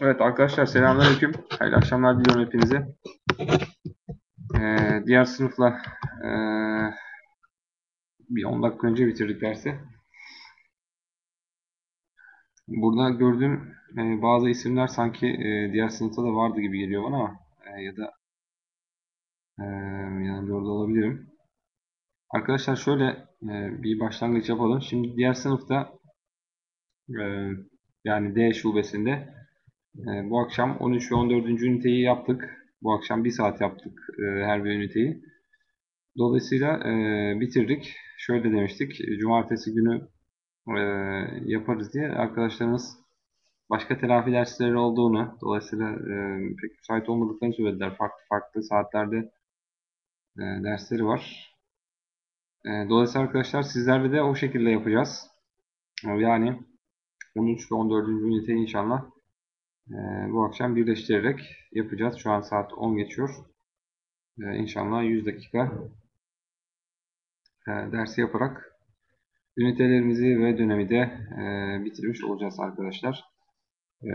Evet arkadaşlar selamünaleyküm. Hayırlı akşamlar diliyorum hepinize. Ee, diğer sınıfla ee, bir 10 dakika önce bitirdik dersi. Burada gördüğüm e, bazı isimler sanki e, diğer sınıfta da vardı gibi geliyor bana ama e, ya da e, yani orada olabilirim. Arkadaşlar şöyle e, bir başlangıç yapalım. Şimdi diğer sınıfta e, yani D şubesinde e, bu akşam 13 ve 14. üniteyi yaptık. Bu akşam bir saat yaptık e, her bir üniteyi. Dolayısıyla e, bitirdik. Şöyle demiştik. Cumartesi günü e, yaparız diye arkadaşlarımız başka telafi dersleri olduğunu dolayısıyla e, pek müsait olmadıklarını söylediler. Farklı farklı saatlerde e, dersleri var. E, dolayısıyla arkadaşlar sizlerle de o şekilde yapacağız. Yani 13 ve 14. üniteyi inşallah e, bu akşam birleştirerek yapacağız. Şu an saat 10 geçiyor. E, inşallah 100 dakika e, dersi yaparak ünitelerimizi ve dönemi de e, bitirmiş olacağız arkadaşlar.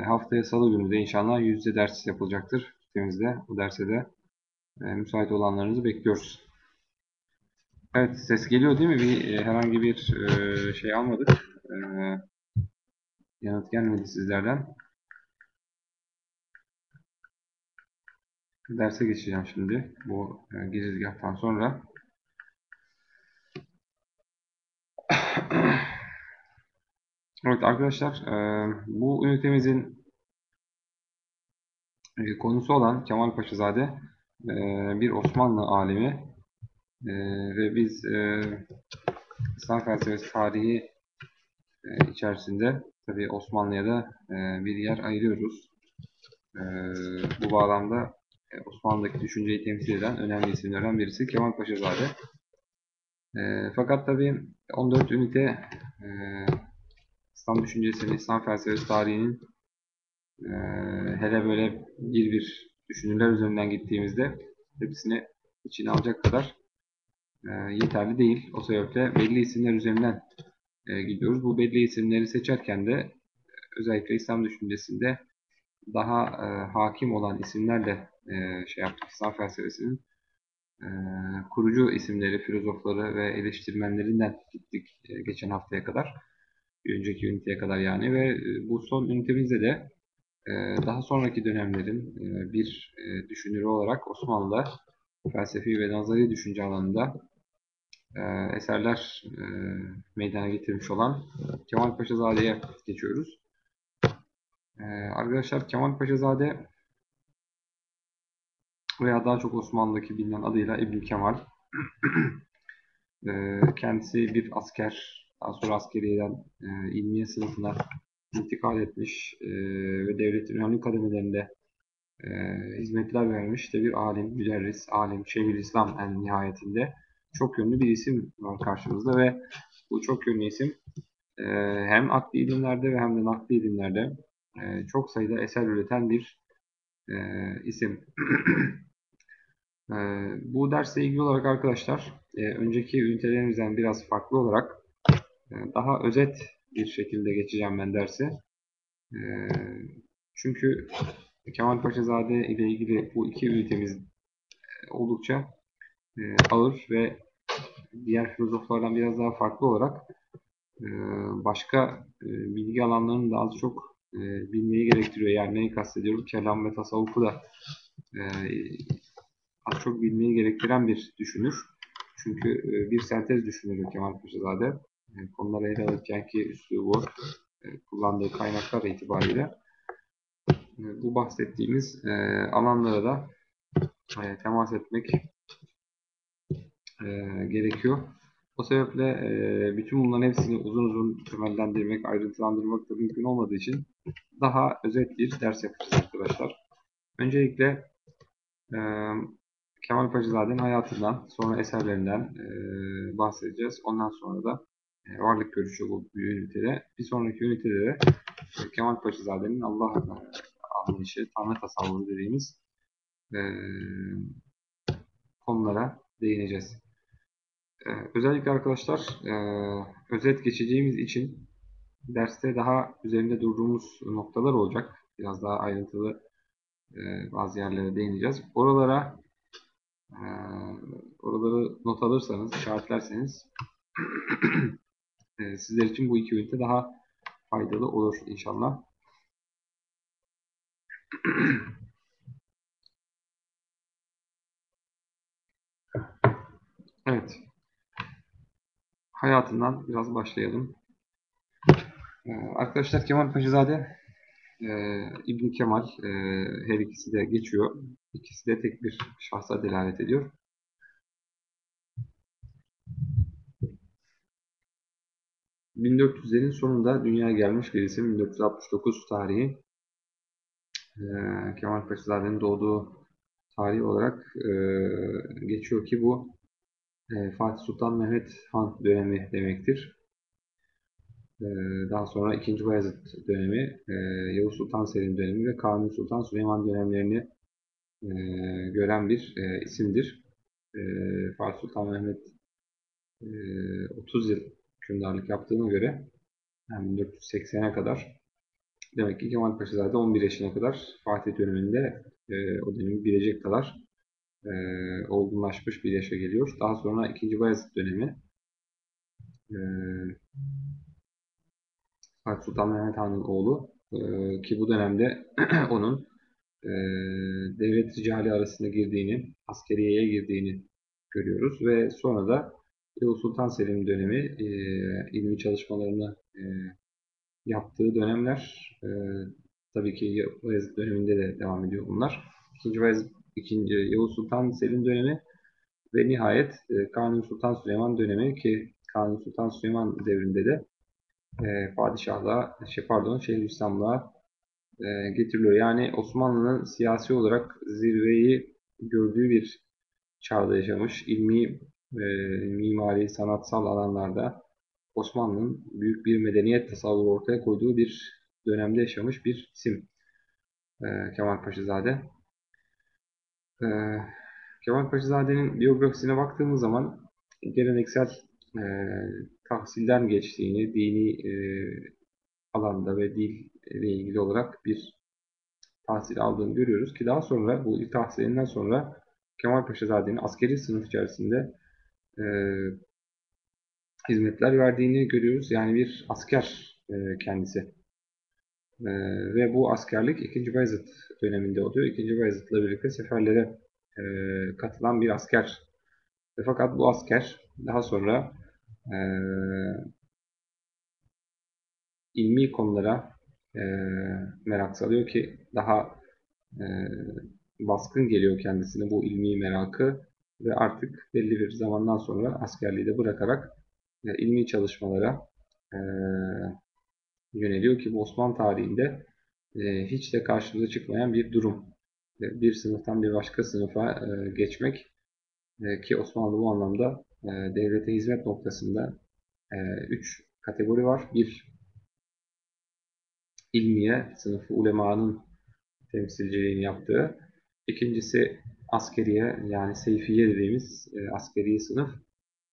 Haftaya salı günü de inşallah yüzde ders yapılacaktır. Sitemizde bu derse de müsait olanlarınızı bekliyoruz. Evet ses geliyor değil mi? Bir e, herhangi bir e, şey almadık. E, yanıt gelmedi sizlerden. Derse geçeceğim şimdi bu e, girizgahtan sonra. Evet arkadaşlar bu ünitemizin konusu olan Kemal Paşazade e, bir Osmanlı alimi e, ve biz e, İslam felsefesi tarihi e, içerisinde tabi Osmanlı'ya da e, bir yer ayırıyoruz. E, bu bağlamda e, Osmanlı'daki düşünceyi temsil eden önemli isimlerden birisi Kemal Paşazade. E, fakat tabi 14 ünite e, İslam düşüncesinin, İslam felsefesi tarihinin e, hele böyle bir bir düşünürler üzerinden gittiğimizde hepsini içine alacak kadar e, yeterli değil. O sebeple belli isimler üzerinden e, gidiyoruz. Bu belli isimleri seçerken de özellikle İslam düşüncesinde daha e, hakim olan isimlerle e, şey yaptık. İslam felsefesinin e, kurucu isimleri, filozofları ve eleştirmenlerinden gittik e, geçen haftaya kadar. Önceki üniteye kadar yani ve e, bu son ünitemizde de e, daha sonraki dönemlerin e, bir e, düşünürü olarak Osmanlı'da felsefi ve nazari düşünce alanında e, eserler e, meydana getirmiş olan Kemal Paşazade'ye geçiyoruz. E, arkadaşlar Kemal Paşazade veya daha çok Osmanlı'daki bilinen adıyla İbn Kemal e, kendisi bir asker, daha sonra askeriyeden e, ilmiye sınıfına intikal etmiş e, ve devletin önemli kademelerinde e, hizmetler vermiş de bir alim, müderris, alim, Şeyhülislam en nihayetinde çok yönlü bir isim var karşımızda ve bu çok yönlü isim e, hem akli ilimlerde ve hem de nakli ilimlerde e, çok sayıda eser üreten bir e, isim. e, bu dersle ilgili olarak arkadaşlar e, önceki ünitelerimizden biraz farklı olarak e, daha özet bir şekilde geçeceğim ben dersi. E, çünkü Kemal Paşazade ile ilgili bu iki ünitemiz oldukça e, ağır ve diğer filozoflardan biraz daha farklı olarak e, başka e, bilgi alanlarını da az çok e, bilmeyi gerektiriyor. Yani neyi kastediyorum? Kelam ve tasavvufu da e, az çok bilmeyi gerektiren bir düşünür. Çünkü e, bir sentez düşünürü Kemal Paşazade. E, konuları ele alırken ki üslubu, e, kullandığı kaynaklar itibariyle e, bu bahsettiğimiz e, alanlara da e, temas etmek e, gerekiyor. O sebeple e, bütün bunların hepsini uzun uzun temellendirmek, ayrıntılandırmak da mümkün olmadığı için daha özet bir ders yapacağız arkadaşlar. Öncelikle e, Kemal Paşazade'nin hayatından, sonra eserlerinden e, bahsedeceğiz. Ondan sonra da e, varlık görüşü bu ünitede. Bir sonraki ünitede de e, Kemal Paşazade'nin Allah anlayışı, Tanrı tasavvuru dediğimiz e, konulara değineceğiz. Ee, özellikle arkadaşlar e, özet geçeceğimiz için derste daha üzerinde durduğumuz noktalar olacak. Biraz daha ayrıntılı e, bazı yerlere değineceğiz. Oralara e, oraları not alırsanız, işaretlerseniz e, sizler için bu iki ünite daha faydalı olur inşallah. Evet. Hayatından biraz başlayalım. Ee, arkadaşlar Kemal Paşazade e, İbn Kemal e, her ikisi de geçiyor. İkisi de tek bir şahsa delalet ediyor. ...1400'lerin sonunda dünyaya gelmiş birisi 1969 tarihi e, Kemal Paşazade'nin doğduğu tarih olarak geçiyor ki bu Fatih Sultan Mehmet Han dönemi demektir. E, daha sonra 2. Bayezid dönemi, e, Yavuz Sultan Selim dönemi ve Kanuni Sultan Süleyman dönemlerini gören bir isimdir. Fatih Sultan Mehmet e, 30 yıl hükümdarlık yaptığına göre yani 1480'e kadar demek ki Kemal Paşazade 11 yaşına kadar Fatih döneminde o dönemi bilecek kadar e, olgunlaşmış bir yaşa geliyor. Daha sonra 2. Bayezid dönemi e, Fatih Sultan Mehmet Han'ın oğlu e, ki bu dönemde onun e, devlet ricali arasında girdiğini, askeriyeye girdiğini görüyoruz ve sonra da Yavuz Sultan Selim dönemi e, ilmi çalışmalarını e, yaptığı dönemler e, tabii ki Bayezid döneminde de devam ediyor bunlar. İkinci Bayezid ikinci Yavuz Sultan Selim dönemi ve nihayet e, Kanuni Sultan Süleyman dönemi ki Kanuni Sultan Süleyman devrinde de e, padişahlığa, şey pardon Şeyhülislamlığa e, getiriliyor. Yani Osmanlı'nın siyasi olarak zirveyi gördüğü bir çağda yaşamış. ilmi, e, mimari, sanatsal alanlarda Osmanlı'nın büyük bir medeniyet tasavvuru ortaya koyduğu bir dönemde yaşamış bir isim. E, Kemal Paşazade. E, Kemal Paşazade'nin biyografisine baktığımız zaman geleneksel e, tahsilden geçtiğini, dini e, alanda ve dil ile ilgili olarak bir tahsil aldığını görüyoruz ki daha sonra bu ilk tahsilinden sonra Kemal Paşazade'nin askeri sınıf içerisinde e, hizmetler verdiğini görüyoruz. Yani bir asker e, kendisi. E, ve bu askerlik 2. Bayezid döneminde oluyor. 2. Bayezid ile birlikte seferlere e, katılan bir asker. Ve fakat bu asker daha sonra e, ilmi konulara e, merak salıyor ki daha e, baskın geliyor kendisine bu ilmi merakı ve artık belli bir zamandan sonra askerliği de bırakarak e, ilmi çalışmalara e, yöneliyor ki bu Osmanlı tarihinde e, hiç de karşımıza çıkmayan bir durum. E, bir sınıftan bir başka sınıfa e, geçmek ki Osmanlı bu anlamda devlete hizmet noktasında 3 e, kategori var. Bir ilmiye sınıfı ulemanın temsilciliğini yaptığı. İkincisi askeriye yani seyfiye dediğimiz e, askeri sınıf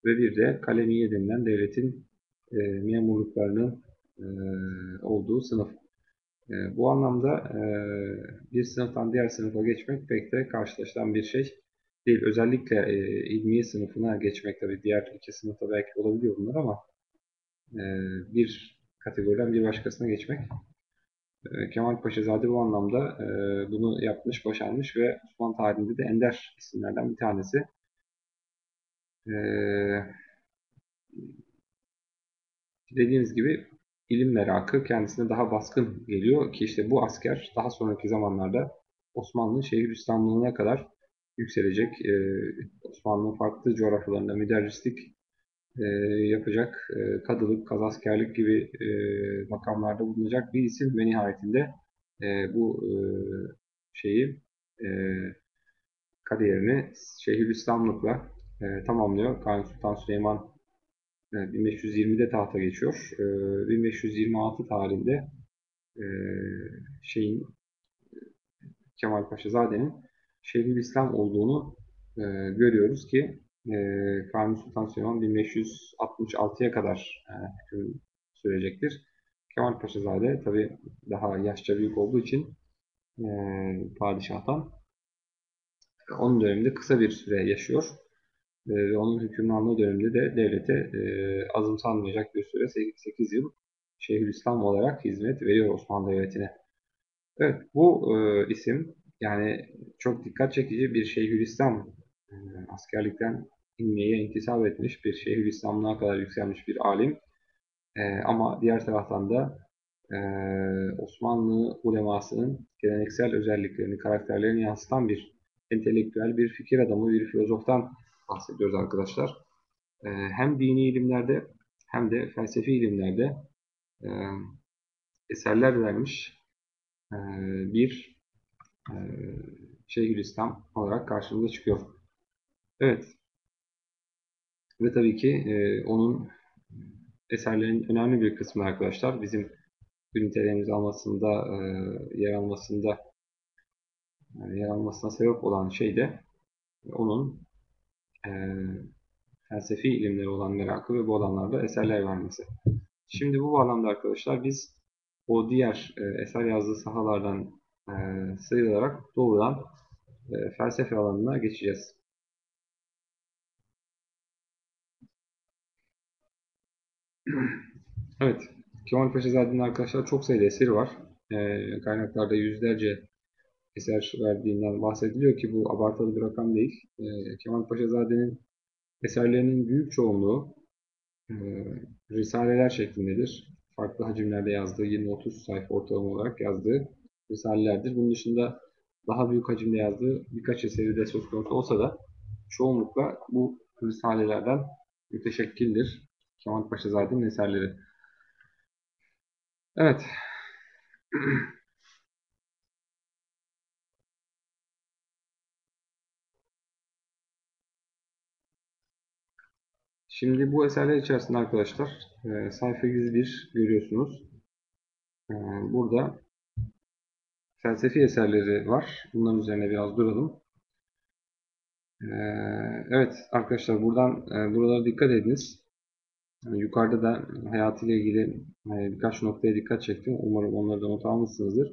ve bir de kalemiye denilen devletin memurluklarının e, olduğu sınıf. E, bu anlamda e, bir sınıftan diğer sınıfa geçmek pek de karşılaşılan bir şey değil. Özellikle e, ilmiye sınıfına geçmek tabii diğer iki sınıfta belki olabiliyor bunlar ama bir kategoriden bir başkasına geçmek e, Kemal Paşazade bu anlamda bunu yapmış, başarmış ve Osmanlı tarihinde de ender isimlerden bir tanesi. E, dediğimiz gibi ilim merakı kendisine daha baskın geliyor ki işte bu asker daha sonraki zamanlarda Osmanlı'nın Şeyhülislamlığına kadar yükselecek. E, Osmanlı'nın farklı coğrafyalarında müderrislik e, yapacak, e, kadılık, kazaskerlik gibi e, makamlarda bulunacak bir isim ve nihayetinde e, bu e, şeyi e, kariyerini Şeyhülislamlıkla e, tamamlıyor. Kanuni Sultan Süleyman 1520'de tahta geçiyor. E, 1526 tarihinde e, şeyin Kemal Paşazade'nin Şeyhülislam olduğunu e, görüyoruz ki e, Kanuni Sultan Süleyman 1566'ya kadar sürecektir. Kemal Paşazade tabi daha yaşça büyük olduğu için padişahtan onun döneminde kısa bir süre yaşıyor. Ve onun hükümranlığı döneminde de devlete e, azımsanmayacak bir süre 8 yıl Şeyhülislam olarak hizmet veriyor Osmanlı Devleti'ne. Evet bu e, isim yani çok dikkat çekici bir Şeyhülislam e, askerlikten ilmiye intisap etmiş bir Şeyhülislamlığa kadar yükselmiş bir alim. E, ama diğer taraftan da e, Osmanlı ulemasının geleneksel özelliklerini, karakterlerini yansıtan bir entelektüel, bir fikir adamı, bir filozoftan bahsediyoruz arkadaşlar. E, hem dini ilimlerde hem de felsefi ilimlerde e, eserler vermiş e, bir e, Şeyhülislam olarak karşımıza çıkıyor. Evet. Ve tabii ki e, onun eserlerin önemli bir kısmı arkadaşlar bizim ünitelerimiz almasında, e, yer almasında e, yer almasına sebep olan şey de onun e, felsefi ilimleri olan merakı ve bu alanlarda eserler vermesi. Şimdi bu bağlamda arkadaşlar biz o diğer e, eser yazdığı sahalardan e, sıyrılarak doğrudan e, felsefe alanına geçeceğiz. Evet, Kemal Paşazade'nin arkadaşlar çok sayıda eseri var. E, kaynaklarda yüzlerce eser verdiğinden bahsediliyor ki bu abartılı bir rakam değil. E, Kemal Paşazade'nin eserlerinin büyük çoğunluğu e, risaleler şeklindedir. Farklı hacimlerde yazdığı, 20-30 sayfa ortalama olarak yazdığı risalelerdir. Bunun dışında daha büyük hacimde yazdığı birkaç eseri de söz konusu olsa da çoğunlukla bu risalelerden müteşekkildir. Kemal Paşazade'nin eserleri. Evet. Şimdi bu eserler içerisinde arkadaşlar e, sayfa 101 görüyorsunuz. E, burada felsefi eserleri var. Bunların üzerine biraz duralım. E, evet arkadaşlar buradan e, buralara dikkat ediniz. Yani yukarıda da hayatıyla ilgili e, birkaç noktaya dikkat çektim. Umarım onları da not almışsınızdır.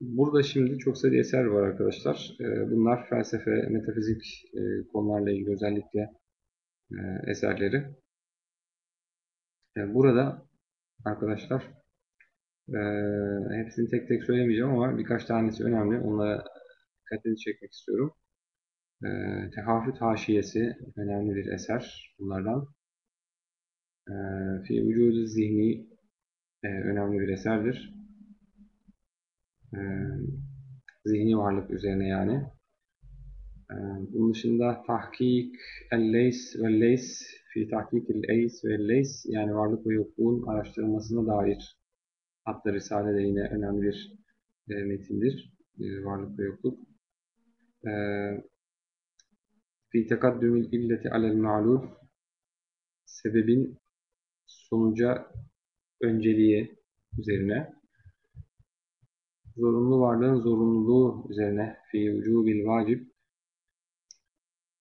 Burada şimdi çok sayıda eser var arkadaşlar. E, bunlar felsefe, metafizik e, konularla ilgili özellikle eserleri. Burada arkadaşlar hepsini tek tek söylemeyeceğim ama birkaç tanesi önemli. Onlara dikkatini çekmek istiyorum. Tehafüt Haşiyesi önemli bir eser bunlardan. Fi vücudu zihni önemli bir eserdir. Zihni varlık üzerine yani. Bunun dışında tahkik el-leys ve leys fi tahkik el-eys ve leys yani varlık ve yokluğun araştırılmasına dair hatta Risale de yine önemli bir e, metindir. E, varlık ve yokluk. E, fi tekaddümül illeti alel ma'lul sebebin sonuca önceliği üzerine zorunlu varlığın zorunluluğu üzerine fi vücubil vacib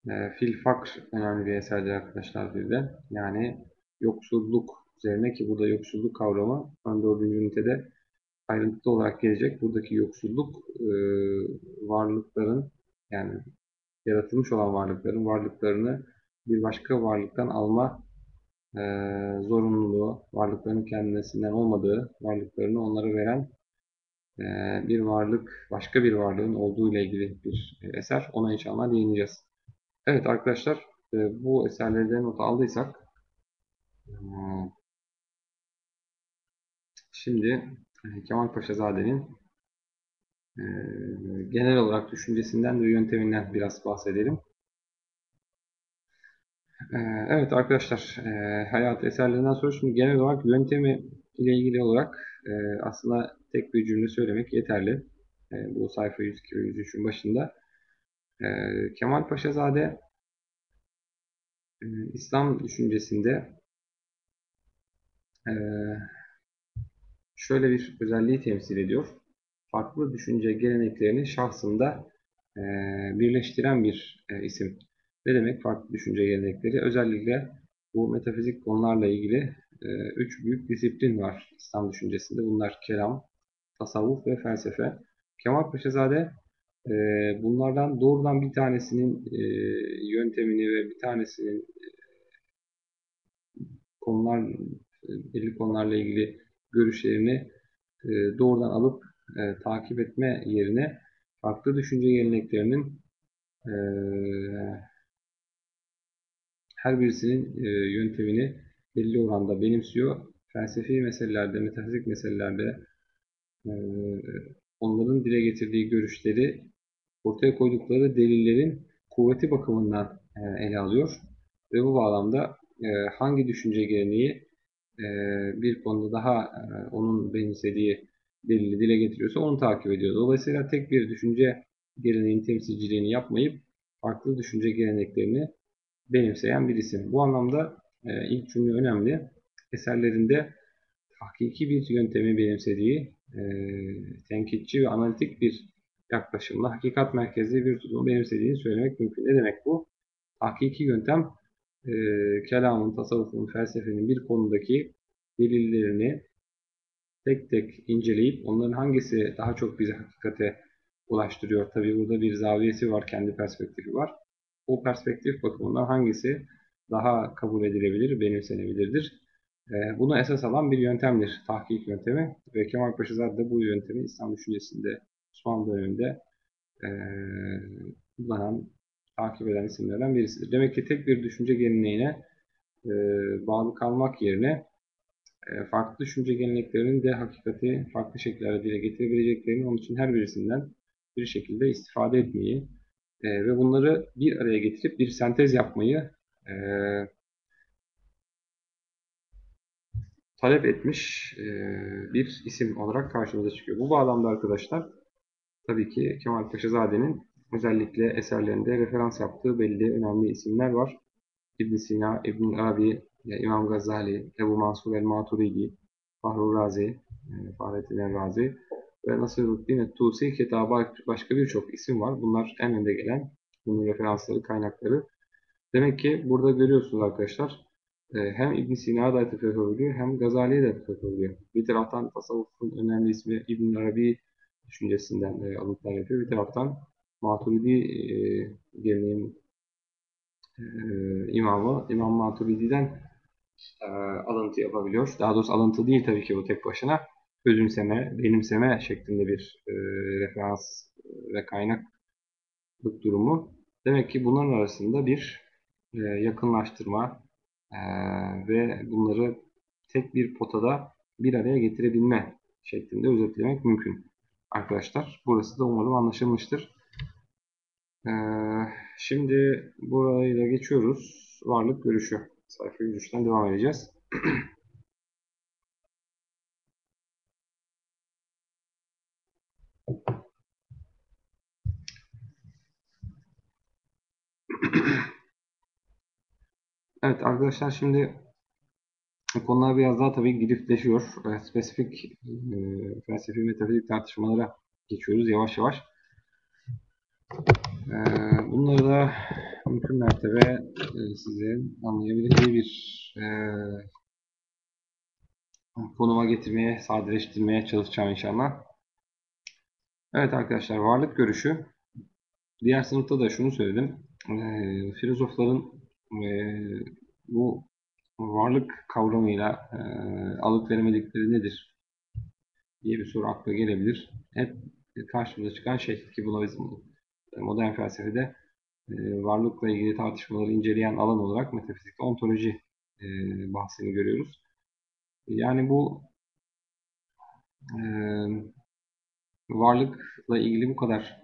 e, fil fakr önemli bir eserdir arkadaşlar bir de. Yani yoksulluk üzerine ki burada yoksulluk kavramı 14. ünitede ayrıntılı olarak gelecek. Buradaki yoksulluk e, varlıkların yani yaratılmış olan varlıkların varlıklarını bir başka varlıktan alma e, zorunluluğu, varlıkların kendisinden olmadığı varlıklarını onlara veren e, bir varlık, başka bir varlığın olduğu ile ilgili bir eser. Ona inşallah değineceğiz. Evet arkadaşlar e, bu eserlerden not aldıysak e, şimdi e, Kemal Paşazade'nin genel olarak düşüncesinden ve yönteminden biraz bahsedelim. Evet arkadaşlar hayat eserlerinden sonra şimdi genel olarak yöntemi ile ilgili olarak aslında tek bir cümle söylemek yeterli. Bu sayfa 102 ve 103'ün başında. Ee, Kemal Paşazade e, İslam düşüncesinde e, şöyle bir özelliği temsil ediyor. Farklı düşünce geleneklerini şahsında e, birleştiren bir isim. Ne demek farklı düşünce gelenekleri? Özellikle bu metafizik konularla ilgili e, üç büyük disiplin var İslam düşüncesinde. Bunlar kelam, tasavvuf ve felsefe. Kemal Paşazade e, bunlardan doğrudan bir tanesinin e, yöntemini ve bir tanesinin e, konular belli konularla ilgili görüşlerini e, doğrudan alıp e, takip etme yerine farklı düşünce geleneklerinin e, her birisinin e, yöntemini belli oranda benimsiyor. Felsefi meselelerde, metafizik meselelerde e, onların dile getirdiği görüşleri ortaya koydukları delillerin kuvveti bakımından e, ele alıyor. Ve bu bağlamda e, hangi düşünce geleneği e, bir konuda daha onun benimsediği delili dile getiriyorsa onu takip ediyor. Dolayısıyla tek bir düşünce geleneğin temsilciliğini yapmayıp farklı düşünce geleneklerini benimseyen bir isim. Bu anlamda ilk cümle önemli. Eserlerinde hakiki bir yöntemi benimsediği, tenkitçi ve analitik bir yaklaşımla hakikat merkezli bir tutumu benimsediğini söylemek mümkün. Ne demek bu? Hakiki yöntem e, kelamın, tasavvufun, felsefenin bir konudaki delillerini tek tek inceleyip onların hangisi daha çok bizi hakikate ulaştırıyor. Tabi burada bir zaviyesi var, kendi perspektifi var. O perspektif bakımından hangisi daha kabul edilebilir, benimsenebilirdir. E, bunu esas alan bir yöntemdir, tahkik yöntemi. Ve Kemal Paşazade de bu yöntemi İslam düşüncesinde Osmanlı döneminde e, kullanan, takip eden isimlerden birisidir. Demek ki tek bir düşünce geleneğine e, bağlı kalmak yerine e, farklı düşünce geleneklerinin de hakikati farklı şekillerde dile getirebileceklerini onun için her birisinden bir şekilde istifade etmeyi e, ve bunları bir araya getirip bir sentez yapmayı e, talep etmiş e, bir isim olarak karşımıza çıkıyor. Bu bağlamda arkadaşlar tabii ki Kemal Paşazade'nin özellikle eserlerinde referans yaptığı belli önemli isimler var. ibn Sina, İbn Arabi, İmam Gazali, Ebu Mansur el-Maturidi, Fahrul Razi, e, Fahrettin el-Razi ve Nasiruddin et-Tusi kitabı başka birçok isim var. Bunlar en önde gelen bunun referansları, kaynakları. Demek ki burada görüyorsunuz arkadaşlar e, hem İbn Sina'ya da atıf yapabiliyor hem Gazali'ye de atıf yapabiliyor. Bir taraftan tasavvufun önemli ismi İbn Arabi düşüncesinden e, alıntılar yapıyor. Bir taraftan Maturidi e, geleneğin e, imamı İmam Maturidi'den e, alıntı yapabiliyor. Daha doğrusu alıntı değil tabii ki bu tek başına. Özümseme, benimseme şeklinde bir e, referans ve kaynaklık durumu. Demek ki bunların arasında bir e, yakınlaştırma e, ve bunları tek bir potada bir araya getirebilme şeklinde özetlemek mümkün. Arkadaşlar burası da umarım anlaşılmıştır. Ee, şimdi burayı da geçiyoruz. Varlık görüşü. Sayfa 103'ten devam edeceğiz. Evet arkadaşlar şimdi konular biraz daha tabii girifleşiyor. E, spesifik e, felsefi metafizik tartışmalara geçiyoruz yavaş yavaş. E, bunları da mümkün mertebe e, sizin anlayabileceği bir e, konuma getirmeye, sadeleştirmeye çalışacağım inşallah. Evet arkadaşlar varlık görüşü. Diğer sınıfta da şunu söyledim. E, filozofların e, bu varlık kavramıyla e, alıp veremedikleri nedir diye bir soru akla gelebilir. Hep karşımıza çıkan şey ki buna bizim modern felsefede e, varlıkla ilgili tartışmaları inceleyen alan olarak metafizikte ontoloji e, bahsini görüyoruz. Yani bu e, varlıkla ilgili bu kadar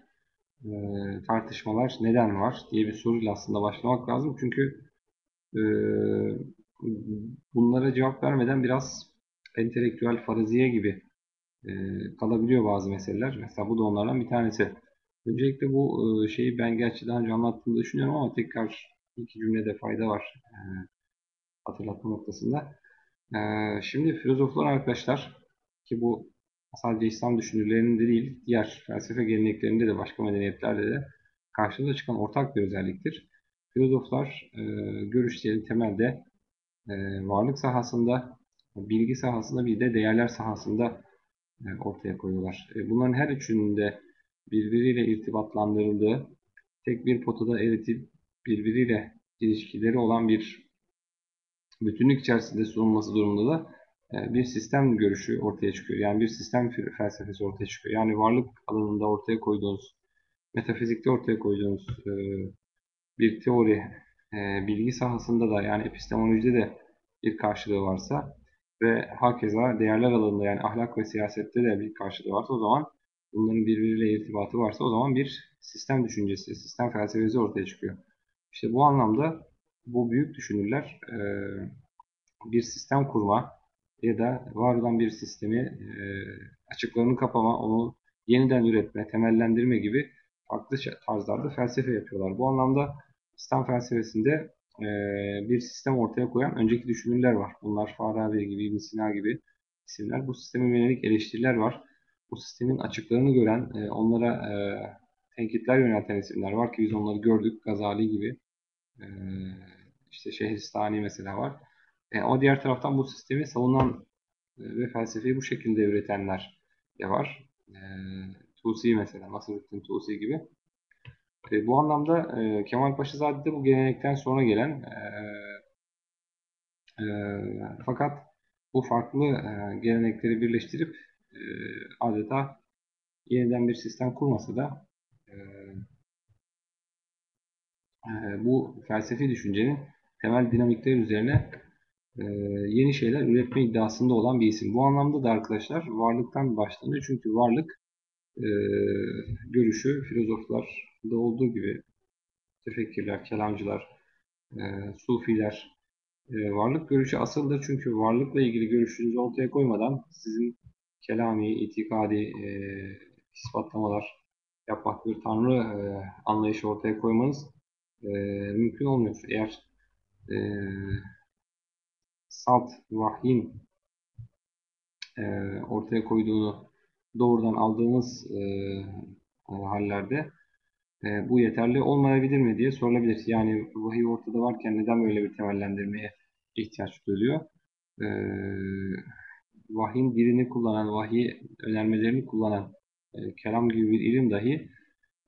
e, tartışmalar neden var diye bir soruyla aslında başlamak lazım. Çünkü e, bunlara cevap vermeden biraz entelektüel faraziye gibi e, kalabiliyor bazı meseleler. Mesela bu da onlardan bir tanesi. Öncelikle bu e, şeyi ben gerçi daha önce anlattığımı düşünüyorum ama tekrar iki cümlede fayda var e, hatırlatma noktasında. E, şimdi filozoflar arkadaşlar ki bu sadece İslam düşünürlerinin de değil, diğer felsefe geleneklerinde de başka medeniyetlerde de karşımıza çıkan ortak bir özelliktir. filozoflar e, görüşleri temelde e, varlık sahasında, bilgi sahasında bir de değerler sahasında e, ortaya koyuyorlar. E, bunların her üçünün de birbiriyle irtibatlandırıldığı, tek bir potada eritip birbiriyle ilişkileri olan bir bütünlük içerisinde sunulması durumunda da e, bir sistem görüşü ortaya çıkıyor. Yani bir sistem felsefesi ortaya çıkıyor. Yani varlık alanında ortaya koyduğunuz, metafizikte ortaya koyduğunuz bir teori, e, bilgi sahasında da yani epistemolojide de bir karşılığı varsa ve hakeza değerler alanında yani ahlak ve siyasette de bir karşılığı varsa o zaman bunların birbiriyle irtibatı varsa o zaman bir sistem düşüncesi, sistem felsefesi ortaya çıkıyor. İşte bu anlamda bu büyük düşünürler bir sistem kurma, ya da var olan bir sistemi e, açıklarını kapama, onu yeniden üretme, temellendirme gibi farklı tarzlarda felsefe yapıyorlar. Bu anlamda İslam felsefesinde e, bir sistem ortaya koyan önceki düşünürler var. Bunlar Farabi gibi, ibn Sina gibi isimler. Bu sisteme yönelik eleştiriler var. Bu sistemin açıklarını gören, e, onlara e, tenkitler yönelten isimler var ki biz onları gördük. Gazali gibi, e, işte Şehristani mesela var. E, ama diğer taraftan bu sistemi savunan e, ve felsefeyi bu şekilde üretenler de var. E, Tusi mesela, Nasrettin Tusi gibi. E, bu anlamda e, Kemal Paşazade de bu gelenekten sonra gelen e, e, fakat bu farklı e, gelenekleri birleştirip e, adeta yeniden bir sistem kurmasa da e, e, bu felsefi düşüncenin temel dinamikleri üzerine e, yeni şeyler üretme iddiasında olan bir isim. Bu anlamda da arkadaşlar varlıktan başlanıyor. Çünkü varlık e, görüşü filozoflarda olduğu gibi tefekkirler, kelamcılar, e, sufiler e, varlık görüşü asıldır. Çünkü varlıkla ilgili görüşünüzü ortaya koymadan sizin kelami, itikadi e, ispatlamalar yapmak, bir tanrı e, anlayışı ortaya koymanız e, mümkün olmuyor. Eğer e, salt vahyin e, ortaya koyduğunu doğrudan aldığımız e, hallerde e, bu yeterli olmayabilir mi diye sorulabilir. Yani vahiy ortada varken neden böyle bir temellendirmeye ihtiyaç duyuluyor? E, vahyin dilini kullanan, vahiy önermelerini kullanan e, kelam gibi bir ilim dahi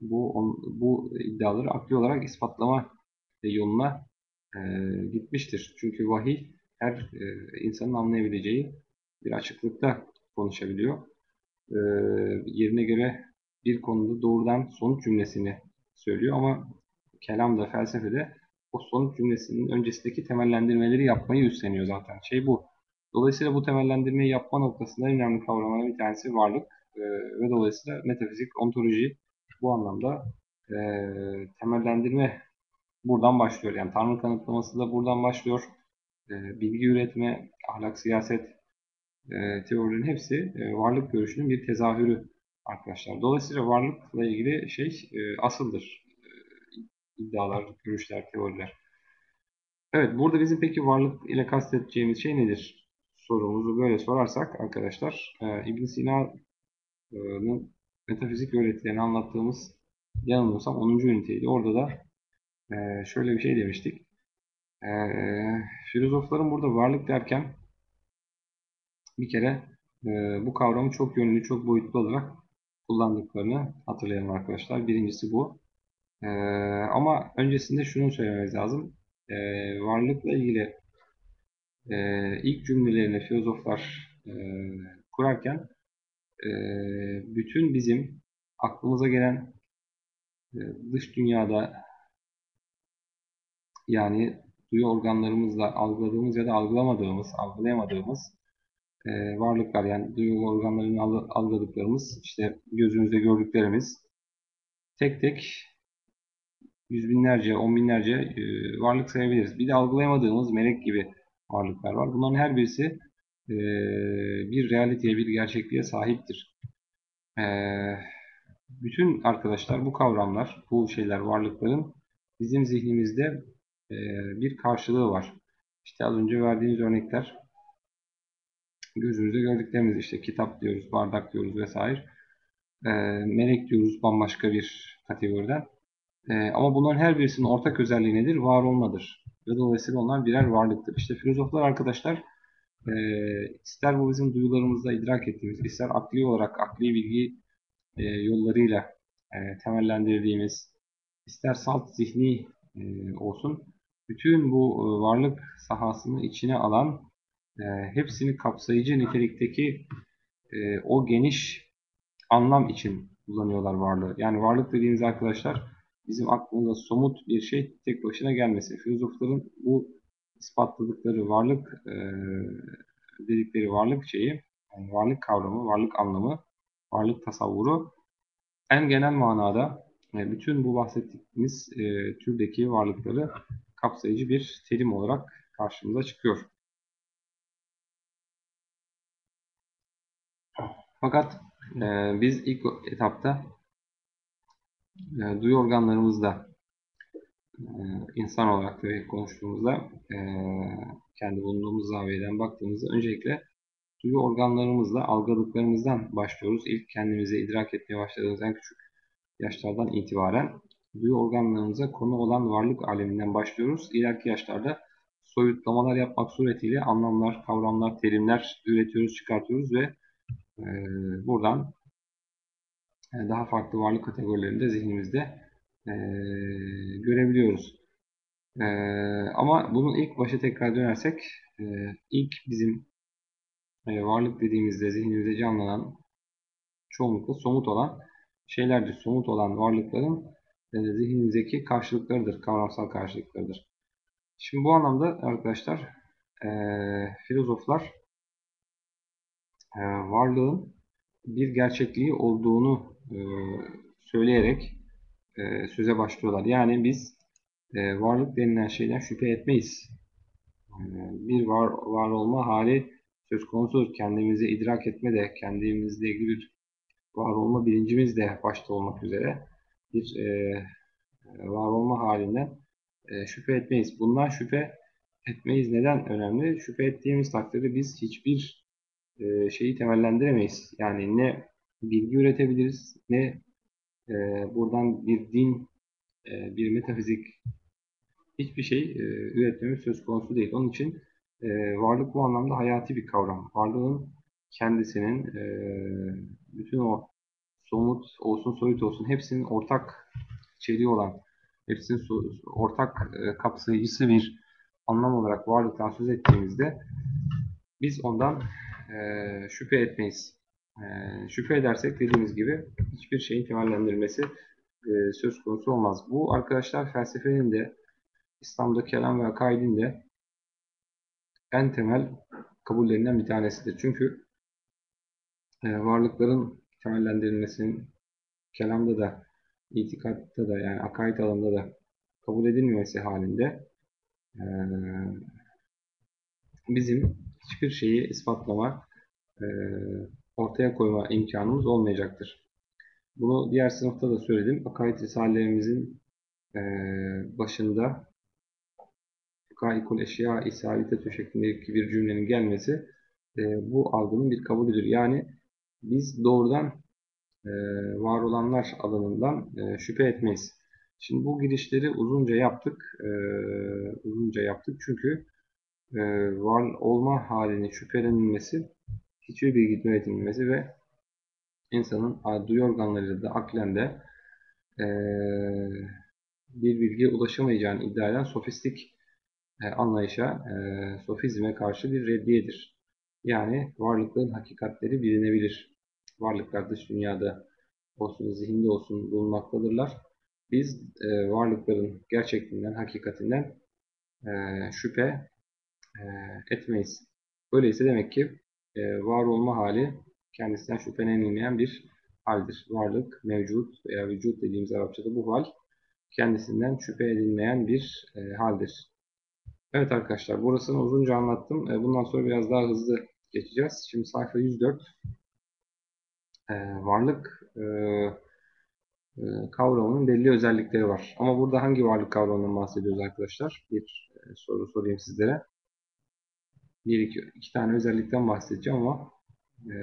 bu on, bu iddiaları akli olarak ispatlama yoluna e, gitmiştir. Çünkü vahiy her e, insanın anlayabileceği bir açıklıkta konuşabiliyor. E, yerine göre bir konuda doğrudan sonuç cümlesini söylüyor ama kelamda, felsefede o sonuç cümlesinin öncesindeki temellendirmeleri yapmayı üstleniyor zaten. Şey bu. Dolayısıyla bu temellendirmeyi yapma noktasında önemli kavramların bir tanesi varlık e, ve dolayısıyla metafizik, ontoloji bu anlamda e, temellendirme buradan başlıyor. Yani Tanrı kanıtlaması da buradan başlıyor e, bilgi üretme, ahlak, siyaset e, teorilerin hepsi e, varlık görüşünün bir tezahürü arkadaşlar. Dolayısıyla varlıkla ilgili şey e, asıldır. E, iddialar, görüşler, teoriler. Evet, burada bizim peki varlık ile kasteteceğimiz şey nedir? Sorumuzu böyle sorarsak arkadaşlar, e, ibn Sina'nın metafizik öğretilerini anlattığımız yanılmıyorsam 10. üniteydi. Orada da e, şöyle bir şey demiştik. E, filozofların burada varlık derken bir kere e, bu kavramı çok yönlü, çok boyutlu olarak kullandıklarını hatırlayalım arkadaşlar. Birincisi bu. E, ama öncesinde şunu söylememiz lazım. E, varlıkla ilgili e, ilk cümlelerini filozoflar e, kurarken e, bütün bizim aklımıza gelen e, dış dünyada yani duyu organlarımızla algıladığımız ya da algılamadığımız, algılayamadığımız e, varlıklar yani duyu organlarını algıladıklarımız, işte gözümüzde gördüklerimiz tek tek yüz binlerce, on binlerce e, varlık sayabiliriz. Bir de algılayamadığımız melek gibi varlıklar var. Bunların her birisi e, bir realiteye, bir gerçekliğe sahiptir. Bütün arkadaşlar bu kavramlar, bu şeyler, varlıkların bizim zihnimizde bir karşılığı var. İşte az önce verdiğimiz örnekler gözümüzde gördüklerimiz işte kitap diyoruz, bardak diyoruz vesaire. E, melek diyoruz bambaşka bir kategoriden. E, ama bunların her birisinin ortak özelliği nedir? Var olmadır. Ve dolayısıyla onlar birer varlıktır. İşte filozoflar arkadaşlar e, ister bu bizim duyularımızda idrak ettiğimiz, ister akli olarak akli bilgi e, yollarıyla e, temellendirdiğimiz, ister salt zihni e, olsun, bütün bu e, varlık sahasını içine alan, e, hepsini kapsayıcı nitelikteki e, o geniş anlam için kullanıyorlar varlığı. Yani varlık dediğimiz arkadaşlar bizim aklımıza somut bir şey tek başına gelmesi. Filozofların bu ispatladıkları varlık e, dedikleri varlık şeyi, yani varlık kavramı, varlık anlamı, varlık tasavvuru en genel manada e, bütün bu bahsettiğimiz e, türdeki varlıkları kapsayıcı bir terim olarak karşımıza çıkıyor. Fakat e, biz ilk etapta e, duyu organlarımızda e, insan olarak da konuştuğumuzda e, kendi bulunduğumuz zaviyeden baktığımızda öncelikle duyu organlarımızla algıladıklarımızdan başlıyoruz. İlk kendimizi idrak etmeye başladığımız en küçük yaşlardan itibaren duyu organlarımıza konu olan varlık aleminden başlıyoruz. İleriki yaşlarda soyutlamalar yapmak suretiyle anlamlar, kavramlar, terimler üretiyoruz, çıkartıyoruz ve buradan e, daha farklı varlık kategorilerini de zihnimizde e, görebiliyoruz. E, ama bunun ilk başa tekrar dönersek ilk bizim varlık dediğimizde zihnimizde canlanan çoğunlukla somut olan şeylerdir. Somut olan varlıkların zihnimizdeki karşılıklarıdır, kavramsal karşılıklarıdır. Şimdi bu anlamda arkadaşlar filozoflar e, varlığın bir gerçekliği olduğunu e, söyleyerek e, söze başlıyorlar. Yani biz e, varlık denilen şeyden şüphe etmeyiz. Bir var, var olma hali söz konusu kendimizi idrak etme de kendimizle ilgili bir var olma bilincimiz de başta olmak üzere bir e, var olma halinden e, şüphe etmeyiz. Bundan şüphe etmeyiz. Neden önemli? Şüphe ettiğimiz takdirde biz hiçbir e, şeyi temellendiremeyiz. Yani ne bilgi üretebiliriz ne e, buradan bir din, e, bir metafizik hiçbir şey e, üretmemiz söz konusu değil. Onun için varlık bu anlamda hayati bir kavram. Varlığın kendisinin bütün o somut olsun, soyut olsun hepsinin ortak içeriği olan, hepsinin ortak e, kapsayıcısı bir anlam olarak varlıktan söz ettiğimizde biz ondan e, şüphe etmeyiz. E, şüphe edersek dediğimiz gibi hiçbir şeyin temellendirilmesi e, söz konusu olmaz. Bu arkadaşlar felsefenin de İslam'da kelam ve akaidin de en temel kabullerinden bir tanesidir. Çünkü e, varlıkların temellendirilmesinin kelamda da, itikatta da yani akaid alanında da kabul edilmemesi halinde e, bizim hiçbir şeyi ispatlama, e, ortaya koyma imkanımız olmayacaktır. Bunu diğer sınıfta da söyledim. Akaid Risalelerimizin e, başında Kaikul eşya isabitetü şeklindeki bir cümlenin gelmesi e, bu algının bir kabulüdür. Yani biz doğrudan e, var olanlar alanından e, şüphe etmeyiz. Şimdi bu girişleri uzunca yaptık. Uzunca yaptık çünkü e, var olma halini şüphelenilmesi, hiçbir bilgi üretilmesi ve insanın duyu organlarıyla da aklen de e, bir bilgiye ulaşamayacağını iddia eden sofistik e, anlayışa, e, sofizme karşı bir reddiyedir. Yani varlıkların hakikatleri bilinebilir. Varlıklar dış dünyada olsun, zihinde olsun bulunmaktadırlar. Biz e, varlıkların gerçekliğinden, hakikatinden e, şüphe etmeyiz. Öyleyse demek ki e, var olma hali kendisinden şüphelenilmeyen bir haldir. Varlık, mevcut veya vücut dediğimiz Arapçada bu hal kendisinden şüphe edilmeyen bir e, haldir. Evet arkadaşlar burasını uzunca anlattım. E, bundan sonra biraz daha hızlı geçeceğiz. Şimdi sayfa 104. E, varlık e, e, kavramının belli özellikleri var. Ama burada hangi varlık kavramından bahsediyoruz arkadaşlar? Bir e, soru sorayım sizlere. Bir iki, iki tane özellikten bahsedeceğim ama e,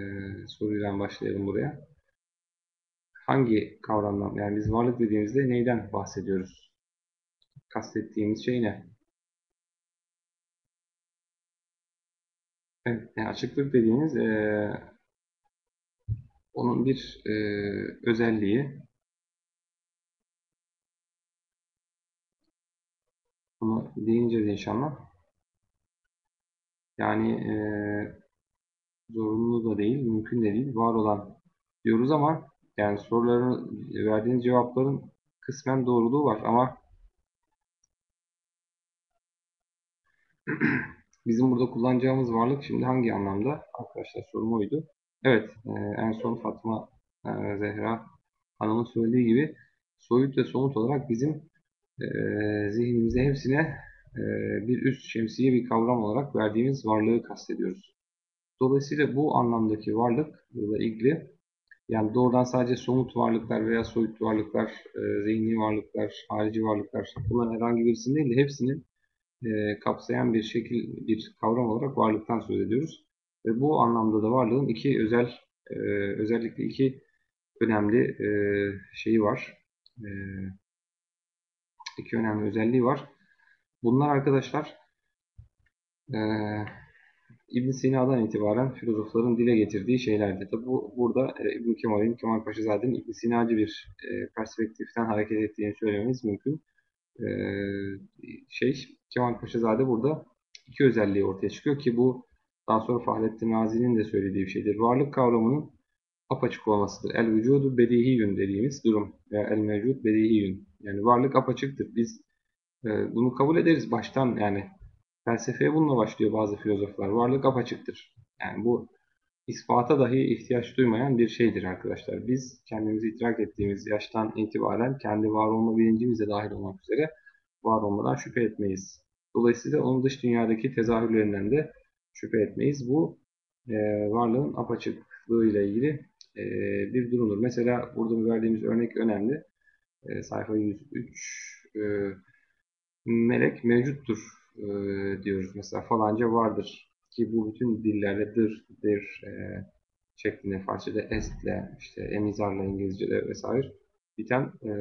soruyla başlayalım buraya. hangi kavramdan yani biz varlık dediğimizde neyden bahsediyoruz? Kastettiğimiz şey ne? Evet, yani açıklık dediğimiz e, onun bir e, özelliği bunu değineceğiz inşallah. Yani e, zorunlu da değil, mümkün de değil, var olan diyoruz ama yani soruların verdiğiniz cevapların kısmen doğruluğu var ama bizim burada kullanacağımız varlık şimdi hangi anlamda? Arkadaşlar sorum oydu. Evet, e, en son Fatma e, Zehra Hanım'ın söylediği gibi soyut ve somut olarak bizim e, zihnimize hepsine bir üst şemsiye bir kavram olarak verdiğimiz varlığı kastediyoruz. Dolayısıyla bu anlamdaki varlıkla ilgili yani doğrudan sadece somut varlıklar veya soyut varlıklar, e, zihni varlıklar, harici varlıklar bunların herhangi birisinin değil de hepsinin e, kapsayan bir şekil, bir kavram olarak varlıktan söz ediyoruz. Ve bu anlamda da varlığın iki özel, e, özellikle iki önemli e, şeyi var. E, iki önemli özelliği var. Bunlar arkadaşlar e, İbn Sina'dan itibaren filozofların dile getirdiği şeylerdi. Tabi bu burada e, İbn Kemal'in, Kemal Paşazade'nin İbn Sinacı bir e, perspektiften hareket ettiğini söylememiz mümkün. E, şey Kemal Paşazade burada iki özelliği ortaya çıkıyor ki bu daha sonra Fahrettin Razi'nin de söylediği bir şeydir. Varlık kavramının apaçık olmasıdır. El vücudu bedihiyün dediğimiz durum veya el mevcut bedihiyün. Yani varlık apaçıktır. Biz e, bunu kabul ederiz baştan yani Felsefeye bununla başlıyor bazı filozoflar. Varlık apaçıktır. Yani bu ispata dahi ihtiyaç duymayan bir şeydir arkadaşlar. Biz kendimizi idrak ettiğimiz yaştan itibaren kendi var olma bilincimize dahil olmak üzere var olmadan şüphe etmeyiz. Dolayısıyla onun dış dünyadaki tezahürlerinden de şüphe etmeyiz. Bu e, varlığın apaçıklığı ile ilgili e, bir durumdur. Mesela burada verdiğimiz örnek önemli. E, sayfa 103 e, melek mevcuttur e, diyoruz. Mesela falanca vardır ki bu bütün dillerde dır, dir e, şeklinde Farsçada estle, işte emizarla İngilizce'de vesaire biten e,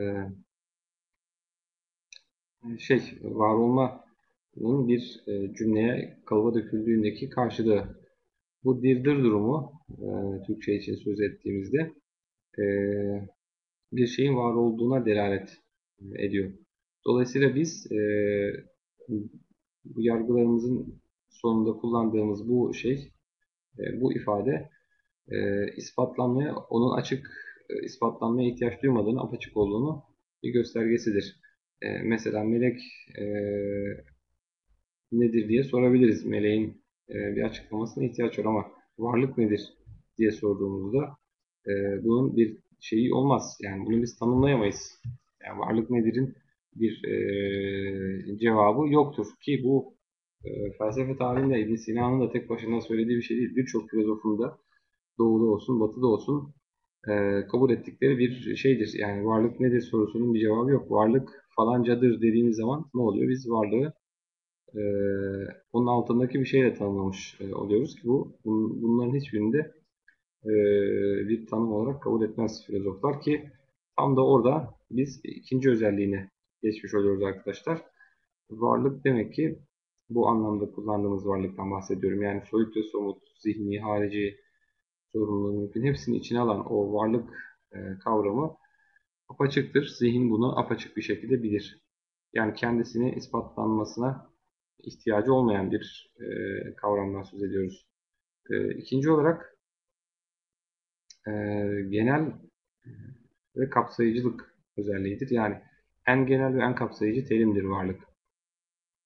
şey var olmanın bir e, cümleye kalıba döküldüğündeki karşılığı. Bu dirdir durumu e, Türkçe için söz ettiğimizde e, bir şeyin var olduğuna delalet ediyor. Dolayısıyla biz e, bu yargılarımızın sonunda kullandığımız bu şey, e, bu ifade e, ispatlanmaya, onun açık e, ispatlanmaya ihtiyaç duymadığını, apaçık olduğunu bir göstergesidir. E, mesela melek e, nedir diye sorabiliriz. Meleğin e, bir açıklamasına ihtiyaç var ama varlık nedir diye sorduğumuzda e, bunun bir şeyi olmaz. Yani bunu biz tanımlayamayız. Yani varlık nedir'in bir e, cevabı yoktur. Ki bu e, felsefe tarihinde İbn Sina'nın da tek başına söylediği bir şey değil. Birçok filozofun da doğuda olsun, batıda olsun e, kabul ettikleri bir şeydir. Yani varlık nedir sorusunun bir cevabı yok. Varlık falancadır dediğimiz zaman ne oluyor? Biz varlığı e, onun altındaki bir şeyle tanımlamış e, oluyoruz ki bu bunların hiçbirinde e, bir tanım olarak kabul etmez filozoflar ki tam da orada biz ikinci özelliğini geçmiş oluyoruz arkadaşlar. Varlık demek ki bu anlamda kullandığımız varlıktan bahsediyorum. Yani soyut ve somut, zihni, harici, zorunlu, mümkün hepsini içine alan o varlık e, kavramı apaçıktır. Zihin bunu apaçık bir şekilde bilir. Yani kendisini ispatlanmasına ihtiyacı olmayan bir e, kavramdan söz ediyoruz. E, ikinci olarak e, genel ve kapsayıcılık özelliğidir. Yani en genel ve en kapsayıcı terimdir varlık.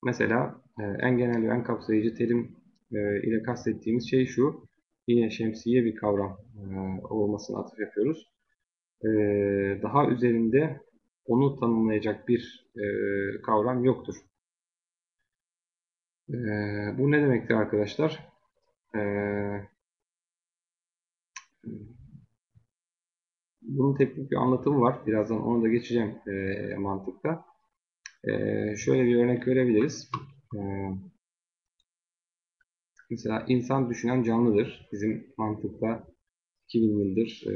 Mesela e, en genel ve en kapsayıcı terim e, ile kastettiğimiz şey şu. Yine şemsiye bir kavram e, olmasına atıf yapıyoruz. Daha üzerinde onu tanımlayacak bir kavram yoktur. Bu ne demektir arkadaşlar? Bunun teknik bir anlatımı var. Birazdan onu da geçeceğim e, mantıkta. E, şöyle bir örnek verebiliriz. E, mesela insan düşünen canlıdır. Bizim mantıkta 2000 yıldır e,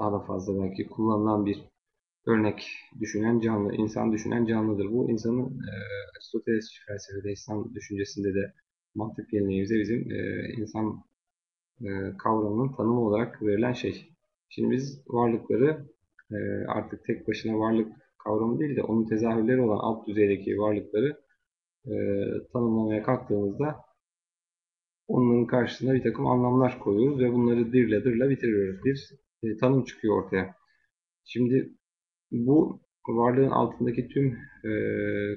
daha da fazla belki kullanılan bir örnek düşünen canlı, insan düşünen canlıdır. Bu insanın e, Aristoteles felsefede, İslam düşüncesinde de mantık geleneğimizde bizim e, insan e, kavramının tanımı olarak verilen şey. Şimdi biz varlıkları e, artık tek başına varlık kavramı değil de onun tezahürleri olan alt düzeydeki varlıkları e, tanımlamaya kalktığımızda onların karşısına bir takım anlamlar koyuyoruz ve bunları dirle dirle bitiriyoruz. Bir e, tanım çıkıyor ortaya. Şimdi bu varlığın altındaki tüm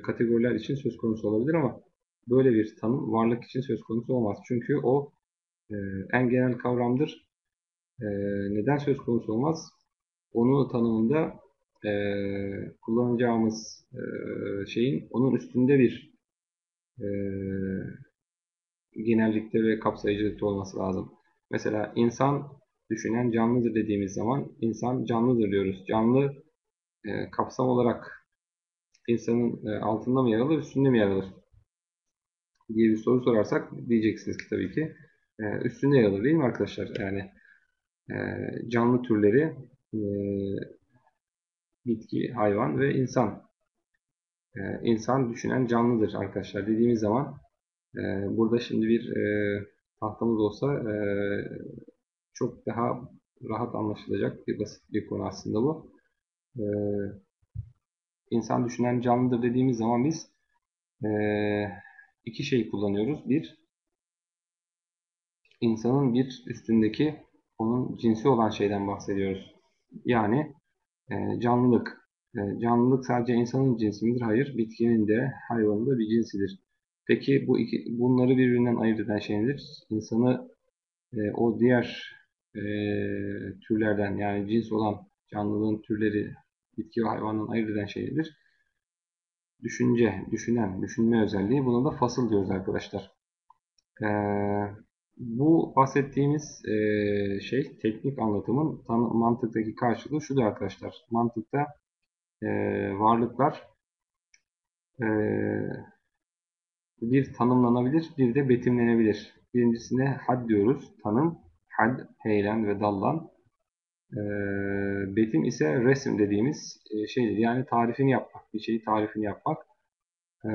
kategoriler için söz konusu olabilir ama böyle bir tanım varlık için söz konusu olmaz. Çünkü o en genel kavramdır. E, neden söz konusu olmaz? Onu tanımında e, kullanacağımız e, şeyin onun üstünde bir e, genellikte ve kapsayıcılıkta olması lazım. Mesela insan düşünen canlıdır dediğimiz zaman insan canlıdır diyoruz. Canlı e, kapsam olarak insanın e, altında mı yer alır, üstünde mi yer alır diye bir soru sorarsak diyeceksiniz ki tabii ki e, üstünde yer alır değil mi arkadaşlar? Yani e, canlı türleri e, bitki, hayvan ve insan. E, insan düşünen canlıdır arkadaşlar dediğimiz zaman e, burada şimdi bir e, tahtamız olsa e, çok daha rahat anlaşılacak bir basit bir konu aslında bu. E, insan düşünen canlıdır dediğimiz zaman biz e, iki şey kullanıyoruz. Bir, insanın bir üstündeki onun cinsi olan şeyden bahsediyoruz. Yani e, canlılık. E, canlılık sadece insanın cinsi midir? Hayır. Bitkinin de hayvanın da bir cinsidir. Peki bu iki, bunları birbirinden ayırt eden şey nedir? İnsanı e, o diğer e, türlerden yani cins olan canlılığın türleri bitki ve hayvandan ayırt eden şey nedir? Düşünce, düşünen, düşünme özelliği. Buna da fasıl diyoruz arkadaşlar. Ee, bu bahsettiğimiz e, şey teknik anlatımın tan mantıktaki karşılığı şudur arkadaşlar. Mantıkta e, varlıklar e, bir tanımlanabilir, bir de betimlenebilir. Birincisine had diyoruz, tanım. Had, heylem ve dallan. E, betim ise resim dediğimiz e, şeydir. Yani tarifini yapmak, bir şeyi tarifini yapmak. E,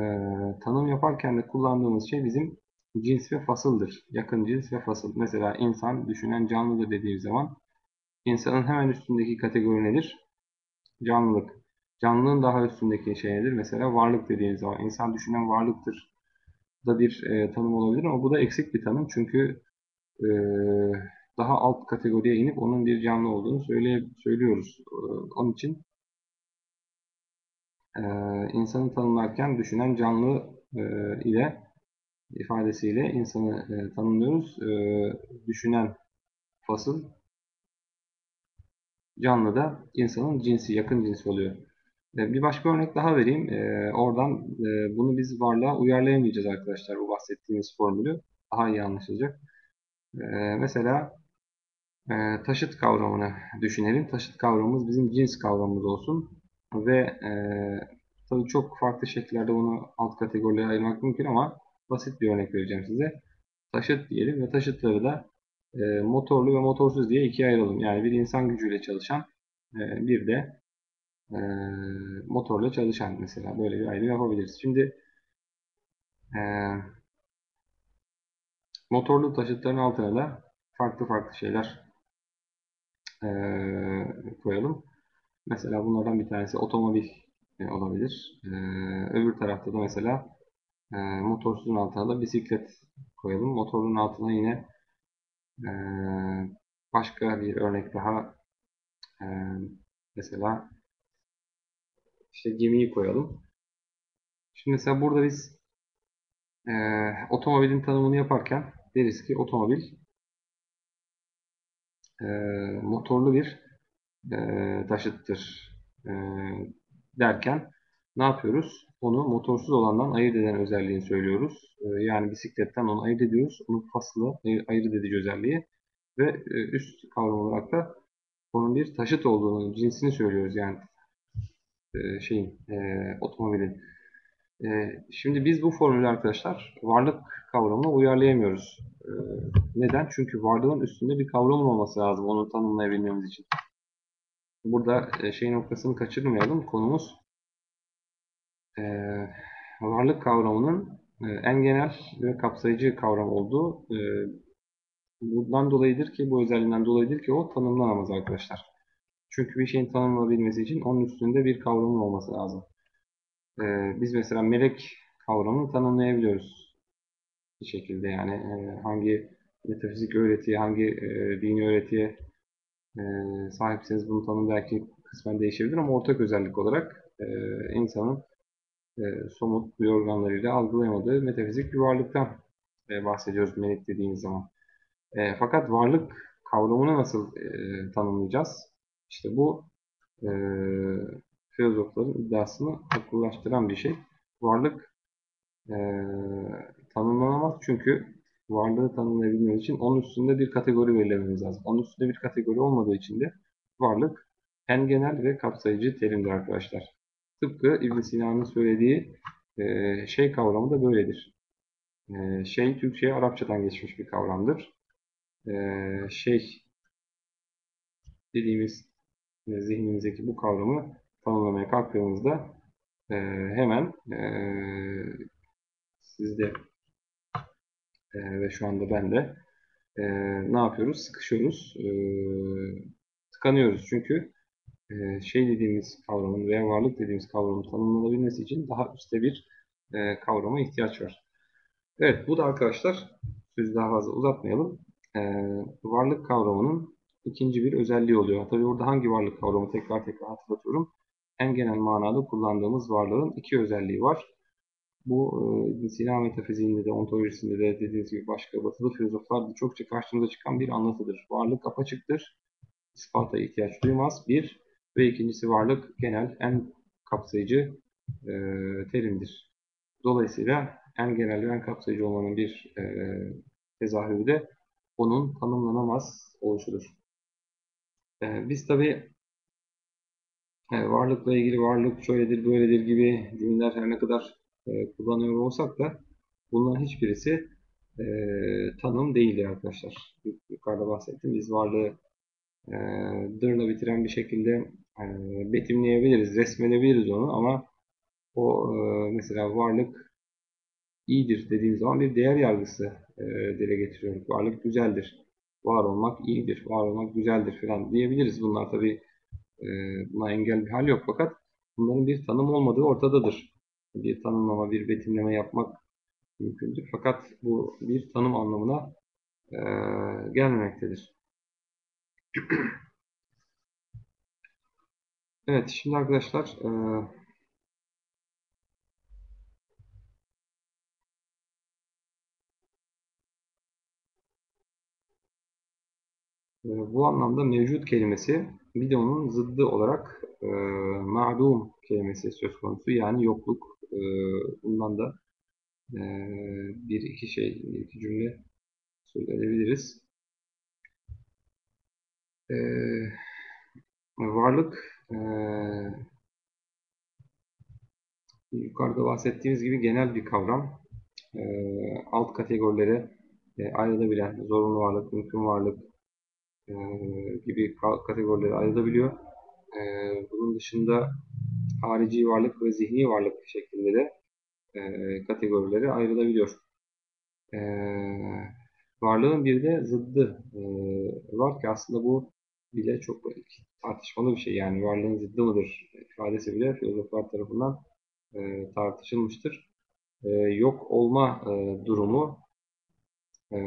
tanım yaparken de kullandığımız şey bizim cins ve fasıldır. Yakın cins ve fasıl. Mesela insan düşünen canlıdır dediğimiz zaman insanın hemen üstündeki kategori nedir? Canlılık. Canlılığın daha üstündeki şey nedir? Mesela varlık dediğimiz zaman insan düşünen varlıktır da bir e, tanım olabilir ama bu da eksik bir tanım çünkü e, daha alt kategoriye inip onun bir canlı olduğunu söyle, söylüyoruz. E, onun için e, insanı tanımlarken düşünen canlı e, ile ifadesiyle insanı e, tanımlıyoruz. E, düşünen fasıl canlı da insanın cinsi, yakın cinsi oluyor. E, bir başka örnek daha vereyim. E, oradan e, bunu biz varlığa uyarlayamayacağız arkadaşlar bu bahsettiğimiz formülü. Daha iyi anlaşılacak. E, mesela e, taşıt kavramını düşünelim. Taşıt kavramımız bizim cins kavramımız olsun. Ve e, tabii çok farklı şekillerde bunu alt kategorilere ayırmak mümkün ama basit bir örnek vereceğim size. Taşıt diyelim ve taşıtları da e, motorlu ve motorsuz diye ikiye ayıralım. Yani bir insan gücüyle çalışan e, bir de e, motorla çalışan mesela böyle bir ayrım yapabiliriz. Şimdi e, motorlu taşıtların altına da farklı farklı şeyler e, koyalım. Mesela bunlardan bir tanesi otomobil e, olabilir. E, öbür tarafta da mesela e, motorsuzun altına da bisiklet koyalım. Motorun altına yine e, başka bir örnek daha e, mesela işte gemiyi koyalım. Şimdi mesela burada biz e, otomobilin tanımını yaparken deriz ki otomobil e, motorlu bir e, taşıttır e, derken ne yapıyoruz? Onu motorsuz olandan ayırt eden özelliğini söylüyoruz. E, yani bisikletten onu ayırt ediyoruz. Onun faslı ayırt edici özelliği ve e, üst kavram olarak da onun bir taşıt olduğunu, cinsini söylüyoruz. Yani e, şeyin, e, otomobilin. E, şimdi biz bu formülü arkadaşlar varlık kavramına uyarlayamıyoruz. E, neden? Çünkü varlığın üstünde bir kavramın olması lazım onu tanımlayabilmemiz için. burada e, şey noktasını kaçırmayalım. Konumuz e, varlık kavramının e, en genel ve kapsayıcı kavram olduğu e, bundan dolayıdır ki bu özelliğinden dolayıdır ki o tanımlanamaz arkadaşlar. Çünkü bir şeyin tanımlanabilmesi için onun üstünde bir kavramın olması lazım. E, biz mesela melek kavramını tanımlayabiliyoruz bir şekilde yani e, hangi metafizik öğretiye, hangi e, dini öğretiye e, sahipseniz bunu tanım belki kısmen değişebilir ama ortak özellik olarak e, insanın e, somut duyu organlarıyla algılayamadığı metafizik bir varlıktan e, bahsediyoruz melek dediğimiz zaman. E, fakat varlık kavramını nasıl e, tanımlayacağız? İşte bu e, filozofların iddiasını akıllaştıran bir şey. Varlık e, tanımlanamaz çünkü varlığı tanımlayabilmemiz için onun üstünde bir kategori belirlememiz lazım. Onun üstünde bir kategori olmadığı için de varlık en genel ve kapsayıcı terimdir arkadaşlar. Tıpkı ibn Sina'nın söylediği e, şey kavramı da böyledir. E, şey Türkçe'ye Arapçadan geçmiş bir kavramdır. E, şey dediğimiz e, zihnimizdeki bu kavramı tanımlamaya kalktığımızda e, hemen e, sizde e, ve şu anda ben de e, ne yapıyoruz? Sıkışıyoruz, e, tıkanıyoruz. Çünkü e, şey dediğimiz kavramın veya varlık dediğimiz kavramın tanımlanabilmesi için daha üstte bir e, kavrama ihtiyaç var. Evet, bu da arkadaşlar sözü daha fazla uzatmayalım. E, varlık kavramının ikinci bir özelliği oluyor. Tabii burada hangi varlık kavramı tekrar tekrar hatırlatıyorum. En genel manada kullandığımız varlığın iki özelliği var. Bu e, Sina metafiziğinde de ontolojisinde de dediğiniz gibi başka batılı filozoflarda çokça karşımıza çıkan bir anlatıdır. Varlık apaçıktır. İspata ihtiyaç duymaz. Bir ve ikincisi varlık genel en kapsayıcı e, terimdir. Dolayısıyla en genel ve en kapsayıcı olmanın bir e, tezahürü de onun tanımlanamaz oluşudur. E, biz tabi e, varlıkla ilgili varlık şöyledir böyledir gibi cümleler her ne kadar e, kullanıyor olsak da bunların hiçbirisi e, tanım değildir arkadaşlar. Yukarıda bahsettim. Biz varlığı e, dırla bitiren bir şekilde e, betimleyebiliriz, resmedebiliriz onu ama o e, mesela varlık iyidir dediğim zaman bir değer yargısı e, dile getiriyoruz. Varlık güzeldir, var olmak iyidir, var olmak güzeldir falan diyebiliriz. Bunlar tabi e, buna engel bir hal yok fakat bunların bir tanım olmadığı ortadadır bir tanımlama, bir betimleme yapmak mümkündür. Fakat bu bir tanım anlamına e, gelmemektedir. evet, şimdi arkadaşlar e, bu anlamda mevcut kelimesi bir de onun zıddı olarak e, ma'dum kelimesi söz konusu yani yokluk e, bundan da e, bir iki şey, bir iki cümle söyleyebiliriz. E, varlık e, yukarıda bahsettiğimiz gibi genel bir kavram. E, alt kategorilere e, ayrılabilen zorunlu varlık, mümkün varlık e, gibi kategorilere ayrılabiliyor. E, bunun dışında harici varlık ve zihni varlık şeklinde de e, kategorilere ayrılabiliyor. E, varlığın bir de zıddı e, var ki aslında bu bile çok tartışmalı bir şey. Yani varlığın zıddı mıdır ifadesi bile filozoflar tarafından e, tartışılmıştır. E, yok olma e, durumu e,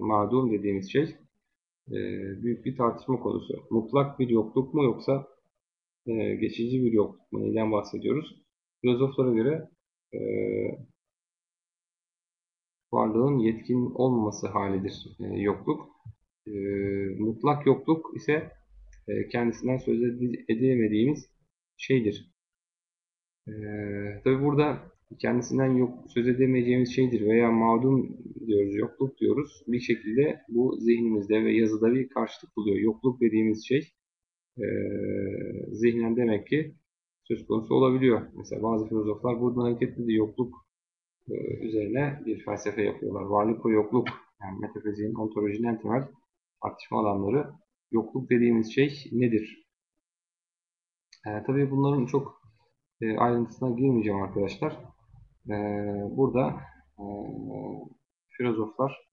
mağdum dediğimiz şey e, büyük bir tartışma konusu. Mutlak bir yokluk mu yoksa e, geçici bir yokluk mu? Neyden bahsediyoruz? Filozoflara göre e, varlığın yetkin olmaması halidir e, yokluk. E, mutlak yokluk ise e, kendisinden söz edemediğimiz şeydir. E, Tabi burada kendisinden yok, söz edemeyeceğimiz şeydir veya mağdum diyoruz, yokluk diyoruz. Bir şekilde bu zihnimizde ve yazıda bir karşılık buluyor. Yokluk dediğimiz şey e, zihnen demek ki söz konusu olabiliyor. Mesela bazı filozoflar buradan hareketle de yokluk e, üzerine bir felsefe yapıyorlar. Varlık ve yokluk, yani metafiziğin, ontolojinin en temel tartışma alanları. Yokluk dediğimiz şey nedir? E, tabii bunların çok e, ayrıntısına girmeyeceğim arkadaşlar. E, burada e, filozoflar,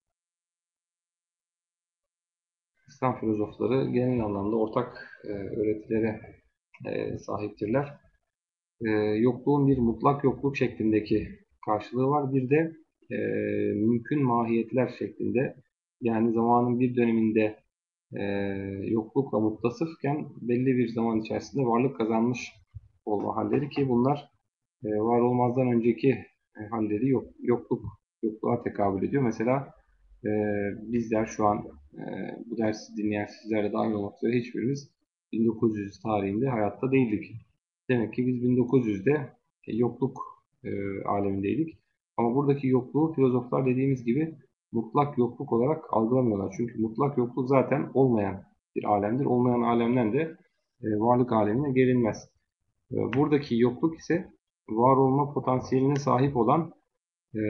İslam filozofları genel anlamda ortak e, öğretilere e, sahiptirler. E, yokluğun bir mutlak yokluk şeklindeki karşılığı var. Bir de e, mümkün mahiyetler şeklinde yani zamanın bir döneminde e, yoklukla muttasıfken belli bir zaman içerisinde varlık kazanmış olma halleri ki bunlar e, var olmazdan önceki e, halleri yok, yokluk yokluğa tekabül ediyor. Mesela e, bizler şu an e, bu dersi dinleyen sizlere dahil olmak üzere hiçbirimiz 1900 tarihinde hayatta değildik. Demek ki biz 1900'de e, yokluk e, alemindeydik. Ama buradaki yokluğu filozoflar dediğimiz gibi mutlak yokluk olarak algılamıyorlar. Çünkü mutlak yokluk zaten olmayan bir alemdir. Olmayan alemden de e, varlık alemine gelinmez. E, buradaki yokluk ise var olma potansiyeline sahip olan e,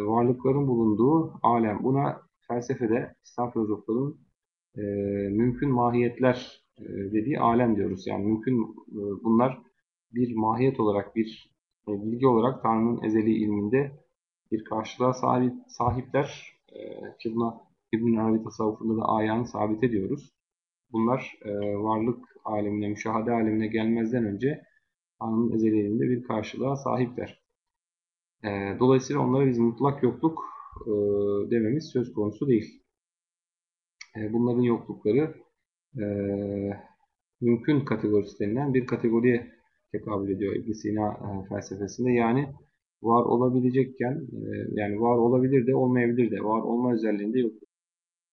varlıkların bulunduğu alem. Buna felsefede İslam filozoflarının mümkün mahiyetler dediği alem diyoruz. Yani mümkün bunlar bir mahiyet olarak, bir bilgi olarak Tanrı'nın ezeli ilminde bir karşılığa sahip, sahipler. E, ki buna İbn Arabi tasavvufunda da ayağını sabit ediyoruz. Bunlar e, varlık alemine, müşahede alemine gelmezden önce Tanrı'nın ezeli ilminde bir karşılığa sahipler. E, dolayısıyla onlara biz mutlak yokluk e, dememiz söz konusu değil. E, bunların yoklukları e, mümkün kategorisi denilen bir kategoriye tekabül ediyor ibn Sina e, felsefesinde. Yani var olabilecekken e, yani var olabilir de olmayabilir de var olma özelliğinde yok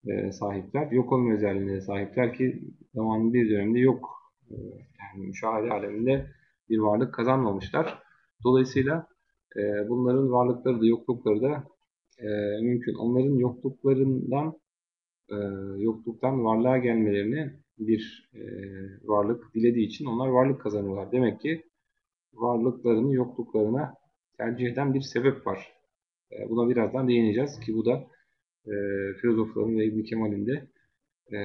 e, sahipler. Yok olma özelliğinde sahipler ki zamanın bir döneminde yok e, yani müşahede aleminde bir varlık kazanmamışlar. Dolayısıyla bunların varlıkları da yoklukları da mümkün. Onların yokluklarından yokluktan varlığa gelmelerini bir varlık dilediği için onlar varlık kazanıyorlar. Demek ki varlıklarını yokluklarına tercih eden bir sebep var. E, buna birazdan değineceğiz ki bu da e, filozofların ve İbn Kemal'in de e,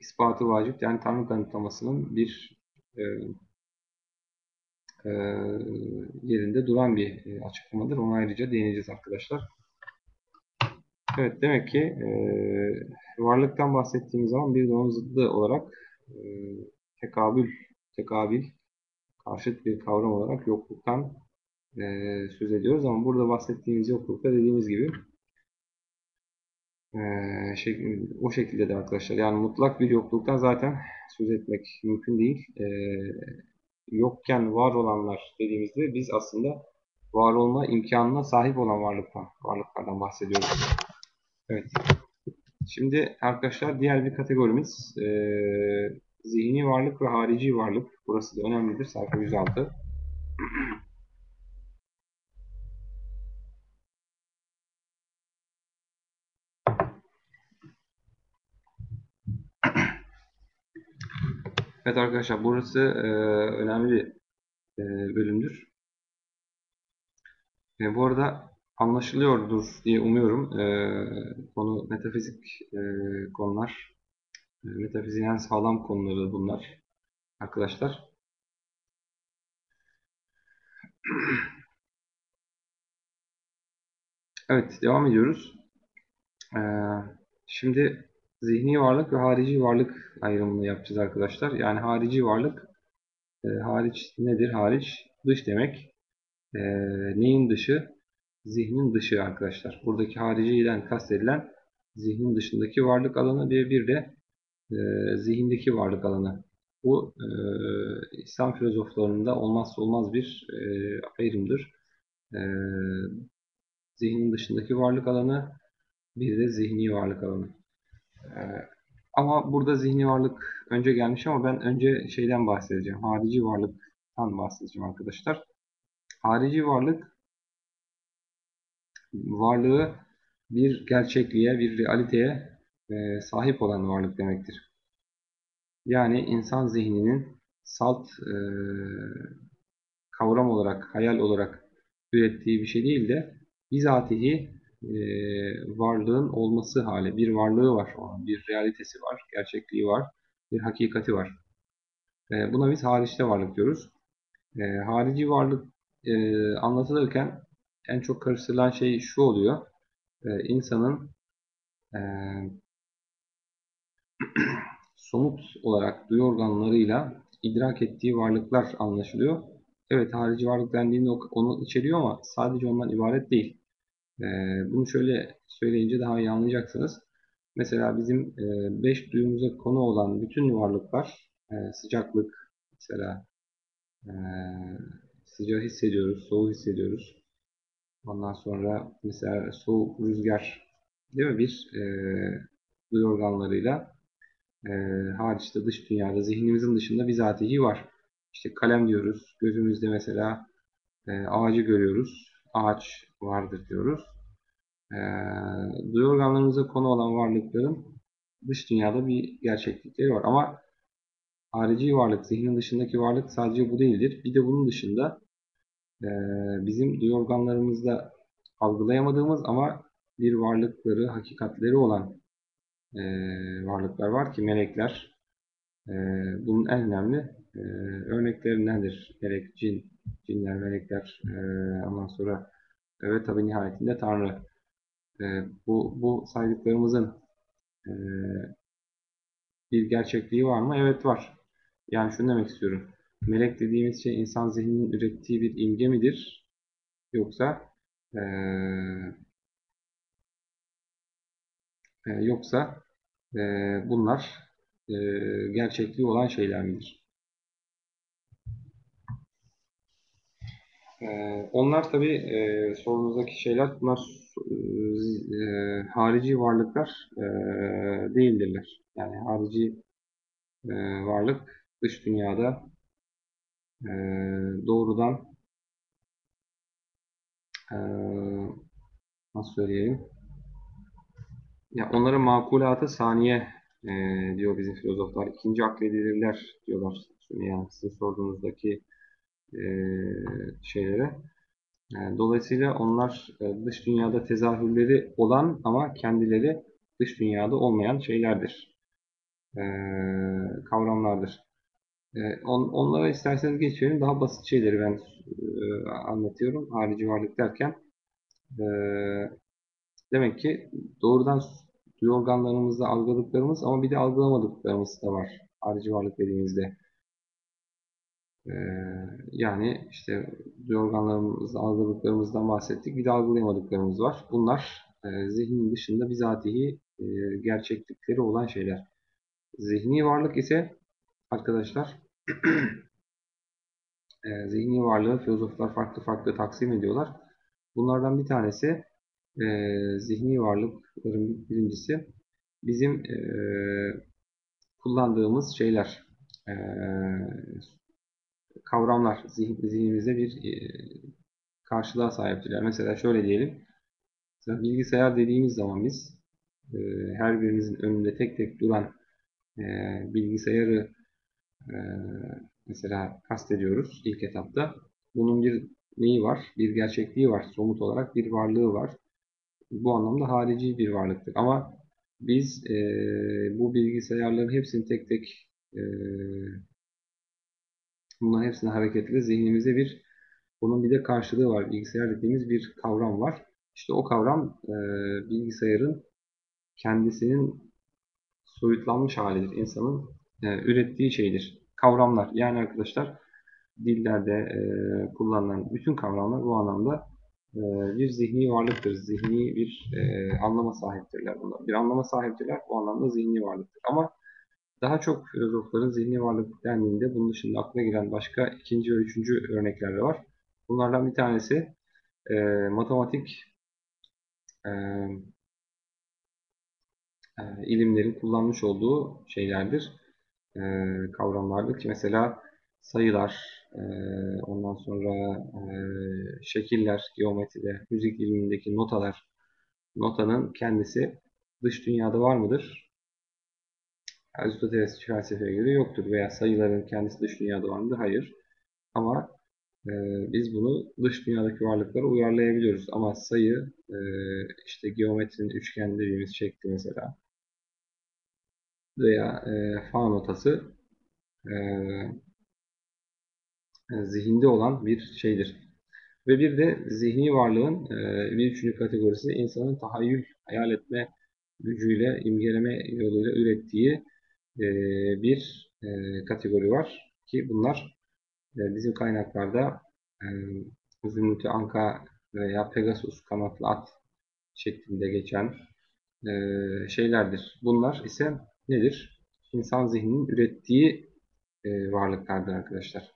ispatı vacip yani Tanrı kanıtlamasının bir e, e, yerinde duran bir e, açıklamadır. Ona ayrıca değineceğiz arkadaşlar. Evet demek ki e, varlıktan bahsettiğimiz zaman bir onun zıddı olarak e, tekabül, tekabil karşıt bir kavram olarak yokluktan e, söz ediyoruz. Ama burada bahsettiğimiz yoklukta dediğimiz gibi e, şey, o şekilde de arkadaşlar. Yani mutlak bir yokluktan zaten söz etmek mümkün değil. E, yokken var olanlar dediğimizde biz aslında var olma imkanına sahip olan varlıktan, varlıklardan bahsediyoruz. Evet. Şimdi arkadaşlar diğer bir kategorimiz e, zihni varlık ve harici varlık. Burası da önemlidir. Sayfa 106. Evet arkadaşlar burası e, önemli bir e, bölümdür. E, bu arada anlaşılıyordur diye umuyorum. E, konu metafizik e, konular. E, metafiziğin sağlam konuları bunlar arkadaşlar. Evet devam ediyoruz. E, şimdi zihni varlık ve harici varlık ayrımını yapacağız arkadaşlar. Yani harici varlık e, hariç nedir? Hariç dış demek. E, neyin dışı? Zihnin dışı arkadaşlar. Buradaki hariciden kastedilen zihnin dışındaki varlık alanı bir, bir de e, zihindeki varlık alanı. Bu e, İslam filozoflarında olmazsa olmaz bir e, ayrımdır. E, zihnin dışındaki varlık alanı bir de zihni varlık alanı. Ama burada zihni varlık önce gelmiş ama ben önce şeyden bahsedeceğim. Harici varlıktan bahsedeceğim arkadaşlar. Harici varlık varlığı bir gerçekliğe, bir realiteye e, sahip olan varlık demektir. Yani insan zihninin salt e, kavram olarak, hayal olarak ürettiği bir şey değil de bizatihi e, varlığın olması hali. Bir varlığı var, bir realitesi var, gerçekliği var, bir hakikati var. E, buna biz hariçte varlık diyoruz. E, harici varlık e, anlatılırken en çok karıştırılan şey şu oluyor. E, insanın e, somut olarak duyu organlarıyla idrak ettiği varlıklar anlaşılıyor. Evet harici varlık dendiğinde onu içeriyor ama sadece ondan ibaret değil. E, bunu şöyle söyleyince daha iyi anlayacaksınız. Mesela bizim e, beş duyumuza konu olan bütün varlıklar e, sıcaklık mesela e, sıcağı hissediyoruz, soğuğu hissediyoruz. Ondan sonra mesela soğuk rüzgar değil mi? Bir e, duyu organlarıyla e, hariçte dış dünyada zihnimizin dışında bizatihi var. İşte kalem diyoruz. Gözümüzde mesela e, ağacı görüyoruz. Ağaç vardır diyoruz. E, duyu organlarımıza konu olan varlıkların dış dünyada bir gerçeklikleri var. Ama harici varlık, zihnin dışındaki varlık sadece bu değildir. Bir de bunun dışında e, bizim duyu organlarımızda algılayamadığımız ama bir varlıkları, hakikatleri olan e, varlıklar var ki melekler. E, bunun en önemli e, örneklerindendir. Melek, cin, cinler, melekler, e, ondan sonra ve tabi nihayetinde Tanrı. E, bu, bu saydıklarımızın e, bir gerçekliği var mı? Evet var. Yani şunu demek istiyorum. Melek dediğimiz şey insan zihninin ürettiği bir imge midir? Yoksa e, e, yoksa e, bunlar e, gerçekliği olan şeyler midir? Onlar tabi e, sorunuzdaki şeyler bunlar e, harici varlıklar e, değildirler. Yani harici e, varlık dış dünyada e, doğrudan e, nasıl söyleyeyim ya onların makulatı saniye e, diyor bizim filozoflar. İkinci akledilirler diyorlar. Yani sizin sorduğunuzdaki e, şeylere. E, dolayısıyla onlar e, dış dünyada tezahürleri olan ama kendileri dış dünyada olmayan şeylerdir. Kavramlardır. On, onlara isterseniz geçelim. Daha basit şeyleri ben anlatıyorum. Harici varlık derken. Demek ki doğrudan duyu organlarımızda algıladıklarımız ama bir de algılamadıklarımız da var. Harici varlık dediğimizde. Ee, yani işte duyu algıladıklarımızdan bahsettik. Bir de algılayamadıklarımız var. Bunlar e, zihnin dışında bizatihi e, gerçeklikleri olan şeyler. Zihni varlık ise arkadaşlar e, zihni varlığı filozoflar farklı farklı taksim ediyorlar. Bunlardan bir tanesi zihni varlıkların birincisi bizim kullandığımız şeyler, e, kavramlar zihnimizde bir e, karşılığa sahiptirler. Mesela şöyle diyelim, bilgisayar dediğimiz zaman biz e, her birimizin önünde tek tek duran e, bilgisayarı e, mesela kastediyoruz ilk etapta. Bunun bir neyi var? Bir gerçekliği var. Somut olarak bir varlığı var bu anlamda harici bir varlıktır. Ama biz e, bu bilgisayarların hepsini tek tek e, bunların hepsini hareketli zihnimizde bir bunun bir de karşılığı var. Bilgisayar dediğimiz bir kavram var. İşte o kavram e, bilgisayarın kendisinin soyutlanmış halidir. İnsanın e, ürettiği şeydir. Kavramlar. Yani arkadaşlar dillerde e, kullanılan bütün kavramlar bu anlamda ee, bir zihni varlıktır. Zihni bir e, anlama sahiptirler bunlar. Bir anlama sahiptirler. Bu anlamda zihni varlıktır. Ama daha çok filozofların zihni varlık dendiğinde bunun dışında akla giren başka ikinci ve üçüncü örnekler de var. Bunlardan bir tanesi e, matematik e, e, ilimlerin kullanmış olduğu şeylerdir. E, kavramlardır ki mesela sayılar, ee, ondan sonra e, şekiller, geometride, müzik ilmindeki notalar, notanın kendisi dış dünyada var mıdır? Aristoteles felsefeye göre yoktur veya sayıların kendisi dış dünyada var mıdır? Hayır. Ama e, biz bunu dış dünyadaki varlıklara uyarlayabiliyoruz. Ama sayı, e, işte geometrinin üçgen dediğimiz şekli mesela veya e, fa notası e, e, zihinde olan bir şeydir. Ve bir de zihni varlığın e, bir üçüncü kategorisi insanın tahayyül, hayal etme gücüyle, imgeleme yoluyla ürettiği e, bir e, kategori var. Ki bunlar e, bizim kaynaklarda e, Zümrüt'ü Anka veya Pegasus kanatlı at şeklinde geçen şeylerdir. Bunlar ise nedir? İnsan zihninin ürettiği varlıklardır arkadaşlar.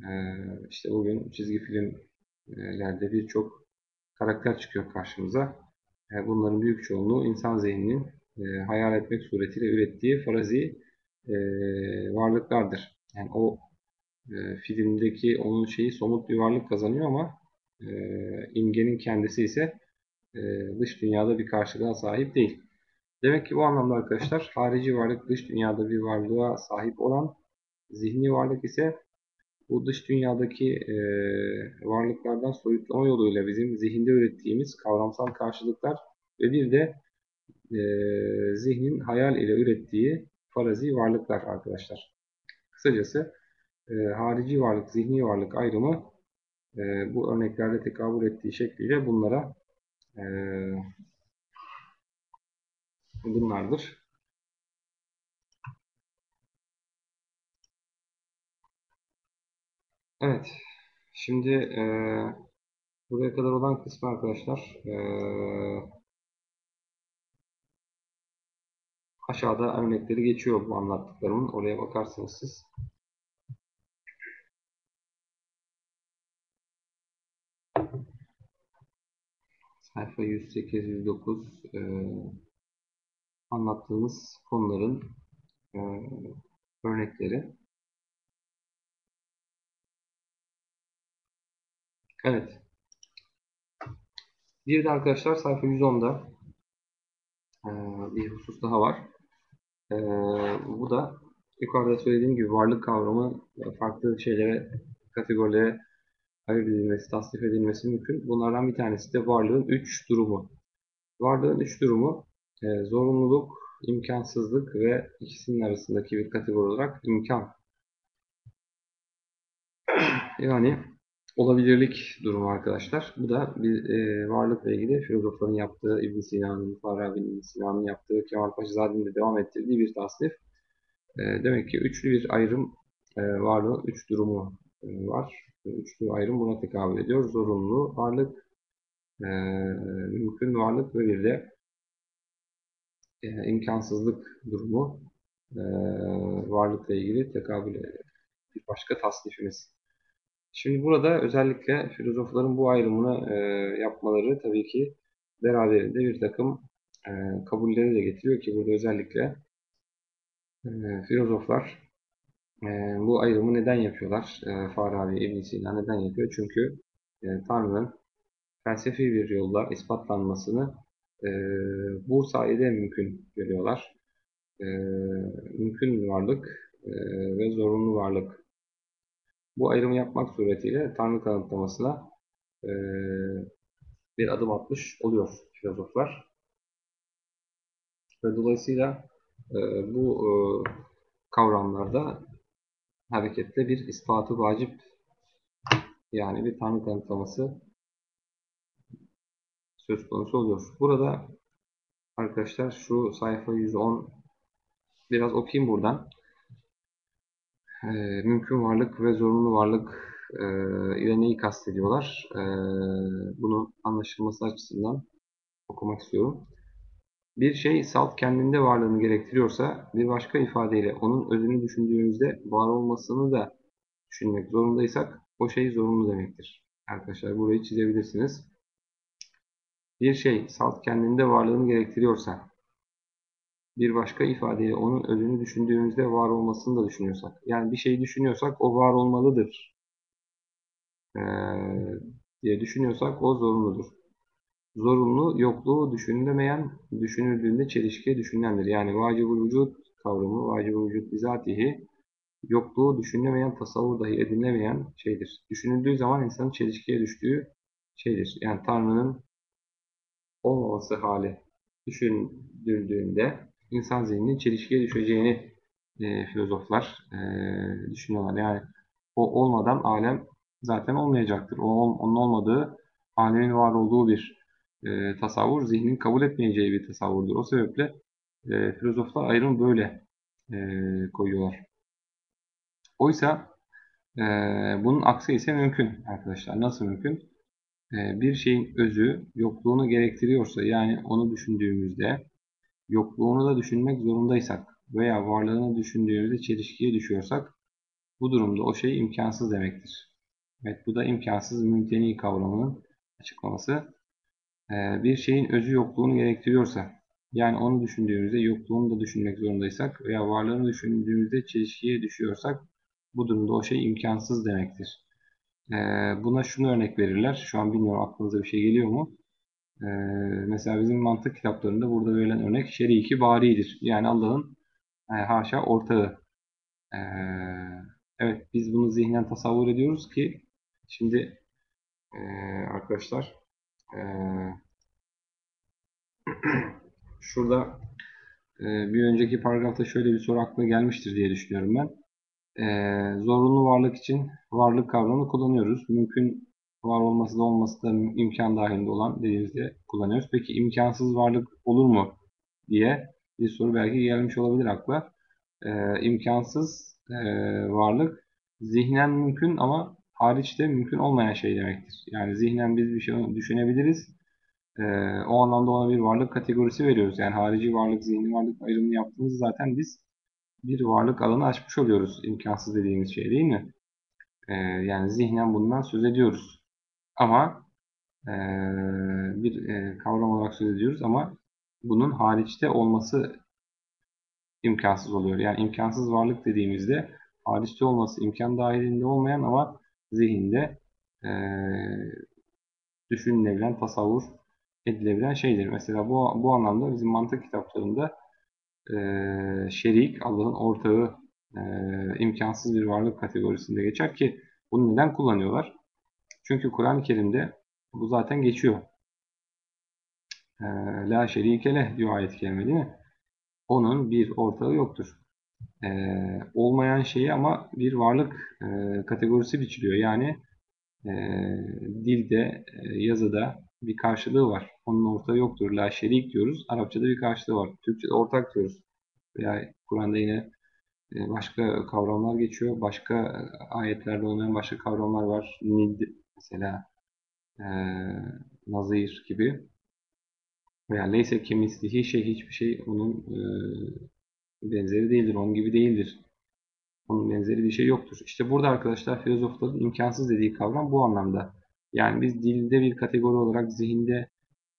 E, işte bugün çizgi filmlerde birçok karakter çıkıyor karşımıza. Bunların büyük çoğunluğu insan zihninin e, hayal etmek suretiyle ürettiği farazi e, varlıklardır. Yani o e, filmdeki onun şeyi somut bir varlık kazanıyor ama e, imgenin kendisi ise e, dış dünyada bir karşılığa sahip değil. Demek ki bu anlamda arkadaşlar harici varlık dış dünyada bir varlığa sahip olan zihni varlık ise bu dış dünyadaki e, varlıklardan soyutlama yoluyla bizim zihinde ürettiğimiz kavramsal karşılıklar ve bir de e, zihnin hayal ile ürettiği farazi varlıklar arkadaşlar. Kısacası e, harici varlık, zihni varlık ayrımı e, bu örneklerde tekabül ettiği şekliyle bunlara e, bunlardır. Evet. Şimdi e, buraya kadar olan kısmı arkadaşlar e, aşağıda örnekleri geçiyor bu anlattıklarımın. Oraya bakarsınız siz. Sayfa 108-109 e, anlattığımız konuların e, örnekleri. Evet. Bir de arkadaşlar sayfa 110'da e, bir husus daha var. E, bu da yukarıda söylediğim gibi varlık kavramı farklı şeylere, kategorilere ayırt edilmesi, tasnif edilmesi mümkün. Bunlardan bir tanesi de varlığın üç durumu. Varlığın üç durumu e, zorunluluk, imkansızlık ve ikisinin arasındaki bir kategori olarak imkan. Yani olabilirlik durumu arkadaşlar. Bu da bir e, varlıkla ilgili filozofların yaptığı, İbn Sina'nın, Farabi'nin, İbn Sina'nın yaptığı, Kemal Paşazade'nin de devam ettirdiği bir tasnif. E, demek ki üçlü bir ayrım e, varlığın üç durumu e, var. Üçlü ayrım buna tekabül ediyor. Zorunlu varlık, e, mümkün varlık ve bir de e, imkansızlık durumu e, varlıkla ilgili tekabül ediyor. Bir başka tasnifimiz. Şimdi burada özellikle filozofların bu ayrımını e, yapmaları tabii ki beraberinde bir takım e, kabulleri de getiriyor ki burada özellikle e, filozoflar e, bu ayrımı neden yapıyorlar? E, Farabi, ibn Sina neden yapıyor? Çünkü e, Tanrı'nın felsefi bir yolla ispatlanmasını e, bu sayede mümkün görüyorlar. E, mümkün varlık e, ve zorunlu varlık bu ayrımı yapmak suretiyle Tanrı kanıtlamasına e, bir adım atmış oluyor filozoflar. Ve dolayısıyla e, bu e, kavramlarda hareketle bir ispatı vacip yani bir Tanrı kanıtlaması söz konusu oluyor. Burada arkadaşlar şu sayfa 110 biraz okuyayım buradan e, mümkün varlık ve zorunlu varlık e, ile neyi kastediyorlar? E, bunun anlaşılması açısından okumak istiyorum. Bir şey salt kendinde varlığını gerektiriyorsa bir başka ifadeyle onun özünü düşündüğümüzde var olmasını da düşünmek zorundaysak o şey zorunlu demektir. Arkadaşlar burayı çizebilirsiniz. Bir şey salt kendinde varlığını gerektiriyorsa bir başka ifadeyle onun özünü düşündüğümüzde var olmasını da düşünüyorsak. Yani bir şeyi düşünüyorsak o var olmalıdır ee, diye düşünüyorsak o zorunludur. Zorunlu yokluğu düşünülemeyen, düşünüldüğünde çelişkiye düşünülendir. Yani vacib vücut kavramı, vacib vücut bizatihi yokluğu düşünülemeyen, tasavvur dahi edilemeyen şeydir. Düşünüldüğü zaman insanın çelişkiye düştüğü şeydir. Yani Tanrı'nın olmaması hali düşünüldüğünde insan zihninin çelişkiye düşeceğini e, filozoflar e, düşünüyorlar. Yani o olmadan alem zaten olmayacaktır. O onun olmadığı alemin var olduğu bir e, tasavvur zihnin kabul etmeyeceği bir tasavvurdur. O sebeple e, filozoflar ayrım böyle e, koyuyorlar. Oysa e, bunun aksi ise mümkün arkadaşlar. Nasıl mümkün? E, bir şeyin özü yokluğunu gerektiriyorsa yani onu düşündüğümüzde yokluğunu da düşünmek zorundaysak veya varlığını düşündüğümüzde çelişkiye düşüyorsak bu durumda o şey imkansız demektir. Evet bu da imkansız mümteni kavramının açıklaması. Ee, bir şeyin özü yokluğunu gerektiriyorsa yani onu düşündüğümüzde yokluğunu da düşünmek zorundaysak veya varlığını düşündüğümüzde çelişkiye düşüyorsak bu durumda o şey imkansız demektir. Ee, buna şunu örnek verirler. Şu an bilmiyorum aklınıza bir şey geliyor mu? Ee, mesela bizim mantık kitaplarında burada verilen örnek şeriki baridir. Yani Allah'ın e, haşa ortağı. Ee, evet biz bunu zihnen tasavvur ediyoruz ki şimdi e, arkadaşlar e, şurada e, bir önceki paragrafta şöyle bir soru aklına gelmiştir diye düşünüyorum ben. E, zorunlu varlık için varlık kavramını kullanıyoruz. Mümkün var olması da olması da imkan dahilinde olan dediğimizde kullanıyoruz. Peki imkansız varlık olur mu diye bir soru belki gelmiş olabilir akla. E, imkansız e, varlık zihnen mümkün ama hariçte mümkün olmayan şey demektir. Yani zihnen biz bir şey düşünebiliriz. E, o anlamda ona bir varlık kategorisi veriyoruz. Yani harici varlık, zihni varlık ayrımını yaptığımız zaten biz bir varlık alanı açmış oluyoruz. imkansız dediğimiz şey değil mi? E, yani zihnen bundan söz ediyoruz. Ama e, bir e, kavram olarak söz ediyoruz ama bunun hariçte olması imkansız oluyor. Yani imkansız varlık dediğimizde hariçte olması imkan dahilinde olmayan ama zihinde e, düşünülebilen, tasavvur edilebilen şeydir. Mesela bu, bu anlamda bizim mantık kitaplarında e, şerik, Allah'ın ortağı e, imkansız bir varlık kategorisinde geçer ki bunu neden kullanıyorlar? Çünkü Kur'an-ı Kerim'de bu zaten geçiyor. E, La şerikele diyor ayet-i değil mi? Onun bir ortağı yoktur. E, olmayan şeyi ama bir varlık e, kategorisi biçiliyor. Yani e, dilde, e, yazıda bir karşılığı var. Onun ortağı yoktur. La şerik diyoruz. Arapçada bir karşılığı var. Türkçe'de ortak diyoruz. Veya Kur'an'da yine başka kavramlar geçiyor. Başka ayetlerde olmayan başka kavramlar var. Mesela e, nazir gibi veya leyse kemislihi şey hiçbir şey onun e, benzeri değildir, onun gibi değildir. Onun benzeri bir şey yoktur. İşte burada arkadaşlar filozofların imkansız dediği kavram bu anlamda. Yani biz dilde bir kategori olarak zihinde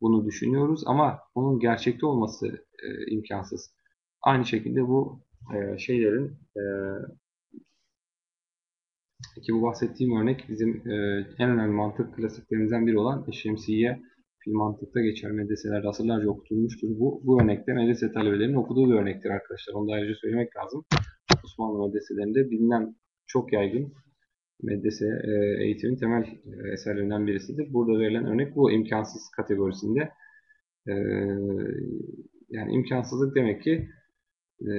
bunu düşünüyoruz ama onun gerçekte olması e, imkansız. Aynı şekilde bu e, şeylerin e, ki bu bahsettiğim örnek bizim e, en önemli mantık klasiklerimizden biri olan Şemsiye fil mantıkta geçer medreselerde asırlarca okutulmuştur. Bu, bu örnekte medrese talebelerinin okuduğu bir örnektir arkadaşlar. Onu da ayrıca söylemek lazım. Osmanlı medreselerinde bilinen çok yaygın medrese e, eğitimin temel e, eserlerinden birisidir. Burada verilen örnek bu imkansız kategorisinde. E, yani imkansızlık demek ki e,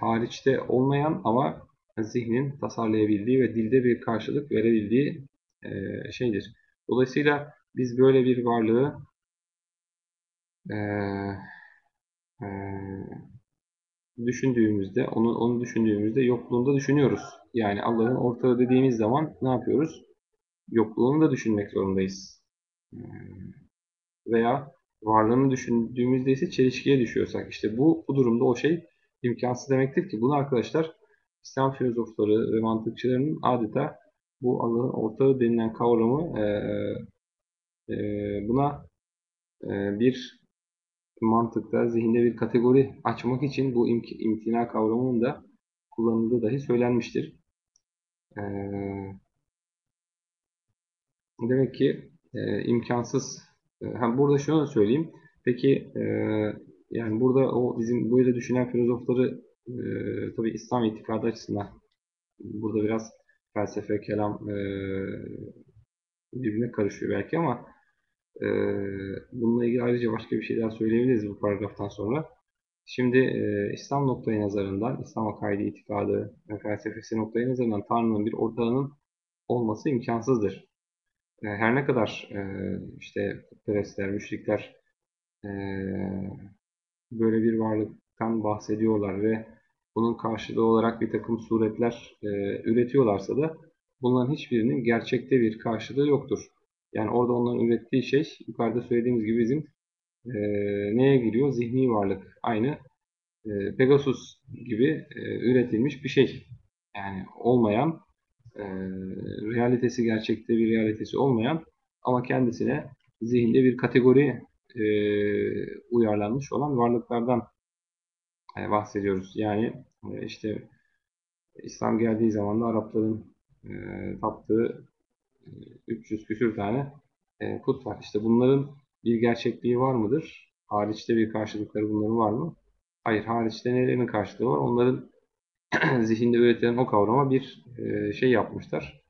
hariçte olmayan ama zihnin tasarlayabildiği ve dilde bir karşılık verebildiği e, şeydir. Dolayısıyla biz böyle bir varlığı e, e, düşündüğümüzde, onu, onu düşündüğümüzde yokluğunda düşünüyoruz. Yani Allah'ın ortağı dediğimiz zaman ne yapıyoruz? Yokluğunu da düşünmek zorundayız. Veya varlığını düşündüğümüzde ise çelişkiye düşüyorsak, işte bu, bu durumda o şey imkansız demektir ki bunu arkadaşlar İslam filozofları ve mantıkçılarının adeta bu Allah'ın ortağı denilen kavramı e, e, buna e, bir mantıkta, zihinde bir kategori açmak için bu imk imtina kavramının da kullanıldığı dahi söylenmiştir. E, demek ki e, imkansız. E, burada şunu da söyleyeyim. Peki e, yani burada o bizim böyle düşünen filozofları e, tabi İslam itikadı açısından burada biraz felsefe, kelam e, birbirine karışıyor belki ama e, bununla ilgili ayrıca başka bir şey daha söyleyebiliriz bu paragraftan sonra. Şimdi e, İslam noktayı nazarından, İslam akaidi itikadı ve felsefesi noktayı nazarından Tanrı'nın bir ortağının olması imkansızdır. E, her ne kadar e, işte putperestler, müşrikler e, böyle bir varlıktan bahsediyorlar ve bunun karşılığı olarak bir takım suretler e, üretiyorlarsa da bunların hiçbirinin gerçekte bir karşılığı yoktur. Yani orada onların ürettiği şey yukarıda söylediğimiz gibi bizim e, neye giriyor? Zihni varlık. Aynı e, Pegasus gibi e, üretilmiş bir şey. Yani olmayan, e, realitesi gerçekte bir realitesi olmayan ama kendisine zihinde bir kategori e, uyarlanmış olan varlıklardan bahsediyoruz. Yani e, işte İslam geldiği zaman da Arapların e, taptığı e, 300 küsür tane e, put var. İşte bunların bir gerçekliği var mıdır? Hariçte bir karşılıkları bunların var mı? Hayır, hariçte nelerinin karşılığı var? Onların zihinde üretilen o kavrama bir e, şey yapmışlar.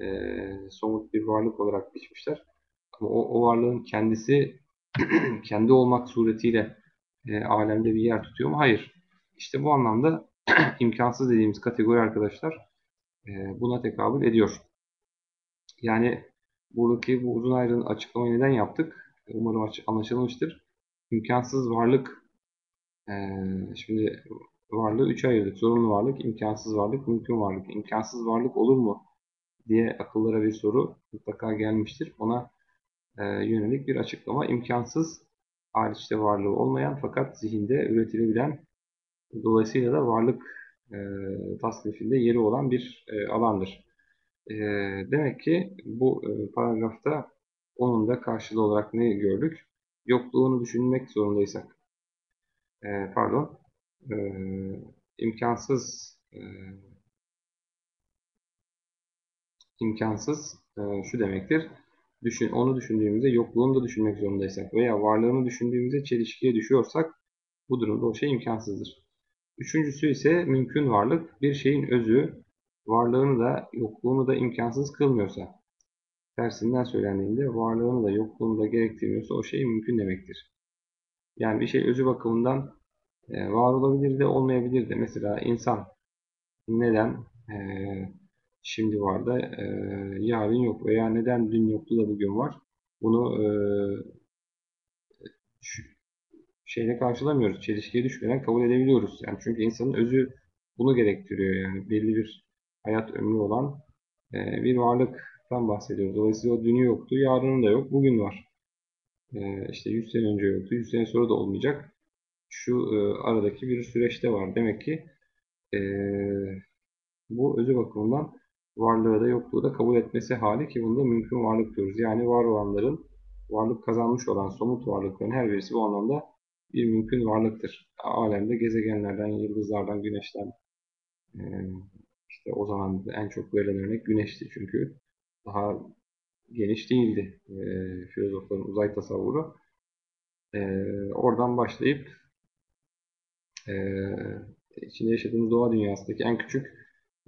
E, somut bir varlık olarak biçmişler. Ama o, o varlığın kendisi kendi olmak suretiyle e, alemde bir yer tutuyor mu? Hayır. İşte bu anlamda imkansız dediğimiz kategori arkadaşlar e, buna tekabül ediyor. Yani buradaki bu uzun ayrının açıklamayı neden yaptık? Umarım anlaşılmıştır. İmkansız varlık e, şimdi varlığı üçe ayırdık. Zorunlu varlık, imkansız varlık, mümkün varlık. İmkansız varlık olur mu diye akıllara bir soru mutlaka gelmiştir. Ona e, yönelik bir açıklama. İmkansız hariçte varlığı olmayan fakat zihinde üretilebilen dolayısıyla da varlık e, tasnifinde yeri olan bir e, alandır. E, demek ki bu e, paragrafta onun da karşılığı olarak ne gördük? Yokluğunu düşünmek zorundaysak, e, pardon, e, imkansız e, imkansız e, şu demektir düşün, onu düşündüğümüzde yokluğunu da düşünmek zorundaysak veya varlığını düşündüğümüzde çelişkiye düşüyorsak bu durumda o şey imkansızdır. Üçüncüsü ise mümkün varlık. Bir şeyin özü varlığını da yokluğunu da imkansız kılmıyorsa tersinden söylendiğinde varlığını da yokluğunu da gerektirmiyorsa o şey mümkün demektir. Yani bir şey özü bakımından e, var olabilir de olmayabilir de. Mesela insan neden e, şimdi var da e, yarın yok veya neden dün yoktu da bugün var. Bunu e, şeyle karşılamıyoruz. Çelişkiye düşmeden kabul edebiliyoruz. Yani çünkü insanın özü bunu gerektiriyor. Yani belli bir hayat ömrü olan e, bir varlıktan bahsediyoruz. Dolayısıyla o dünü yoktu, yarının da yok, bugün var. E, işte 100 sene önce yoktu, 100 sene sonra da olmayacak. Şu e, aradaki bir süreçte var. Demek ki e, bu özü bakımından varlığı da yokluğu da kabul etmesi hali ki bunda mümkün varlık diyoruz. Yani var olanların varlık kazanmış olan somut varlıkların her birisi bu anlamda bir mümkün varlıktır. Alemde gezegenlerden, yıldızlardan, güneşten e, işte o zaman en çok verilen örnek güneşti çünkü daha geniş değildi e, filozofların uzay tasavvuru. E, oradan başlayıp içinde yaşadığımız doğa dünyasındaki en küçük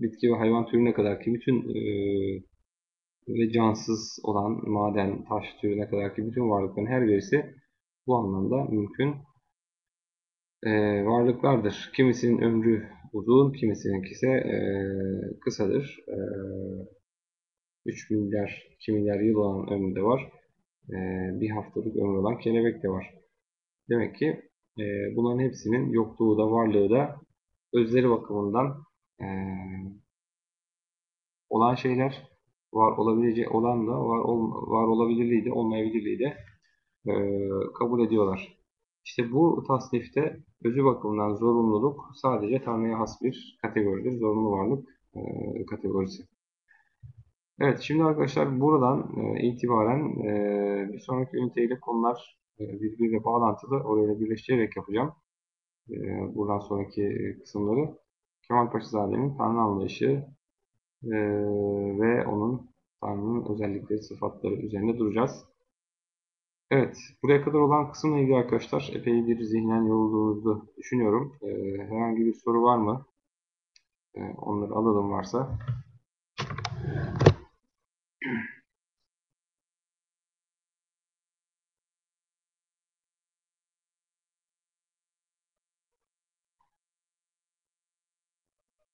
bitki ve hayvan türüne kadar ki bütün e, ve cansız olan maden, taş türüne kadar ki bütün varlıkların her birisi bu anlamda mümkün e, varlıklardır. Kimisinin ömrü uzun, kimisinin ise e, kısadır. E, 3 milyar, 2 milyar yıl olan ömrü de var. E, bir haftalık ömrü olan kelebek de var. Demek ki e, bunların hepsinin yokluğu da varlığı da özleri bakımından e, olan şeyler var olabilecek olan da var, ol, var olabilirliği de olmayabilirliği de e, kabul ediyorlar. İşte bu tasnifte özü bakımından zorunluluk sadece Tanrı'ya has bir kategoridir. Zorunlu varlık e, kategorisi. Evet şimdi arkadaşlar buradan e, itibaren e, bir sonraki üniteyle konular e, birbiriyle bağlantılı. Orayla birleştirerek yapacağım. E, buradan sonraki kısımları. Kemal Paşazade'nin Tanrı anlayışı e, ve onun Tanrı'nın özellikleri, sıfatları üzerinde duracağız. Evet, buraya kadar olan kısımla ilgili arkadaşlar epey bir zihnen yorulduğunuzu düşünüyorum. E, herhangi bir soru var mı? E, onları alalım varsa.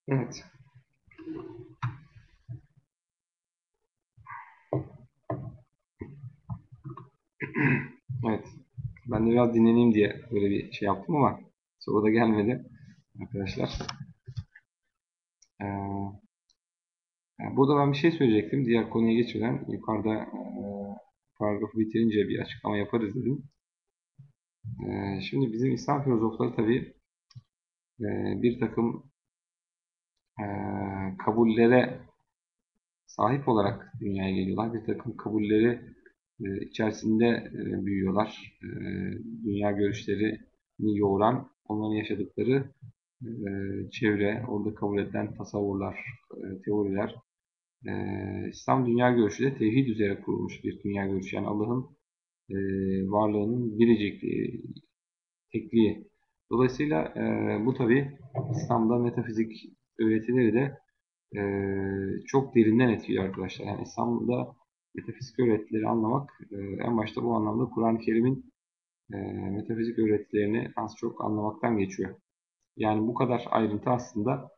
Evet. Evet. Ben de biraz dinleneyim diye böyle bir şey yaptım ama soru da gelmedi arkadaşlar. Ee, yani burada ben bir şey söyleyecektim. Diğer konuya geçmeden yukarıda e, paragrafı bitirince bir açıklama yaparız dedim. E, şimdi bizim İslam filozofları tabi e, bir takım e, kabullere sahip olarak dünyaya geliyorlar. Bir takım kabulleri e, içerisinde e, büyüyorlar. E, dünya görüşlerini yoğuran, onların yaşadıkları çevre, orada kabul edilen tasavvurlar, teoriler. İslam dünya görüşü de tevhid üzere kurulmuş bir dünya görüşü. Yani Allah'ın varlığının biricikliği, tekliği. Dolayısıyla bu tabi İslam'da metafizik öğretileri de e, çok derinden etkiliyor arkadaşlar. Yani İslam'da metafizik öğretileri anlamak e, en başta bu anlamda Kur'an-ı Kerim'in e, metafizik öğretilerini az çok anlamaktan geçiyor. Yani bu kadar ayrıntı aslında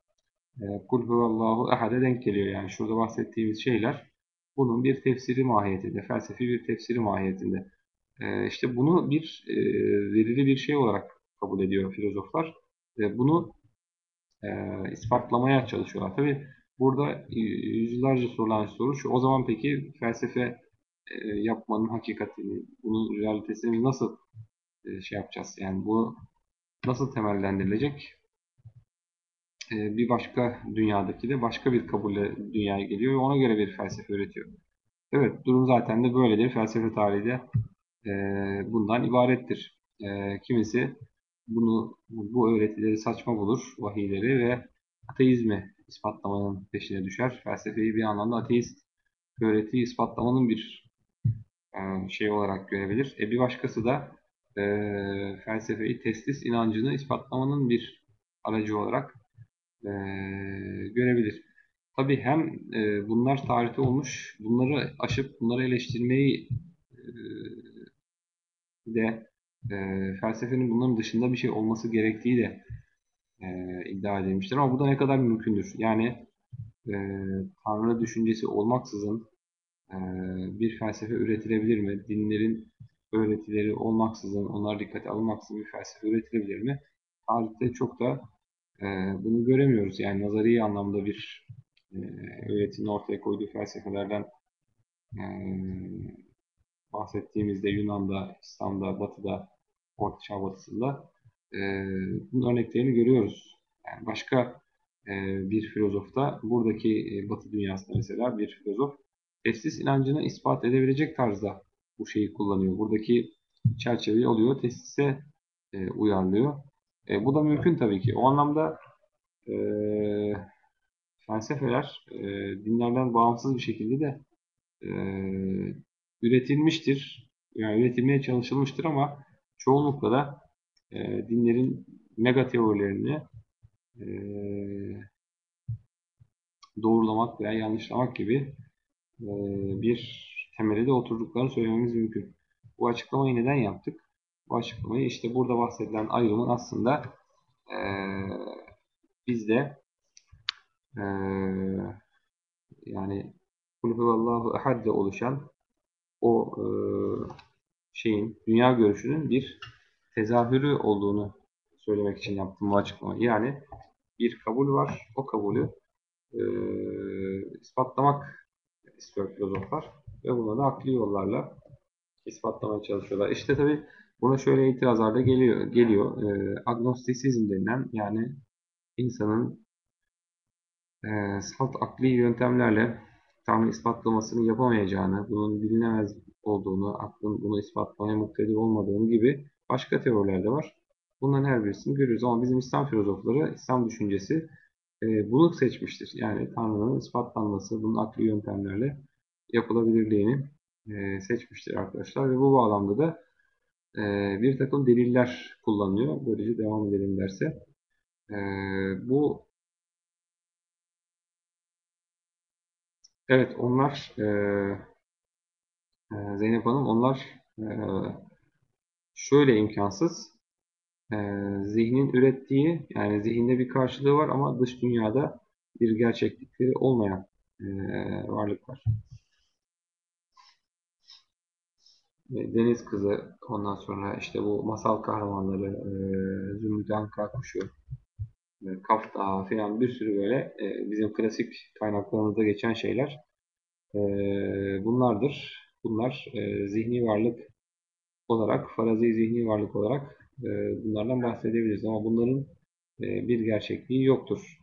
e, Kul huvallahu ehade denk geliyor. Yani şurada bahsettiğimiz şeyler bunun bir tefsiri mahiyetinde, felsefi bir tefsiri mahiyetinde. E, işte bunu bir e, verili bir şey olarak kabul ediyor filozoflar. E, bunu e, ispatlamaya çalışıyorlar. Tabi burada yüzlerce sorulan soru şu. O zaman peki felsefe e, yapmanın hakikatini, bunun realitesini nasıl e, şey yapacağız? Yani bu nasıl temellendirilecek? E, bir başka dünyadaki de başka bir kabulle dünyaya geliyor ve ona göre bir felsefe üretiyor. Evet, durum zaten de böyledir. Felsefe tarihi de e, bundan ibarettir. E, kimisi bunu bu öğretileri saçma bulur, vahiyleri ve ateizmi ispatlamanın peşine düşer. Felsefeyi bir anlamda ateist öğretiyi ispatlamanın bir e, şey olarak görebilir. E bir başkası da e, felsefeyi testis inancını ispatlamanın bir aracı olarak e, görebilir. Tabi hem e, bunlar tarihte olmuş, bunları aşıp bunları eleştirmeyi e, de e, felsefenin bunların dışında bir şey olması gerektiği de e, iddia edilmiştir. Ama bu da ne kadar mümkündür? Yani e, Tanrı düşüncesi olmaksızın e, bir felsefe üretilebilir mi? Dinlerin öğretileri olmaksızın, onlar dikkate alınmaksızın bir felsefe üretilebilir mi? Tarihte çok da e, bunu göremiyoruz. Yani nazari anlamda bir e, öğretinin ortaya koyduğu felsefelerden e, bahsettiğimizde Yunan'da, İslam'da, Batı'da, Orta Çağ Batısı'nda e, bunun örneklerini görüyoruz. Yani başka e, bir filozof da buradaki e, Batı dünyasında mesela bir filozof testis inancını ispat edebilecek tarzda bu şeyi kullanıyor. Buradaki çerçeveyi alıyor, testise e, uyarlıyor. E, bu da mümkün tabii ki. O anlamda e, felsefeler e, dinlerden bağımsız bir şekilde de e, üretilmiştir. Yani üretilmeye çalışılmıştır ama çoğunlukla da e, dinlerin mega teorilerini e, doğrulamak veya yanlışlamak gibi e, bir temeli de oturduklarını söylememiz mümkün. Bu açıklamayı neden yaptık? Bu açıklamayı işte burada bahsedilen ayrımın aslında e, bizde e, yani Kulhuvallahu ehadde oluşan o e, şeyin, dünya görüşünün bir tezahürü olduğunu söylemek için yaptım bu açıklamayı. Yani bir kabul var. O kabulü e, ispatlamak istiyor filozoflar. Ve bunu da akli yollarla ispatlamaya çalışıyorlar. İşte tabi buna şöyle itirazlar da geliyor. geliyor. E, agnostisizm denilen yani insanın e, salt akli yöntemlerle Tanrı ispatlamasını yapamayacağını, bunun bilinemez olduğunu, aklın bunu ispatlamaya muktedir olmadığını gibi başka teoriler de var. Bunların her birisini görüyoruz ama bizim İslam filozofları, İslam düşüncesi e, bunu seçmiştir. Yani Tanrı'nın ispatlanması, bunun akli yöntemlerle yapılabilirliğini e, seçmiştir arkadaşlar. Ve bu bağlamda da e, bir takım deliller kullanılıyor. Böylece devam edelim derse. E, bu Evet onlar e, e, Zeynep Hanım onlar e, şöyle imkansız e, zihnin ürettiği yani zihinde bir karşılığı var ama dış dünyada bir gerçeklikleri olmayan e, varlıklar. Deniz Kızı, ondan sonra işte bu masal kahramanları, e, Zümrüt Anka Kuşu, e, Kafta filan bir sürü böyle e, bizim klasik kaynaklarımızda geçen şeyler e, bunlardır. Bunlar e, zihni varlık olarak, farazi zihni varlık olarak bunlardan bahsedebiliriz. Ama bunların bir gerçekliği yoktur.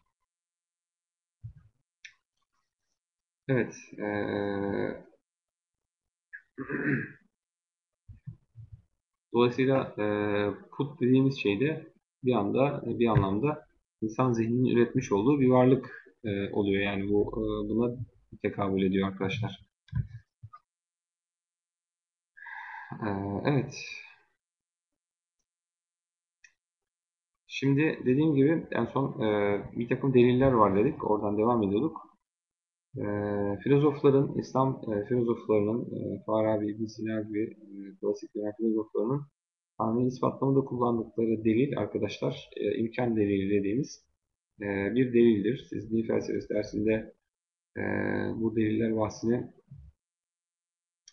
Evet. Dolayısıyla e, put dediğimiz şey de bir anda bir anlamda insan zihninin üretmiş olduğu bir varlık e, oluyor. Yani bu e, buna tekabül ediyor arkadaşlar. E, evet. Şimdi dediğim gibi en son e, bir takım deliller var dedik. Oradan devam ediyorduk. E, filozofların, İslam e, filozoflarının, e, Farabi, İbn Sina gibi e, klasik dönem filozoflarının Tanrı'yı ispatlamada kullandıkları delil arkadaşlar e, imkan delili dediğimiz e, bir delildir. Siz din felsefesi dersinde e, bu deliller bahsini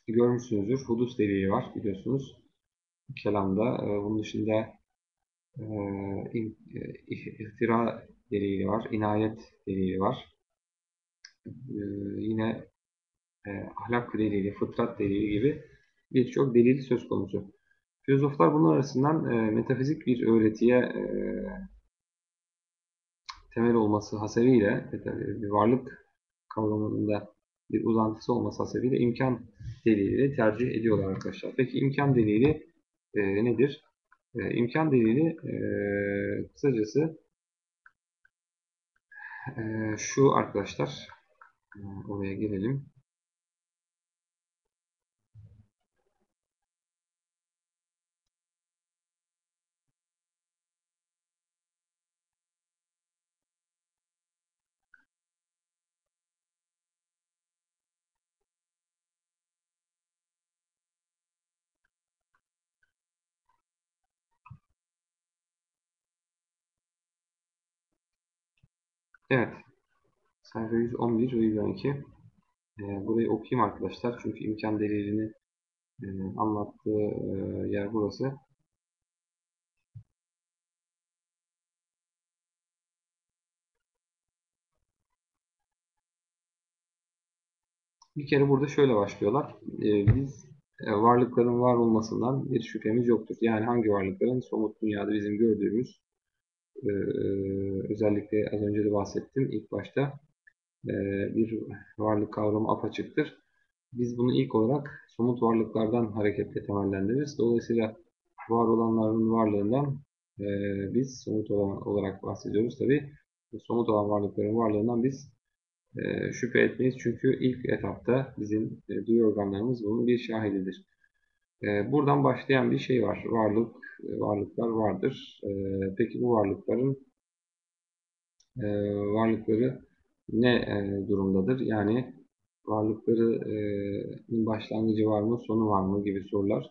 görmüşsünüzdür. Hudus delili var biliyorsunuz kelamda. E, bunun dışında e, e, ihtira delili var, inayet delili var. E, yine e, ahlak delili, fıtrat delili gibi birçok delil söz konusu. Filozoflar bunun arasından e, metafizik bir öğretiye e, temel olması hasebiyle, bir varlık kavramında bir uzantısı olması hasebiyle imkan delili tercih ediyorlar arkadaşlar. Peki imkan delili e, nedir? E, imkan delili e, kısacası e, şu arkadaşlar, e, oraya gelelim. Evet. Sayfa 111 ve 112. Ee, burayı okuyayım arkadaşlar. Çünkü imkan delilini e, anlattığı e, yer burası. Bir kere burada şöyle başlıyorlar. E, biz e, varlıkların var olmasından bir şüphemiz yoktur. Yani hangi varlıkların somut dünyada bizim gördüğümüz e, özellikle az önce de bahsettim ilk başta e, bir varlık kavramı apaçıktır. Biz bunu ilk olarak somut varlıklardan hareketle temellendiririz. Dolayısıyla var olanların varlığından e, biz somut olan, olarak bahsediyoruz. Tabi somut olan varlıkların varlığından biz şüphe etmeyiz. Çünkü ilk etapta bizim e, duyu organlarımız bunun bir şahididir. E, buradan başlayan bir şey var. Varlık, e, varlıklar vardır. E, peki bu varlıkların e, varlıkları ne e, durumdadır? Yani varlıkların başlangıcı var mı, sonu var mı gibi sorular.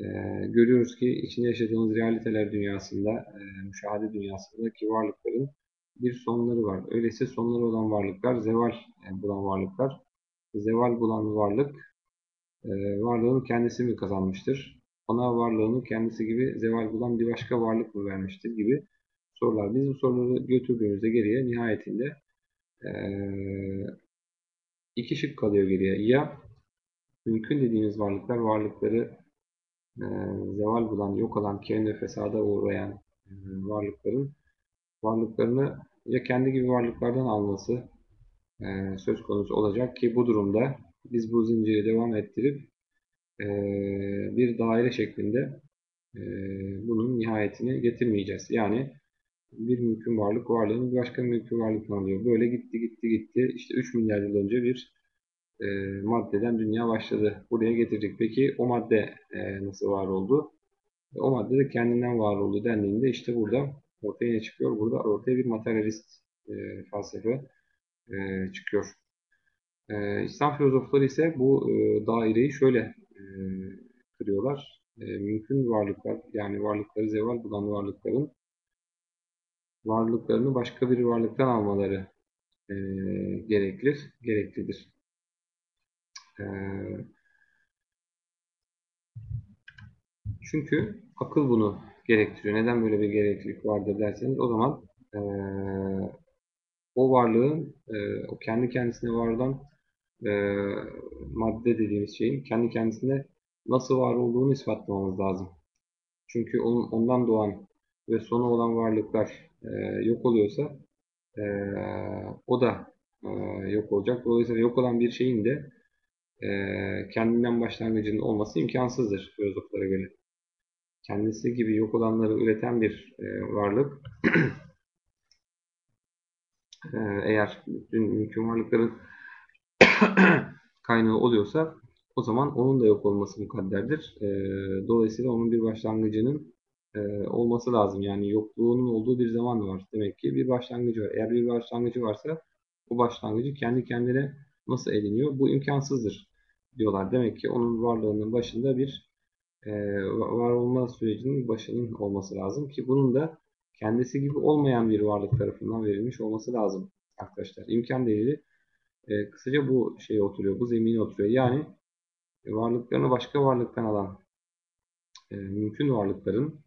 E, görüyoruz ki içinde yaşadığımız realiteler dünyasında, e, müşahede dünyasındaki varlıkların bir sonları var. Öyleyse sonları olan varlıklar, zeval bulan varlıklar. Zeval bulan varlık, varlığın kendisi mi kazanmıştır? Ona varlığını kendisi gibi zeval bulan bir başka varlık mı vermiştir gibi sorular. Biz bu soruları götürdüğümüzde geriye nihayetinde e, iki şık kalıyor geriye. Ya mümkün dediğimiz varlıklar, varlıkları e, zeval bulan, yok olan, kendi fesada uğrayan varlıkların varlıklarını ya kendi gibi varlıklardan alması söz konusu olacak ki bu durumda biz bu zinciri devam ettirip e, bir daire şeklinde e, bunun nihayetini getirmeyeceğiz. Yani bir mümkün varlık varlığını bir başka mümkün varlıkla alıyor. Böyle gitti gitti gitti. İşte 3 milyar yıl önce bir e, maddeden dünya başladı. Buraya getirdik. Peki o madde e, nasıl var oldu? E, o madde de kendinden var oldu dendiğinde işte burada ortaya çıkıyor? Burada ortaya bir materyalist e, felsefe e, çıkıyor. E, İslam filozofları ise bu e, daireyi şöyle e, kırıyorlar. e, mümkün varlıklar yani varlıkları zeval bulan varlıkların varlıklarını başka bir varlıktan almaları e, gereklir, gereklidir. E, çünkü akıl bunu gerektiriyor. Neden böyle bir gereklilik vardır derseniz o zaman e, o varlığın e, o kendi kendisine var olan e, madde dediğimiz şeyin kendi kendisine nasıl var olduğunu ispatlamamız lazım. Çünkü onun, ondan doğan ve sonu olan varlıklar e, yok oluyorsa e, o da e, yok olacak. Dolayısıyla yok olan bir şeyin de e, kendinden başlangıcının olması imkansızdır filozoflara göre. Kendisi gibi yok olanları üreten bir e, varlık e, eğer bütün mümkün varlıkların kaynağı oluyorsa o zaman onun da yok olması mukadderdir. E, dolayısıyla onun bir başlangıcının e, olması lazım. Yani yokluğunun olduğu bir zaman var. Demek ki bir başlangıcı var. Eğer bir başlangıcı varsa bu başlangıcı kendi kendine nasıl ediniyor? Bu imkansızdır diyorlar. Demek ki onun varlığının başında bir e, var olma sürecinin başının olması lazım ki bunun da kendisi gibi olmayan bir varlık tarafından verilmiş olması lazım arkadaşlar. İmkan değeri e, kısaca bu şeye oturuyor, bu zemine oturuyor. Yani varlıklarını başka varlıktan alan e, mümkün varlıkların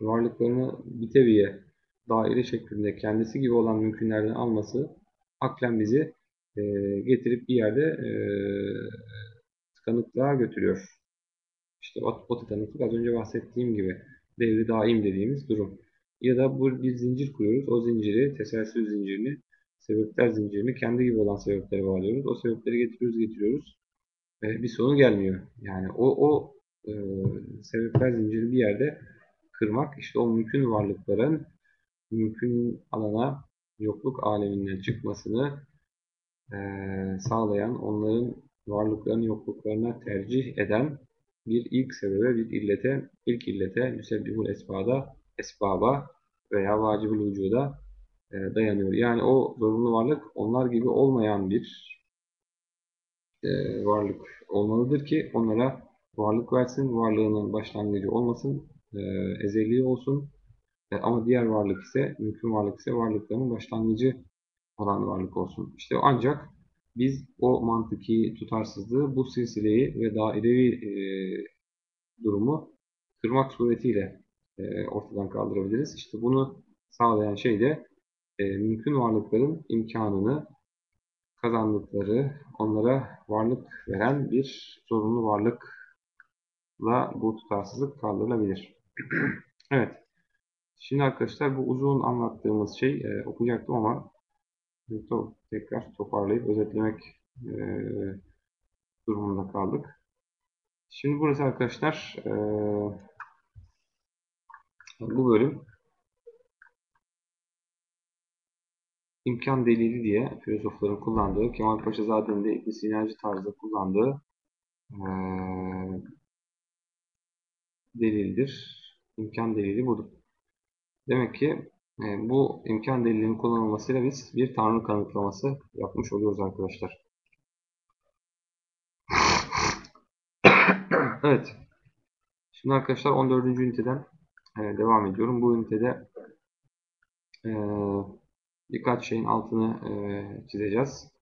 varlıklarını bir teviye daire şeklinde kendisi gibi olan mümkünlerden alması aklen bizi e, getirip bir yerde e, tıkanıklığa götürüyor. İşte o, o tıkanıklık az önce bahsettiğim gibi devri daim dediğimiz durum. Ya da bu bir zincir kuruyoruz. O zinciri, teselsül zincirini, sebepler zincirini kendi gibi olan sebeplere bağlıyoruz. O sebepleri getiriyoruz, getiriyoruz. Ve bir sonu gelmiyor. Yani o, o e, sebepler zinciri bir yerde kırmak, işte o mümkün varlıkların mümkün alana yokluk aleminden çıkmasını e, sağlayan, onların varlıklarını yokluklarına tercih eden bir ilk sebebe, bir illete, ilk illete müsebbibul esbada, esbaba veya vacibul vücuda dayanıyor. Yani o zorunlu varlık onlar gibi olmayan bir e, varlık olmalıdır ki onlara varlık versin, varlığının başlangıcı olmasın, e, ezeli olsun. E, ama diğer varlık ise, mümkün varlık ise varlıklarının başlangıcı olan varlık olsun. İşte ancak biz o mantıki tutarsızlığı, bu silsileyi ve dairevi e, durumu kırmak suretiyle e, ortadan kaldırabiliriz. İşte bunu sağlayan şey de e, mümkün varlıkların imkanını kazandıkları, onlara varlık veren bir zorunlu varlıkla bu tutarsızlık kaldırılabilir. evet. Şimdi arkadaşlar bu uzun anlattığımız şey e, okuyacaktım ama tekrar toparlayıp özetlemek e, durumunda kaldık. Şimdi burası arkadaşlar e, bu bölüm imkan delili diye filozofların kullandığı, Kemal Paşazade'nin de İbn Sinacı tarzda kullandığı e, delildir. İmkan delili budur. Demek ki e, bu imkan delilinin kullanılmasıyla biz bir tanrı kanıtlaması yapmış oluyoruz arkadaşlar. evet. Şimdi arkadaşlar 14. üniteden e, devam ediyorum. Bu ünitede e, birkaç şeyin altını e, çizeceğiz.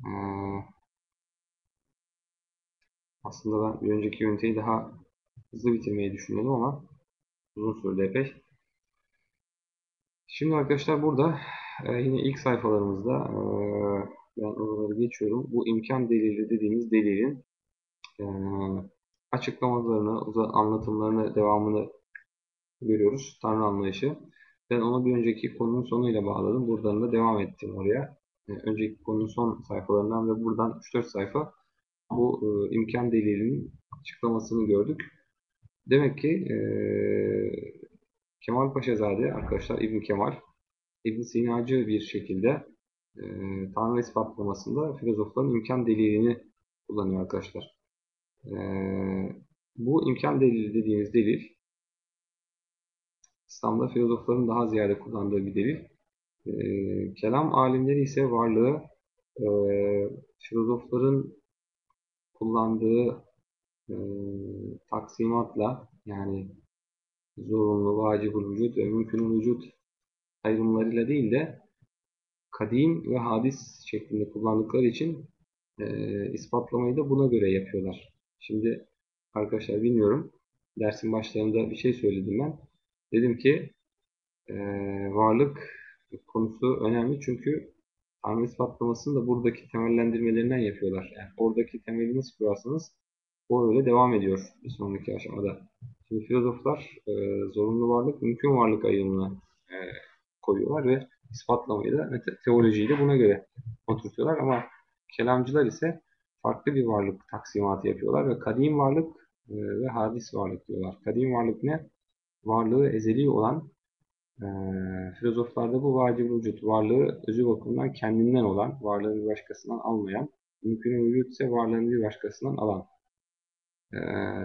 E, aslında ben bir önceki üniteyi daha hızlı bitirmeyi düşünüyordum ama uzun sürdü epey. Şimdi arkadaşlar burada e, yine ilk sayfalarımızda e, ben oraları geçiyorum. Bu imkan delili dediğimiz delilin e, açıklamalarını, anlatımlarını, devamını görüyoruz. Tanrı anlayışı. Ben onu bir önceki konunun sonuyla bağladım. Buradan da devam ettim oraya. E, önceki konunun son sayfalarından ve buradan 3-4 sayfa bu e, imkan delilinin açıklamasını gördük. Demek ki e, Kemal Paşazade arkadaşlar İbn Kemal İbn Sinacı bir şekilde e, Tanrı ispatlamasında filozofların imkan delilini kullanıyor arkadaşlar. E, bu imkan delili dediğimiz delil İslam'da filozofların daha ziyade kullandığı bir delil. E, kelam alimleri ise varlığı e, filozofların kullandığı e, taksimatla yani zorunlu, vacibul vücut ve mümkünül vücut ayrımlarıyla değil de kadim ve hadis şeklinde kullandıkları için e, ispatlamayı da buna göre yapıyorlar. Şimdi arkadaşlar bilmiyorum. Dersin başlarında bir şey söyledim ben. Dedim ki e, varlık konusu önemli çünkü Tanrı ispatlamasını da buradaki temellendirmelerinden yapıyorlar. Yani oradaki temeli nasıl kurarsanız o öyle devam ediyor bir sonraki aşamada. Şimdi filozoflar e, zorunlu varlık, mümkün varlık ayrımına e, koyuyorlar ve ispatlamayı da teolojiyi de buna göre oturtuyorlar ama kelamcılar ise farklı bir varlık taksimatı yapıyorlar ve kadim varlık e, ve hadis varlık diyorlar. Kadim varlık ne? Varlığı ezeli olan e, filozoflarda bu vacib vücut. Varlığı özü bakımından kendinden olan, varlığını bir başkasından almayan, mümkün vücut ise varlığını bir başkasından alan. E,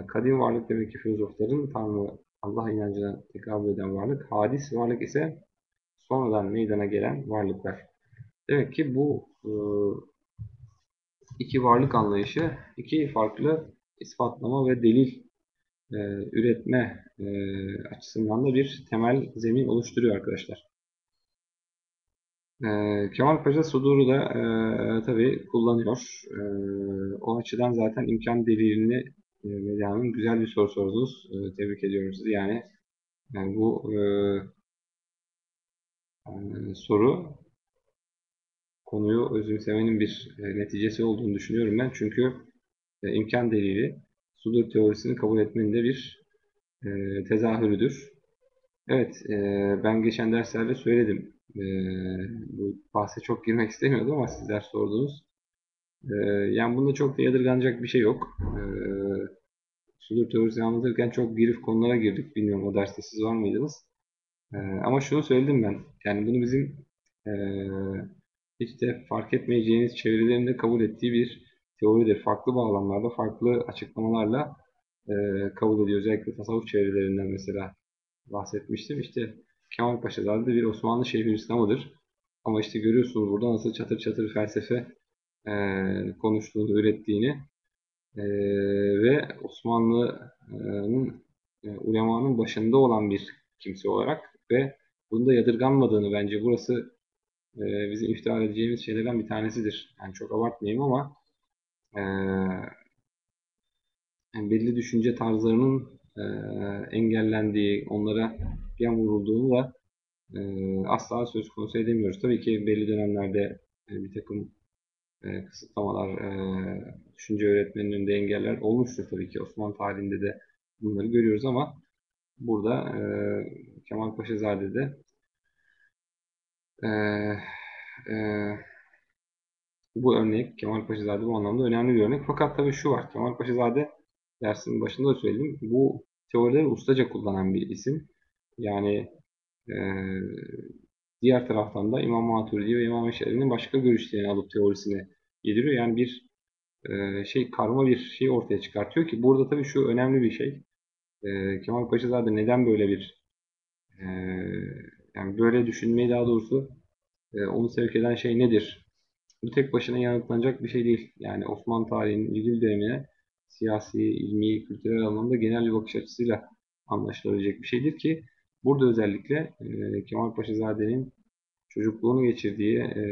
kadim varlık demek ki filozofların Tanrı, Allah inancına tekabül eden varlık. Hadis varlık ise sonradan meydana gelen varlıklar. Demek ki bu e, iki varlık anlayışı iki farklı ispatlama ve delil e, üretme e, açısından da bir temel zemin oluşturuyor arkadaşlar. E, Kemal Paşa Sudur'u da e, tabi kullanıyor. E, o açıdan zaten imkan delilini e, Medya'nın güzel bir soru sordunuz. E, tebrik ediyorum sizi. Yani, yani bu e, e, soru konuyu özümsemenin bir e, neticesi olduğunu düşünüyorum ben. Çünkü e, imkan delili sudur teorisini kabul etmenin de bir e, tezahürüdür. Evet, e, ben geçen derslerde söyledim. E, bu bahse çok girmek istemiyordum ama sizler sordunuz. E, yani bunda çok da yadırganacak bir şey yok. E, sudur teorisini anlatırken çok girif konulara girdik. Bilmiyorum o derste siz var mıydınız? E, ama şunu söyledim ben. Yani bunu bizim e, hiç de fark etmeyeceğiniz çevrelerin de kabul ettiği bir teoridir. Farklı bağlamlarda, farklı açıklamalarla e, kabul ediyor. Özellikle tasavvuf çevrelerinden mesela bahsetmiştim. İşte Kemal Paşa'da bir Osmanlı Şeyhülislam'ıdır. Ama işte görüyorsunuz burada nasıl çatır çatır felsefe e, konuştuğunu, ürettiğini e, ve Osmanlı'nın e, ulemanın başında olan bir kimse olarak ve bunda yadırganmadığını bence burası e, bizim iftihar edeceğimiz şeylerden bir tanesidir. Yani çok abartmayayım ama e, yani belli düşünce tarzlarının e, engellendiği, onlara yan vurulduğunu da e, asla söz konusu edemiyoruz. Tabii ki belli dönemlerde e, bir takım e, kısıtlamalar, e, düşünce öğretmeninin önünde engeller olmuştur tabii ki. Osmanlı tarihinde de bunları görüyoruz ama burada e, Kemal Paşazade'de e, e, bu örnek Kemal Paşazade bu anlamda önemli bir örnek. Fakat tabii şu var. Kemal Paşazade dersinin başında da söyledim. Bu teorileri ustaca kullanan bir isim. Yani e, diğer taraftan da İmam Maturidi ve İmam Eşeri'nin başka görüşlerini alıp teorisine yediriyor. Yani bir e, şey karma bir şey ortaya çıkartıyor ki burada tabii şu önemli bir şey. E, Kemal Paşazade neden böyle bir e, yani böyle düşünmeyi daha doğrusu e, onu sevk eden şey nedir? Bu tek başına yanıtlanacak bir şey değil. Yani Osmanlı tarihinin ilgili dönemine siyasi, ilmi, kültürel anlamda genel bir bakış açısıyla anlaşılabilecek bir şeydir ki burada özellikle e, Kemal Paşazade'nin çocukluğunu geçirdiği e,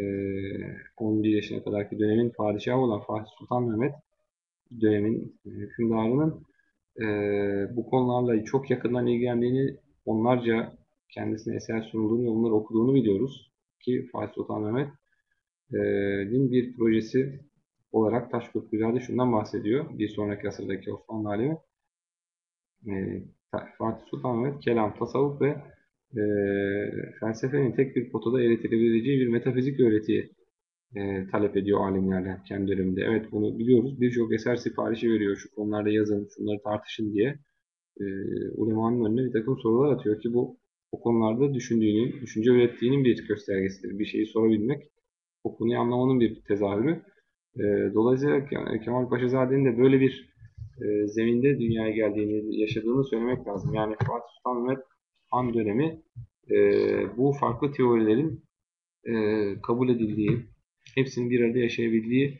11 yaşına kadarki dönemin padişahı olan Fatih Sultan Mehmet dönemin e, hükümdarının e, bu konularla çok yakından ilgilendiğini, onlarca kendisine eser sunulduğunu onları okuduğunu biliyoruz. Ki Fatih Sultan Mehmet'in bir projesi olarak Taşköprülerde şundan bahsediyor. Bir sonraki asırdaki Osmanlı alemi. Fatih Sultan Mehmet kelam, tasavvuf ve e, felsefenin tek bir potada eritilebileceği bir metafizik öğretiyi e, talep ediyor alimlerden kendi döneminde. Evet bunu biliyoruz. Birçok eser siparişi veriyor. Şu konularda yazın, şunları tartışın diye. E, ulemanın önüne bir takım sorular atıyor ki bu o konularda düşündüğünün, düşünce ürettiğinin bir göstergesidir. Bir şeyi sorabilmek, o konuyu anlamanın bir tezahürü. E, dolayısıyla Kemal Paşazade'nin de böyle bir e, zeminde dünyaya geldiğini, yaşadığını söylemek lazım. Yani Fatih Sultan Mehmet Han dönemi e, bu farklı teorilerin e, kabul edildiği, hepsinin bir arada yaşayabildiği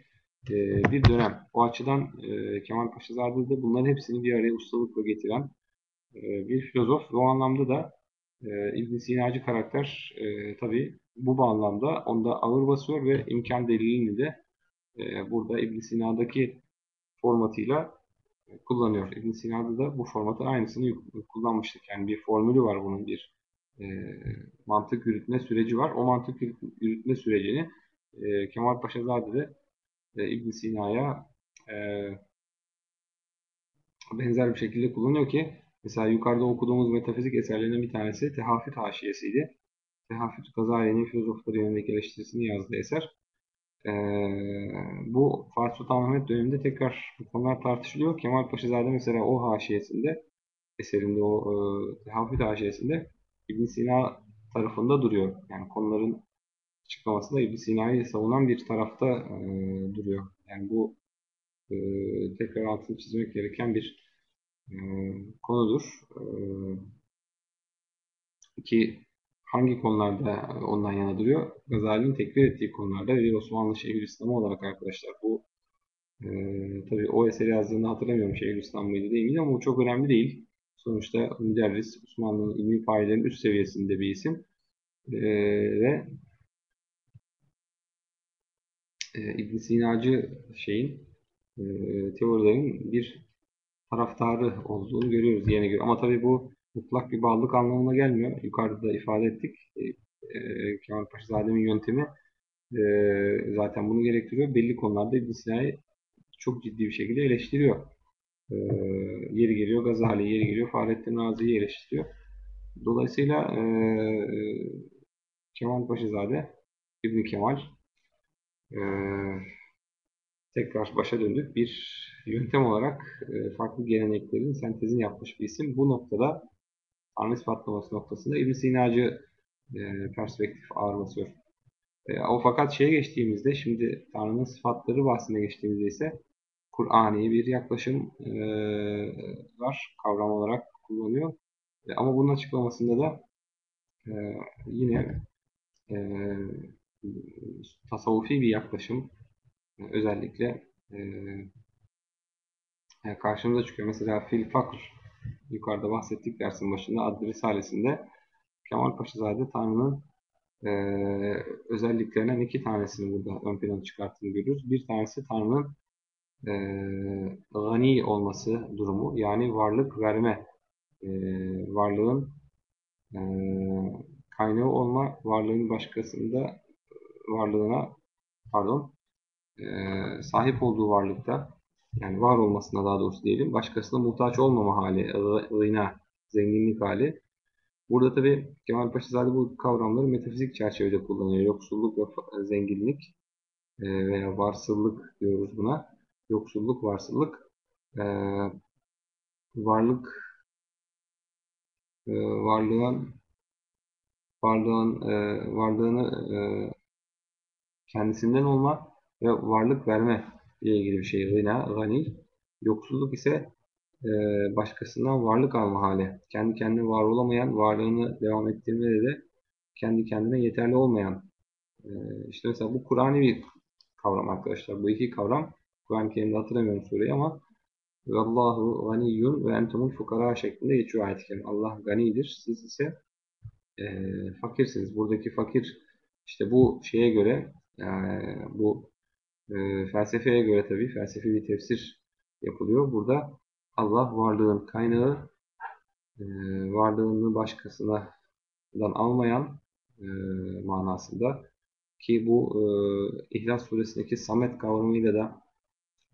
bir dönem. O açıdan e, Kemal Paşazade de bunların hepsini bir araya ustalıkla getiren bir filozof o anlamda da e, ibn Sinacı karakter e, tabi bu bağlamda onda ağır basıyor ve imkan delilini de e, burada ibn Sina'daki formatıyla kullanıyor. ibn Sina'da da bu formatın aynısını kullanmıştık. Yani bir formülü var bunun bir e, mantık yürütme süreci var. O mantık yürütme sürecini e, Kemal Paşazade de e, ibn Sina'ya e, benzer bir şekilde kullanıyor ki mesela yukarıda okuduğumuz metafizik eserlerinden bir tanesi Tehafüt Haşiyesi'ydi. Tehafüt Gazali'nin filozofları yönündeki eleştirisini yazdığı eser. Ee, bu Fatih Sultan Mehmet döneminde tekrar bu konular tartışılıyor. Kemal Paşazade mesela o haşiyesinde eserinde o e, Tehafüt haşiyesinde ibn Sina tarafında duruyor. Yani konuların açıklamasında ibn Sina'yı savunan bir tarafta e, duruyor. Yani bu e, tekrar altını çizmek gereken bir e, konudur. E, ki hangi konularda ondan yana duruyor? Gazali'nin tekrar ettiği konularda ve Osmanlı Şeyhülislamı olarak arkadaşlar bu e, tabii o eseri yazdığında hatırlamıyorum Şeyhülislam mıydı değil miydi ama bu çok önemli değil. Sonuçta müderris Osmanlı'nın ilmi faillerinin üst seviyesinde bir isim. E, ve e, İbn Sinacı şeyin e, teorilerin bir taraftarı olduğunu görüyoruz yine göre. Ama tabii bu mutlak bir bağlılık anlamına gelmiyor. Yukarıda da ifade ettik. E, e, Kemal Paşazade'nin yöntemi e, zaten bunu gerektiriyor. Belli konularda İbn Sina'yı çok ciddi bir şekilde eleştiriyor. E, yeri geliyor Gazali, yeri geliyor Fahrettin Razi'yi eleştiriyor. Dolayısıyla e, Kemal Paşazade, İbn Kemal e, tekrar başa döndük. Bir yöntem olarak e, farklı geleneklerin sentezini yapmış bir isim. Bu noktada Tanrı ispatlaması noktasında İbn Sinacı e, perspektif ağır basıyor. E, o fakat şeye geçtiğimizde şimdi Tanrı'nın sıfatları bahsine geçtiğimizde ise Kur'ani bir yaklaşım e, var. Kavram olarak kullanıyor. E, ama bunun açıklamasında da e, yine e, tasavvufi bir yaklaşım e, özellikle e, karşımıza çıkıyor. Mesela Fil Fakr yukarıda bahsettik dersin başında adlı risalesinde Kemal Paşazade Tanrı'nın e, özelliklerinden iki tanesini burada ön plana çıkarttığını görüyoruz. Bir tanesi Tanrı'nın e, gani olması durumu yani varlık verme e, varlığın e, kaynağı olma varlığın başkasında varlığına pardon e, sahip olduğu varlıkta yani var olmasına daha doğrusu diyelim başkasına muhtaç olmama hali, gına, zenginlik hali. Burada tabi Kemal Paşazade bu kavramları metafizik çerçevede kullanıyor. Yoksulluk ve zenginlik e, veya varsıllık diyoruz buna. Yoksulluk, varsıllık, e, varlık, e, varlığın varlığın varlığını kendisinden olma ve varlık verme ile ilgili bir şey. Gına, gani. Yoksulluk ise e, başkasından varlık alma hali. Kendi kendine var olamayan, varlığını devam ettirmede de kendi kendine yeterli olmayan. E, işte mesela bu Kur'an'ı bir kavram arkadaşlar. Bu iki kavram Kur'an-ı Kerim'de hatırlamıyorum sureyi ama Vallahu ganiyyun ve entumul fukara şeklinde geçiyor ayet-i Allah ganidir. Siz ise e, fakirsiniz. Buradaki fakir işte bu şeye göre yani bu e, felsefeye göre tabii felsefi bir tefsir yapılıyor. Burada Allah varlığın kaynağı e, varlığını başkasından almayan e, manasında ki bu e, İhlas suresindeki samet kavramıyla da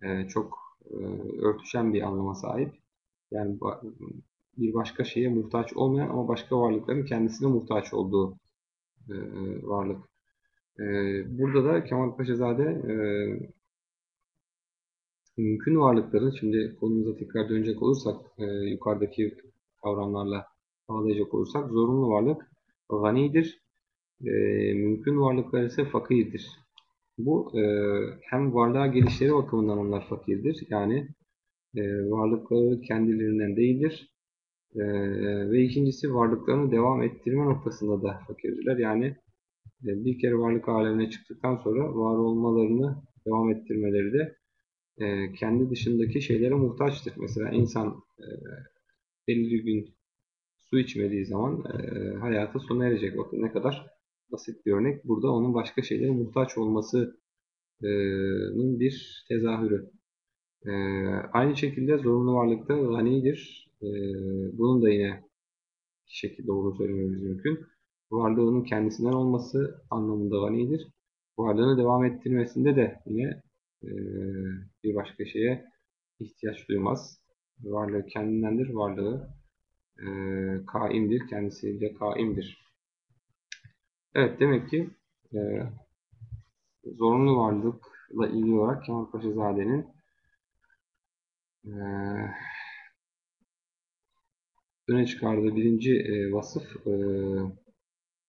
e, çok e, örtüşen bir anlama sahip. Yani bir başka şeye muhtaç olmayan ama başka varlıkların kendisine muhtaç olduğu e, varlık. E, burada da Kemal Paşazade e, mümkün varlıkların, şimdi konumuza tekrar dönecek olursak, e, yukarıdaki kavramlarla bağlayacak olursak, zorunlu varlık ganidir, e, mümkün varlıklar ise fakirdir. Bu e, hem varlığa gelişleri bakımından onlar fakirdir, yani e, varlıkları kendilerinden değildir, e, ve ikincisi varlıklarını devam ettirme noktasında da fakirdirler, yani bir kere varlık alemine çıktıktan sonra var olmalarını devam ettirmeleri de e, kendi dışındaki şeylere muhtaçtır. Mesela insan e, belli gün su içmediği zaman e, hayatı sona erecek. Bakın ne kadar basit bir örnek. Burada onun başka şeylere muhtaç olmasının bir tezahürü. E, aynı şekilde zorunlu varlıkta ganidir. E, bunun da yine şekilde doğru söylememiz mümkün. Varlığının kendisinden olması anlamında ganidir. Varlığını devam ettirmesinde de yine e, bir başka şeye ihtiyaç duymaz. Varlığı kendindendir. Varlığı e, kaimdir. Kendisiyle kaimdir. Evet demek ki e, zorunlu varlıkla ilgili olarak Kemal Paşazade'nin öne çıkardığı birinci vasıf e,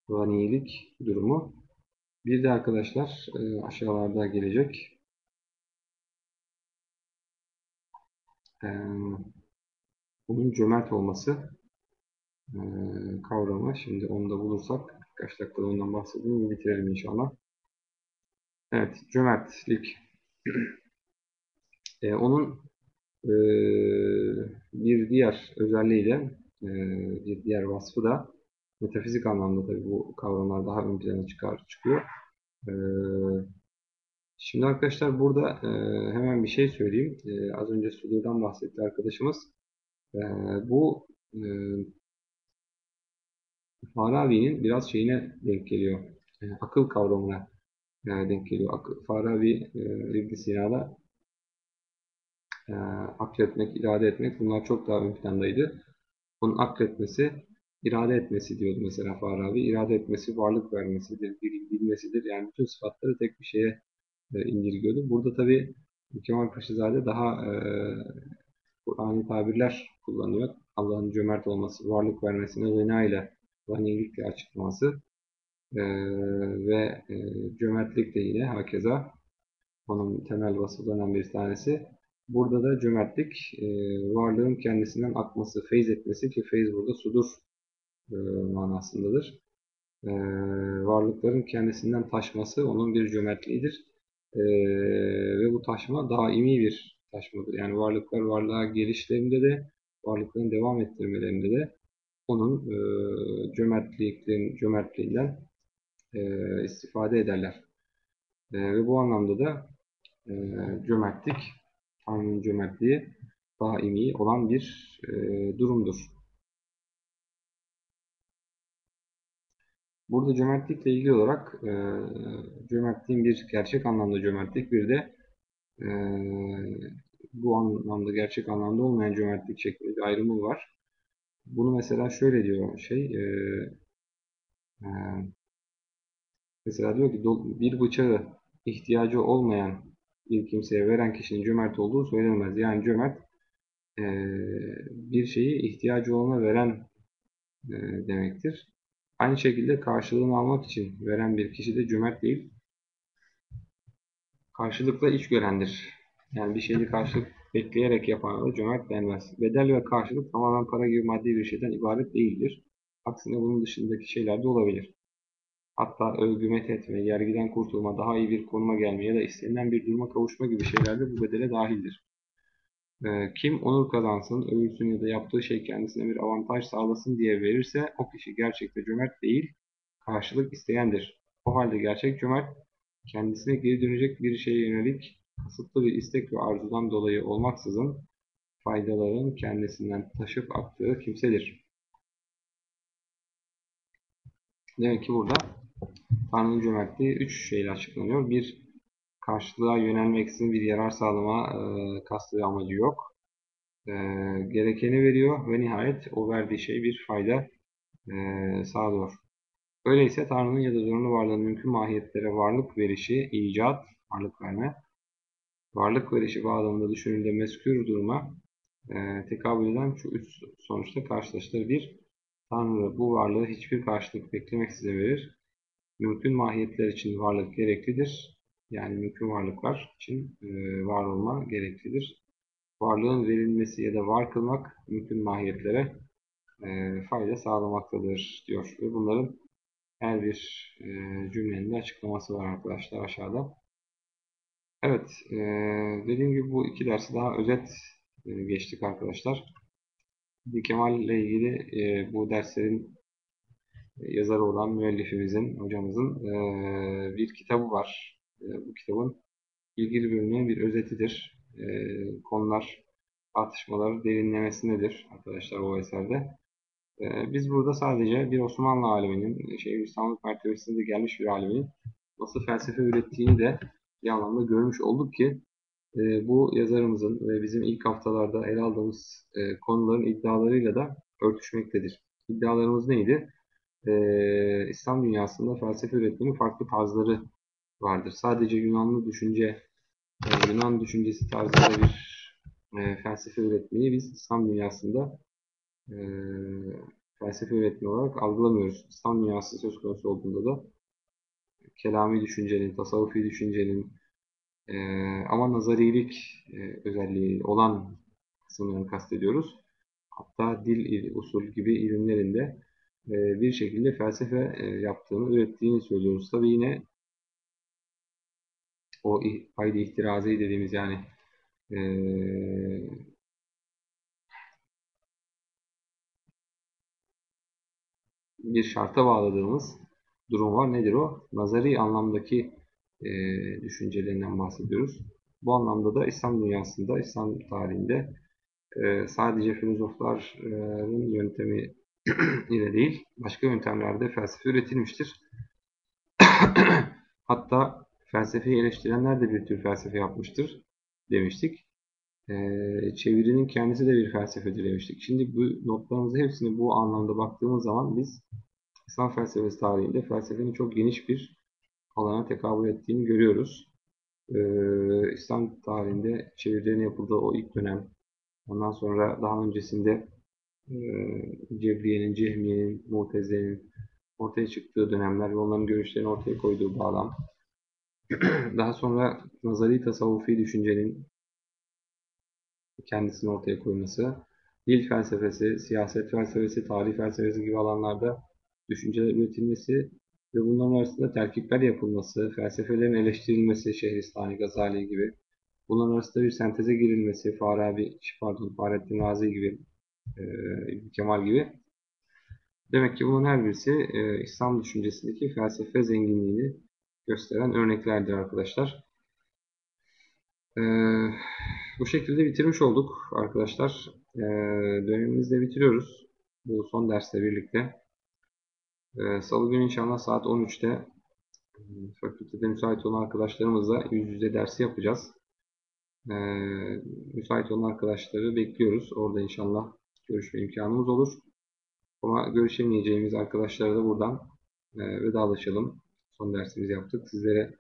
ganilik durumu. Bir de arkadaşlar e, aşağılarda gelecek. E, bunun cömert olması e, kavramı. Şimdi onu da bulursak birkaç dakikada ondan bahsedeyim bitirelim inşallah. Evet, cömertlik. Onun bir diğer özelliği de bir diğer vasfı da metafizik anlamda tabii bu kavramlar daha ön plana çıkar, çıkıyor. E, şimdi arkadaşlar burada e, hemen bir şey söyleyeyim. E, az önce Sudir'den bahsetti arkadaşımız. E, bu e, Farabi'nin biraz şeyine denk geliyor. E, akıl kavramına e, denk geliyor. Akıl, Farabi e, İbn Sina'da e, akletmek, irade etmek bunlar çok daha ön plandaydı. Onun akletmesi, irade etmesi diyordu mesela Farabi. İrade etmesi varlık vermesidir, bilmesidir. Yani bütün sıfatları tek bir şeye e, indirgiyordu. Burada tabi Kemal Paşazade daha e, Kur'an'ı tabirler kullanıyor. Allah'ın cömert olması, varlık vermesine gına ile ganilikle açıklaması e, ve e, cömertlik de yine hakeza onun temel vasıflarından bir tanesi. Burada da cömertlik e, varlığın kendisinden akması, feyz etmesi ki feyz burada sudur e, manasındadır. E, varlıkların kendisinden taşması onun bir cömertliğidir. E, ve bu taşma daimi bir taşmadır. Yani varlıklar varlığa gelişlerinde de varlıkların devam ettirmelerinde de onun e, cömertliğinden, istifade ederler. Ve bu anlamda da cömertlik, Tanrı'nın cömertliği daimi olan bir e, durumdur. Burada cömertlikle ilgili olarak e, cömertliğin bir gerçek anlamda cömertlik bir de e, bu anlamda gerçek anlamda olmayan cömertlik şeklinde bir ayrımı var. Bunu mesela şöyle diyor şey e, e, mesela diyor ki bir bıçağı ihtiyacı olmayan bir kimseye veren kişinin cömert olduğu söylenemez. Yani cömert e, bir şeyi ihtiyacı olana veren e, demektir. Aynı şekilde karşılığını almak için veren bir kişi de cömert değil. Karşılıkla iş görendir. Yani bir şeyi karşılık bekleyerek yapana da cömert denmez. Bedel ve karşılık tamamen para gibi maddi bir şeyden ibaret değildir. Aksine bunun dışındaki şeyler de olabilir. Hatta övgü etme, yergiden kurtulma, daha iyi bir konuma gelme ya da istenilen bir duruma kavuşma gibi şeyler de bu bedele dahildir. Ee, kim onur kazansın, övülsün ya da yaptığı şey kendisine bir avantaj sağlasın diye verirse o kişi gerçekte cömert değil, karşılık isteyendir. O halde gerçek cömert, kendisine geri dönecek bir şeye yönelik kasıtlı bir istek ve arzudan dolayı olmaksızın faydaların kendisinden taşıp aktığı kimsedir. Demek ki burada Tanrı'nın cömertliği üç şeyle açıklanıyor. Bir, karşılığa yönelmeksizin bir yarar sağlama e, kastı amacı yok. E, gerekeni veriyor ve nihayet o verdiği şey bir fayda e, sağlıyor. Öyleyse Tanrı'nın ya da zorunlu varlığın mümkün mahiyetlere varlık verişi, icat, varlık verme, varlık verişi bağlamında düşünüldüğü meskür duruma e, tekabül eden şu üç sonuçta karşılaştırılır. Bir, Tanrı bu varlığı hiçbir karşılık beklemeksizin verir. Mümkün mahiyetler için varlık gereklidir. Yani mümkün varlıklar için e, var olma gereklidir. Varlığın verilmesi ya da var kılmak mümkün mahiyetlere e, fayda sağlamaktadır diyor. Ve bunların her bir e, cümlenin de açıklaması var arkadaşlar aşağıda. Evet, e, dediğim gibi bu iki dersi daha özet geçtik arkadaşlar. Kemal ile ilgili bu derslerin yazarı olan müellifimizin, hocamızın bir kitabı var. E, bu kitabın ilgili bölümünün bir özetidir. E, konular, tartışmaları derinlemesindedir arkadaşlar o eserde. E, biz burada sadece bir Osmanlı aliminin, şey, İslamlık mertebesinde gelmiş bir alimin nasıl felsefe ürettiğini de bir anlamda görmüş olduk ki bu yazarımızın ve bizim ilk haftalarda ele aldığımız konuların iddialarıyla da örtüşmektedir. İddialarımız neydi? İslam dünyasında felsefe üretmenin farklı tarzları vardır. Sadece Yunanlı düşünce, e, Yunan düşüncesi tarzıyla bir e, felsefe üretmeyi biz İslam dünyasında e, felsefe üretme olarak algılamıyoruz. İslam dünyası söz konusu olduğunda da kelami düşüncenin, tasavvufi düşüncenin ama nazarilik özelliği olan kısımlarını kastediyoruz. Hatta dil, usul gibi ilimlerinde bir şekilde felsefe yaptığını, ürettiğini söylüyoruz. Tabi yine o haydi ihtirazi dediğimiz yani e, bir şarta bağladığımız durum var. Nedir o? Nazari anlamdaki e, düşüncelerinden bahsediyoruz. Bu anlamda da İslam dünyasında, İslam tarihinde e, sadece filozofların yöntemi ile değil, başka yöntemlerde felsefe üretilmiştir. Hatta felsefeyi eleştirenler de bir tür felsefe yapmıştır demiştik. E, çevirinin kendisi de bir felsefedir demiştik. Şimdi bu notlarımızı hepsini bu anlamda baktığımız zaman biz İslam felsefesi tarihinde felsefenin çok geniş bir alana tekabül ettiğini görüyoruz. Ee, İslam tarihinde çevirilerin yapıldığı o ilk dönem, ondan sonra daha öncesinde e, Cebriye'nin, Cehmiye'nin, Mutezile'nin ortaya çıktığı dönemler ve onların görüşlerini ortaya koyduğu bağlam. daha sonra nazari tasavvufi düşüncenin kendisini ortaya koyması, dil felsefesi, siyaset felsefesi, tarih felsefesi gibi alanlarda düşünceler üretilmesi ve bunların arasında terkipler yapılması, felsefelerin eleştirilmesi, Şehristani, Gazali gibi, bunların arasında bir senteze girilmesi, Farabi, pardon, Fahrettin Razi gibi, e, Kemal gibi. Demek ki bunun her birisi e, İslam düşüncesindeki felsefe zenginliğini gösteren örneklerdir arkadaşlar. E, bu şekilde bitirmiş olduk arkadaşlar. E, dönemimizi de bitiriyoruz. Bu son dersle birlikte. Ee, Salı günü inşallah saat 13'te e, fakültede müsait olan arkadaşlarımızla yüz yüze dersi yapacağız. Ee, müsait olan arkadaşları bekliyoruz. Orada inşallah görüşme imkanımız olur. Ama görüşemeyeceğimiz arkadaşlara da buradan e, vedalaşalım. Son dersimizi yaptık. Sizlere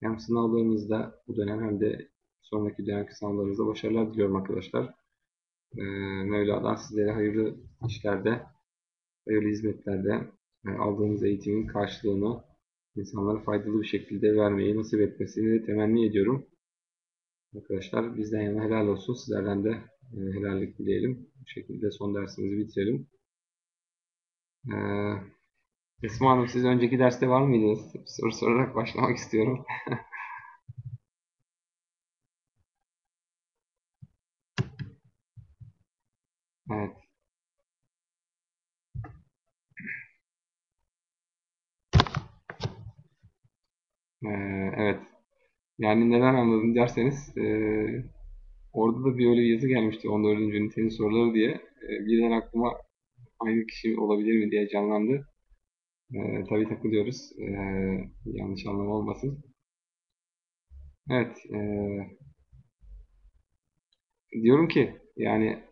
hem sınavlarınızda bu dönem hem de sonraki dönemki sınavlarınızda başarılar diliyorum arkadaşlar. Ee, Mevla'dan sizlere hayırlı işlerde, hayırlı hizmetlerde, aldığımız eğitimin karşılığını insanlara faydalı bir şekilde vermeyi nasip etmesini temenni ediyorum. Arkadaşlar bizden yana helal olsun. Sizlerden de e, helallik dileyelim. Bu şekilde son dersimizi bitirelim. Ee, Esma Hanım siz önceki derste var mıydınız? Bir soru sorarak başlamak istiyorum. evet. Ee, evet. Yani neden anladım derseniz e, orada da bir öyle bir yazı gelmişti 14. ünitenin soruları diye. E, birden aklıma aynı kişi olabilir mi diye canlandı. E, tabii takılıyoruz. E, yanlış anlama olmasın. Evet. E, diyorum ki yani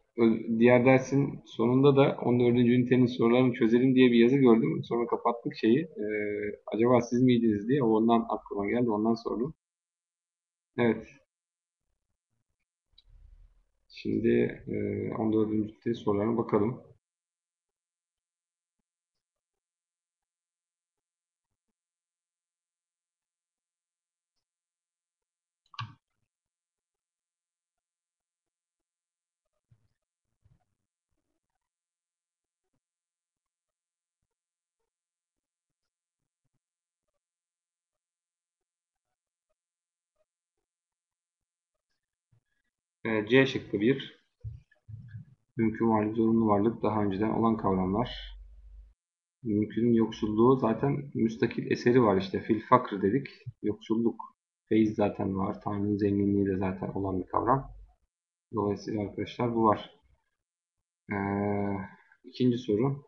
diğer dersin sonunda da 14. ünitenin sorularını çözelim diye bir yazı gördüm. Sonra kapattık şeyi. Ee, acaba siz miydiniz diye ondan aklıma geldi. Ondan sordum. Evet. Şimdi e, 14. ünite sorularına bakalım. E, C şıkkı 1. Mümkün varlık, zorunlu varlık daha önceden olan kavramlar. Mümkünün yoksulluğu zaten müstakil eseri var işte. Fil fakr dedik. Yoksulluk. Feyiz zaten var. Tanrı'nın zenginliği de zaten olan bir kavram. Dolayısıyla arkadaşlar bu var. Ee, ikinci soru.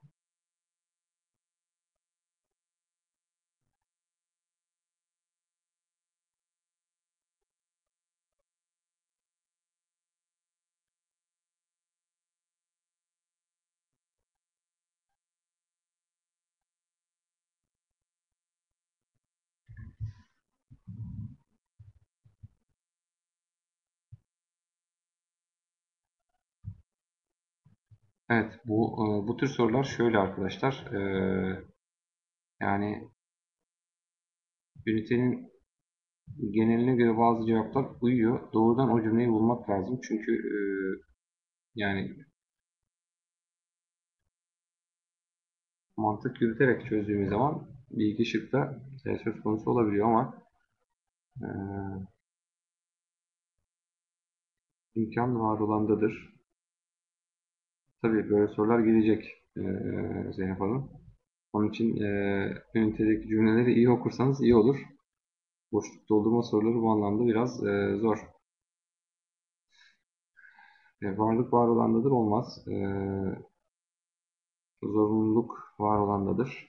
Evet, bu e, bu tür sorular şöyle arkadaşlar. E, yani ünitenin geneline göre bazı cevaplar uyuyor. Doğrudan o cümleyi bulmak lazım. Çünkü e, yani mantık yürüterek çözdüğümüz zaman bilgi şıkta söz konusu olabiliyor ama imkan var olandadır. Tabii böyle sorular gelecek e, Zeynep Hanım. Onun için e, ünitedeki cümleleri iyi okursanız iyi olur. Boşluk doldurma soruları bu anlamda biraz e, zor. E, varlık var olandadır olmaz. E, zorunluluk var olandadır.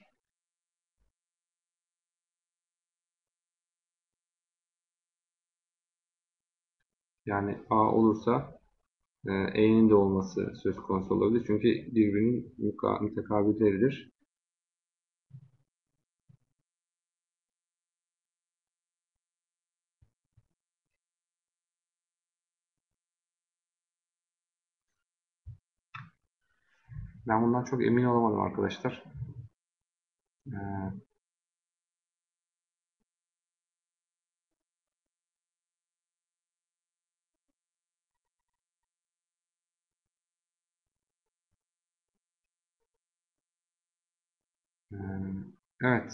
Yani A olursa E'nin de olması söz konusu olabilir. Çünkü birbirinin mütekabilleridir. Ben bundan çok emin olamadım arkadaşlar. Ee, evet.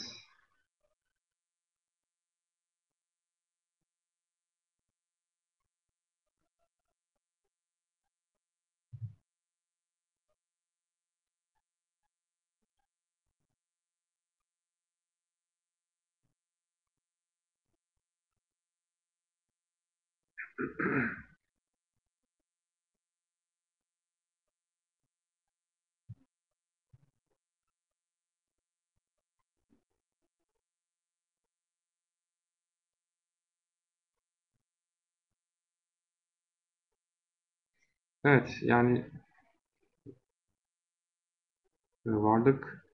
Evet, yani e, varlık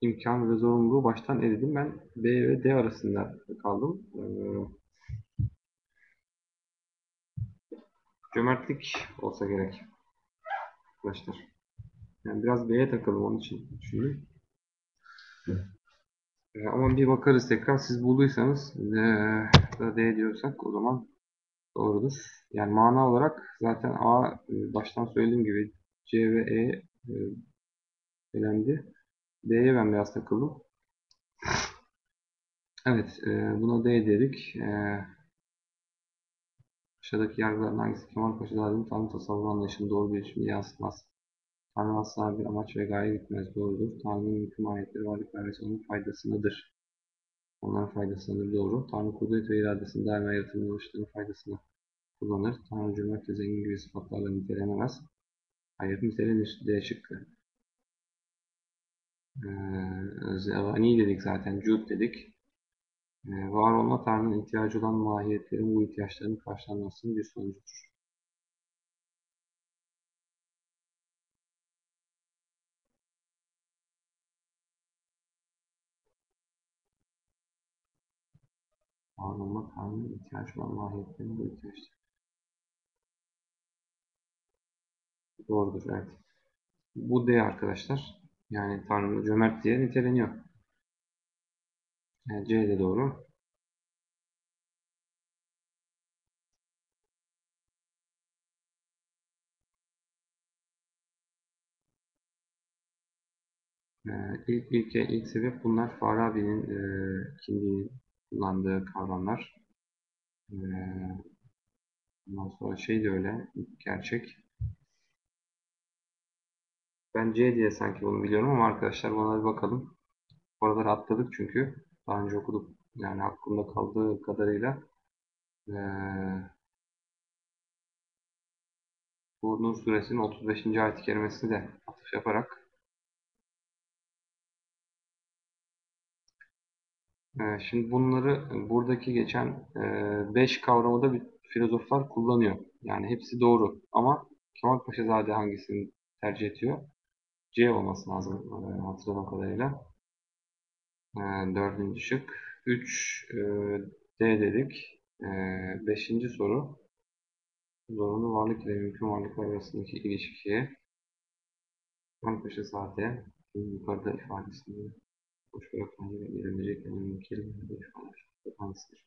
imkan ve zorunluluğu baştan eledim. Ben B ve D arasında kaldım. Ee, cömertlik olsa gerek. Arkadaşlar. Yani biraz B'ye takıldım onun için düşündüm. Ee, ama bir bakarız tekrar. Siz bulduysanız e, da D diyorsak o zaman doğrudur. Yani mana olarak zaten A e, baştan söylediğim gibi C ve E e elendi. D'ye ben biraz takıldım. Evet, e, buna D dedik. E, aşağıdaki yargıların hangisi Kemal Paşa Dağı'nın Tanrı tasavvuru anlayışını doğru bir biçimde yansıtmaz? Tanrı asla bir amaç ve gaye gitmez. Doğrudur. Tanrı'nın mümkün ayetleri varlık vermesi onun faydasındadır. Onların faydasındadır. Doğru. Tanrı kudret ve iradesini daima yaratılmışlığının faydasını kullanır. Tanrı cömert ve zengin gibi sıfatlarla nitelenemez. Hayır, nitelenir. D şıkkı. Ee, dedik zaten. Cud dedik. Ee, var olma Tanrı'nın ihtiyacı olan mahiyetlerin bu ihtiyaçlarının karşılanmasının bir sonucudur. Olma Tanrı'nın ihtiyacı olan mahiyetlerin bu ihtiyaçları. Doğrudur, evet. Bu D arkadaşlar. Yani Tanrı cömert diye niteleniyor. Yani C de doğru. Ee, ilk ilke, ilk sebep bunlar Farabi'nin e, kimliğinin kullandığı kavramlar. E, Ondan sonra şey de öyle. Gerçek. Ben C diye sanki bunu biliyorum ama arkadaşlar buna bir bakalım. Oraları atladık çünkü. Daha önce okuduk. Yani aklımda kaldığı kadarıyla. Ee, bu Nur suresinin 35. ayet-i kerimesini de atıf yaparak e, şimdi bunları buradaki geçen 5 e, kavramı da bir filozoflar kullanıyor. Yani hepsi doğru ama Kemal Paşazade hangisini tercih ediyor? C olması lazım e, hatırladığım kadarıyla. E, dördüncü şık. 3 e, D dedik. E, beşinci soru. Zorunlu varlık ile mümkün varlıklar arasındaki ilişkiye Paşa saate yukarıda ifadesinde boş bırakmayı ve belirleyecek önemli kelimeleri ifade hangisidir?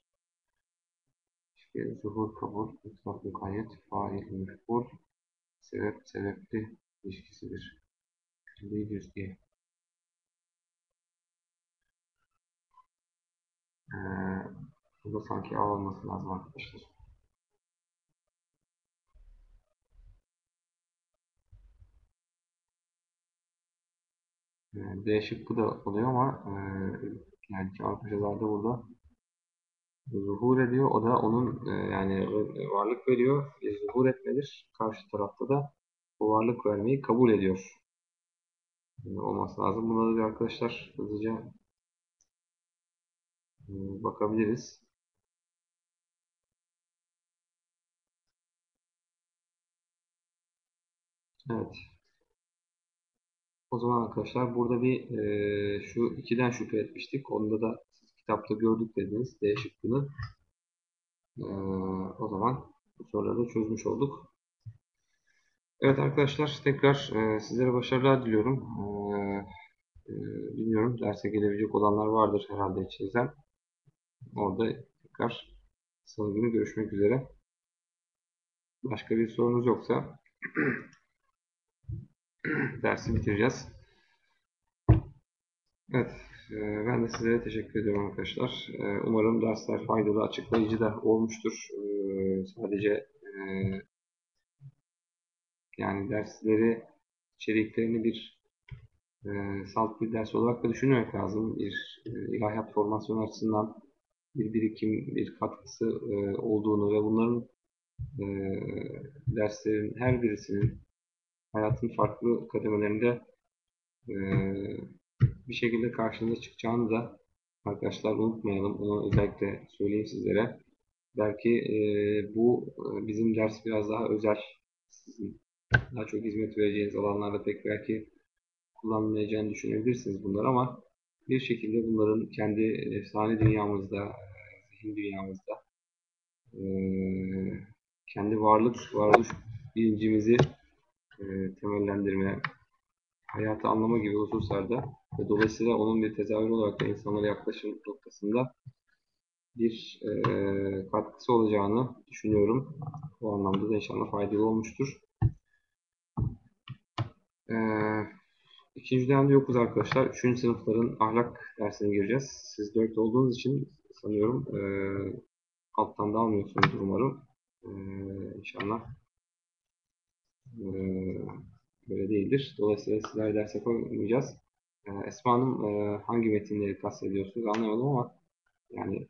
İlişki, zuhur, kabul, mutlak mukayyet, fail, mefbul, sebep, sebepli ilişkisidir. Leaders diye. Ee, burada sanki A olması lazım arkadaşlar. D şıkkı da oluyor ama e, yani çarpıcılarda burada zuhur ediyor. O da onun e, yani varlık veriyor. Bir zuhur etmedir. Karşı tarafta da o varlık vermeyi kabul ediyor. E, olması lazım. Buna da bir arkadaşlar hızlıca e, bakabiliriz. Evet. O zaman arkadaşlar burada bir e, şu ikiden şüphe etmiştik. Onda da siz kitapta gördük dediniz D şıkkını. E, o zaman bu soruları da çözmüş olduk. Evet arkadaşlar tekrar e, sizlere başarılar diliyorum. E, e, bilmiyorum derse gelebilecek olanlar vardır herhalde içinizden. Orada tekrar salı günü görüşmek üzere. Başka bir sorunuz yoksa dersi bitireceğiz. Evet, e, ben de size teşekkür ediyorum arkadaşlar. E, umarım dersler faydalı, açıklayıcı da olmuştur. E, sadece yani dersleri, içeriklerini bir salt bir ders olarak da düşünmek lazım. Bir ilahiyat formasyon açısından bir birikim, bir katkısı olduğunu ve bunların derslerin her birisinin hayatın farklı kademelerinde e, bir şekilde karşınıza çıkacağını da arkadaşlar unutmayalım. Bunu özellikle söyleyeyim sizlere. Belki e, bu e, bizim ders biraz daha özel. Sizin daha çok hizmet vereceğiniz alanlarda pek belki kullanmayacağını düşünebilirsiniz bunlar ama bir şekilde bunların kendi efsane dünyamızda, zihin dünyamızda kendi varlık, varoluş bilincimizi e, temellendirme, hayatı anlama gibi hususlarda ve dolayısıyla onun bir tezahür olarak da insanlara yaklaşım noktasında bir e, katkısı olacağını düşünüyorum. Bu anlamda da inşallah faydalı olmuştur. E, ikinci dönemde yokuz arkadaşlar. Üçüncü sınıfların ahlak dersine gireceğiz. Siz dört olduğunuz için sanıyorum e, alttan da almıyorsunuz umarım. E, inşallah böyle değildir. Dolayısıyla sizler ders yapamayacağız. E, Esma Hanım e, hangi metinleri kastediyorsunuz anlamadım ama yani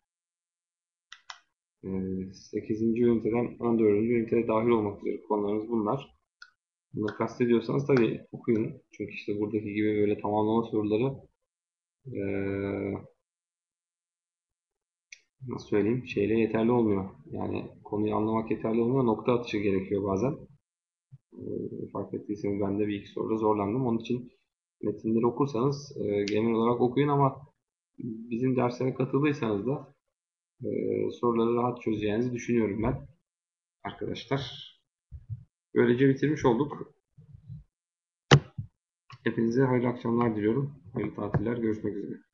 e, 8. üniteden 14. üniteye dahil olmak üzere konularımız bunlar. Bunları kastediyorsanız tabii okuyun. Çünkü işte buradaki gibi böyle tamamlama soruları e, nasıl söyleyeyim şeyle yeterli olmuyor. Yani konuyu anlamak yeterli olmuyor. Nokta atışı gerekiyor bazen. E, fark ettiyseniz ben de bir iki soruda zorlandım. Onun için metinleri okursanız e, genel olarak okuyun ama bizim derslere katıldıysanız da e, soruları rahat çözeceğinizi düşünüyorum ben. Arkadaşlar. Böylece bitirmiş olduk. Hepinize hayırlı akşamlar diliyorum. Hayırlı tatiller. Görüşmek üzere.